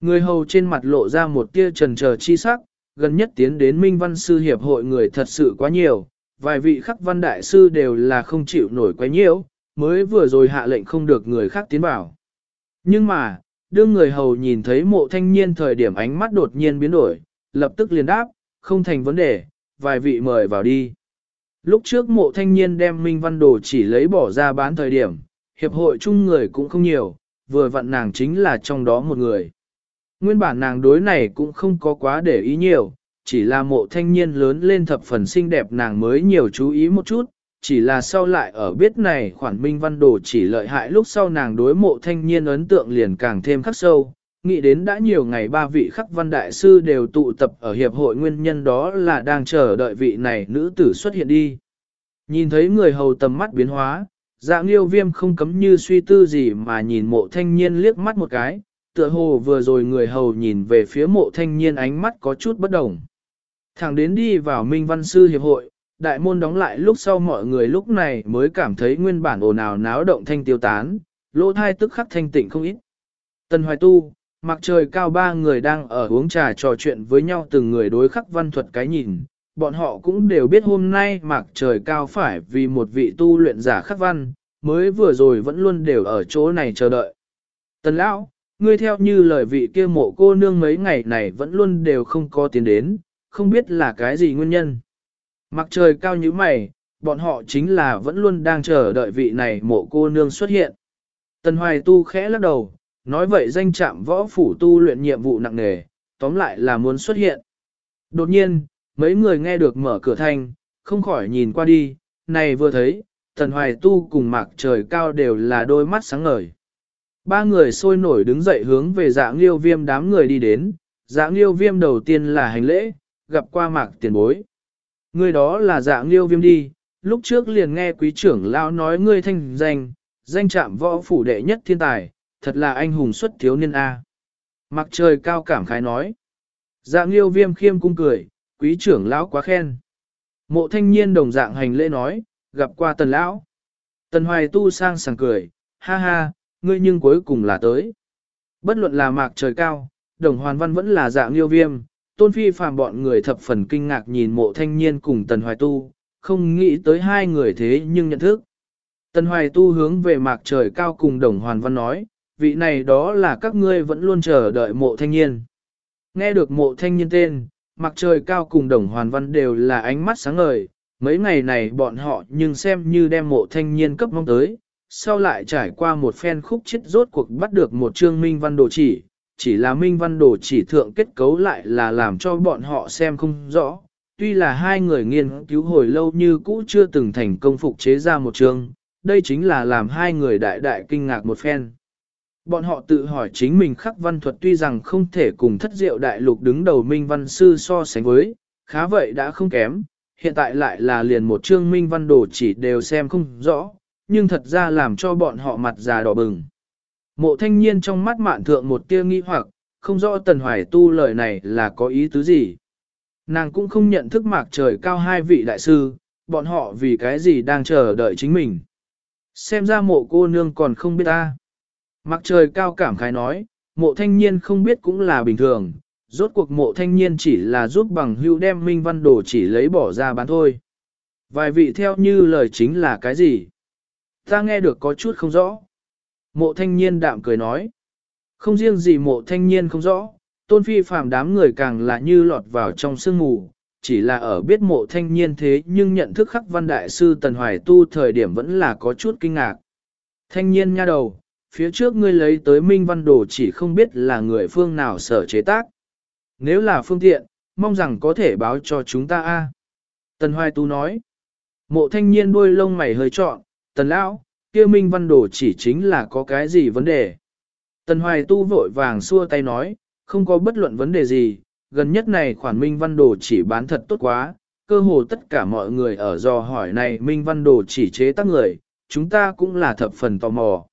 Người hầu trên mặt lộ ra một tia trần chờ chi sắc, gần nhất tiến đến Minh Văn Sư Hiệp hội người thật sự quá nhiều, vài vị khắc văn đại sư đều là không chịu nổi quá nhiều, mới vừa rồi hạ lệnh không được người khác tiến vào. Nhưng mà, đương người hầu nhìn thấy mộ thanh niên thời điểm ánh mắt đột nhiên biến đổi, lập tức liền đáp, không thành vấn đề, vài vị mời vào đi. Lúc trước mộ thanh niên đem Minh Văn Đồ chỉ lấy bỏ ra bán thời điểm, hiệp hội chung người cũng không nhiều, vừa vặn nàng chính là trong đó một người. Nguyên bản nàng đối này cũng không có quá để ý nhiều, chỉ là mộ thanh niên lớn lên thập phần xinh đẹp nàng mới nhiều chú ý một chút, chỉ là sau lại ở biết này khoản minh văn đồ chỉ lợi hại lúc sau nàng đối mộ thanh niên ấn tượng liền càng thêm khắc sâu, nghĩ đến đã nhiều ngày ba vị khắc văn đại sư đều tụ tập ở hiệp hội nguyên nhân đó là đang chờ đợi vị này nữ tử xuất hiện đi. Nhìn thấy người hầu tầm mắt biến hóa, dạng liêu viêm không cấm như suy tư gì mà nhìn mộ thanh niên liếc mắt một cái, tựa hồ vừa rồi người hầu nhìn về phía mộ thanh niên ánh mắt có chút bất đồng. Thẳng đến đi vào Minh Văn Sư Hiệp hội, đại môn đóng lại lúc sau mọi người lúc này mới cảm thấy nguyên bản ồn ào náo động thanh tiêu tán, lỗ thai tức khắc thanh tịnh không ít. Tần Hoài Tu, mặc trời cao ba người đang ở uống trà trò chuyện với nhau từng người đối khắc văn thuật cái nhìn, bọn họ cũng đều biết hôm nay mặc trời cao phải vì một vị tu luyện giả khắc văn, mới vừa rồi vẫn luôn đều ở chỗ này chờ đợi. Tần Lão, ngươi theo như lời vị kia mộ cô nương mấy ngày này vẫn luôn đều không có tiến đến, không biết là cái gì nguyên nhân. Mặc trời cao như mày, bọn họ chính là vẫn luôn đang chờ đợi vị này mộ cô nương xuất hiện. Tần Hoài Tu khẽ lắc đầu, nói vậy danh trạm võ phủ tu luyện nhiệm vụ nặng nề, tóm lại là muốn xuất hiện. Đột nhiên, mấy người nghe được mở cửa thanh, không khỏi nhìn qua đi, này vừa thấy, Tần Hoài Tu cùng Mạc Trời Cao đều là đôi mắt sáng ngời. Ba người sôi nổi đứng dậy hướng về dạ liêu viêm đám người đi đến, dạ liêu viêm đầu tiên là hành lễ, gặp qua Mạc tiền bối. Người đó là dạng liêu viêm đi, lúc trước liền nghe quý trưởng lão nói ngươi thanh danh, danh trạm võ phủ đệ nhất thiên tài, thật là anh hùng xuất thiếu niên A. Mặc trời cao cảm khái nói. Dạng liêu viêm khiêm cung cười, quý trưởng lão quá khen. Mộ thanh niên đồng dạng hành lễ nói, gặp qua tần lão. Tần hoài tu sang sảng cười, ha ha, ngươi nhưng cuối cùng là tới. Bất luận là mạc trời cao, đồng hoàn văn vẫn là dạng liêu viêm, tôn phi phàm bọn người thập phần kinh ngạc nhìn mộ thanh niên cùng tần hoài tu, không nghĩ tới hai người thế nhưng nhận thức. Tần hoài tu hướng về mạc trời cao cùng đồng hoàn văn nói, vị này đó là các ngươi vẫn luôn chờ đợi mộ thanh niên. Nghe được mộ thanh niên tên, mạc trời cao cùng đồng hoàn văn đều là ánh mắt sáng ngời, mấy ngày này bọn họ nhưng xem như đem mộ thanh niên cấp mong tới, sau lại trải qua một phen khúc chết rốt cuộc bắt được một trương minh văn đồ chỉ, chỉ là minh văn đồ chỉ thượng kết cấu lại là làm cho bọn họ xem không rõ. Tuy là hai người nghiên cứu hồi lâu như cũ chưa từng thành công phục chế ra một chương, đây chính là làm hai người đại đại kinh ngạc một phen. Bọn họ tự hỏi chính mình khắc văn thuật tuy rằng không thể cùng thất diệu đại lục đứng đầu minh văn sư so sánh với, khá vậy đã không kém, hiện tại lại là liền một chương minh văn đồ chỉ đều xem không rõ, nhưng thật ra làm cho bọn họ mặt già đỏ bừng. Mộ thanh niên trong mắt mạn thượng một tia nghi hoặc, không rõ tần hoài tu lời này là có ý tứ gì. Nàng cũng không nhận thức mạc trời cao hai vị đại sư, bọn họ vì cái gì đang chờ đợi chính mình. Xem ra mộ cô nương còn không biết ta. Mạc trời cao cảm khái nói, mộ thanh niên không biết cũng là bình thường, rốt cuộc mộ thanh niên chỉ là giúp bằng hưu đem minh văn đồ chỉ lấy bỏ ra bán thôi. Vài vị theo như lời chính là cái gì? Ta nghe được có chút không rõ. Mộ thanh niên đạm cười nói. Không riêng gì mộ thanh niên không rõ, tôn phi phàm đám người càng là như lọt vào trong sương mù, chỉ là ở biết mộ thanh niên thế nhưng nhận thức khắc văn đại sư Tần Hoài Tu thời điểm vẫn là có chút kinh ngạc. Thanh niên nha đầu, phía trước ngươi lấy tới minh văn đồ chỉ không biết là người phương nào sở chế tác. Nếu là phương tiện, mong rằng có thể báo cho chúng ta a. Tần Hoài Tu nói. Mộ thanh niên đuôi lông mày hơi trọn, Tần Lão, kia minh văn đồ chỉ chính là có cái gì vấn đề. Tần Hoài Tu vội vàng xua tay nói, không có bất luận vấn đề gì, gần nhất này khoản minh văn đồ chỉ bán thật tốt quá, cơ hồ tất cả mọi người ở dò hỏi này minh văn đồ chỉ chế tác người, chúng ta cũng là thập phần tò mò.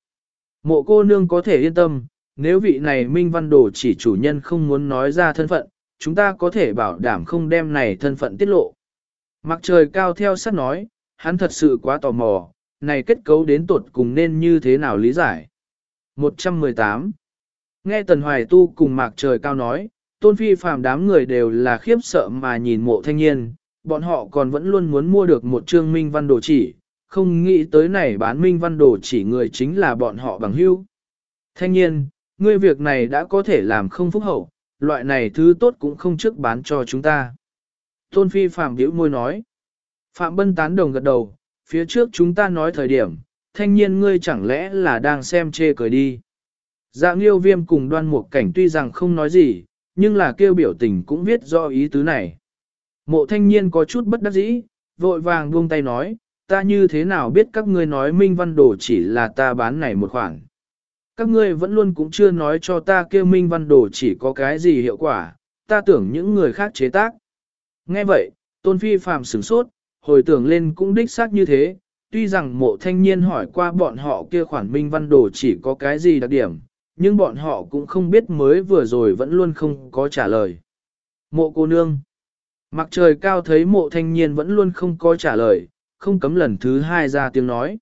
Mộ cô nương có thể yên tâm, nếu vị này minh văn đồ chỉ chủ nhân không muốn nói ra thân phận, chúng ta có thể bảo đảm không đem này thân phận tiết lộ. Mặc trời cao theo sát nói, hắn thật sự quá tò mò, này kết cấu đến tột cùng nên như thế nào lý giải. 118. Nghe Tần Hoài Tu cùng Mạc Trời Cao nói, Tôn Phi phàm đám người đều là khiếp sợ mà nhìn mộ thanh niên, bọn họ còn vẫn luôn muốn mua được một trương minh văn đồ chỉ, không nghĩ tới này bán minh văn đồ chỉ người chính là bọn họ bằng hưu. Thanh niên, ngươi việc này đã có thể làm không phúc hậu, loại này thứ tốt cũng không trước bán cho chúng ta. Tôn Phi phàm biểu môi nói. Phạm Bân tán đồng gật đầu, phía trước chúng ta nói thời điểm, thanh niên ngươi chẳng lẽ là đang xem chê cười đi. Dạng liêu viêm cùng đoan một cảnh tuy rằng không nói gì, nhưng là kêu biểu tình cũng viết do ý tứ này. Mộ thanh niên có chút bất đắc dĩ, vội vàng buông tay nói, ta như thế nào biết các ngươi nói minh văn đồ chỉ là ta bán này một khoản. Các ngươi vẫn luôn cũng chưa nói cho ta kêu minh văn đồ chỉ có cái gì hiệu quả, ta tưởng những người khác chế tác. Nghe vậy, tôn phi phàm sửng sốt, hồi tưởng lên cũng đích xác như thế, tuy rằng mộ thanh niên hỏi qua bọn họ kia khoản minh văn đồ chỉ có cái gì đặc điểm, nhưng bọn họ cũng không biết mới vừa rồi vẫn luôn không có trả lời. Mộ cô nương. Mặc trời cao thấy mộ thanh niên vẫn luôn không có trả lời, không cấm lần thứ hai ra tiếng nói.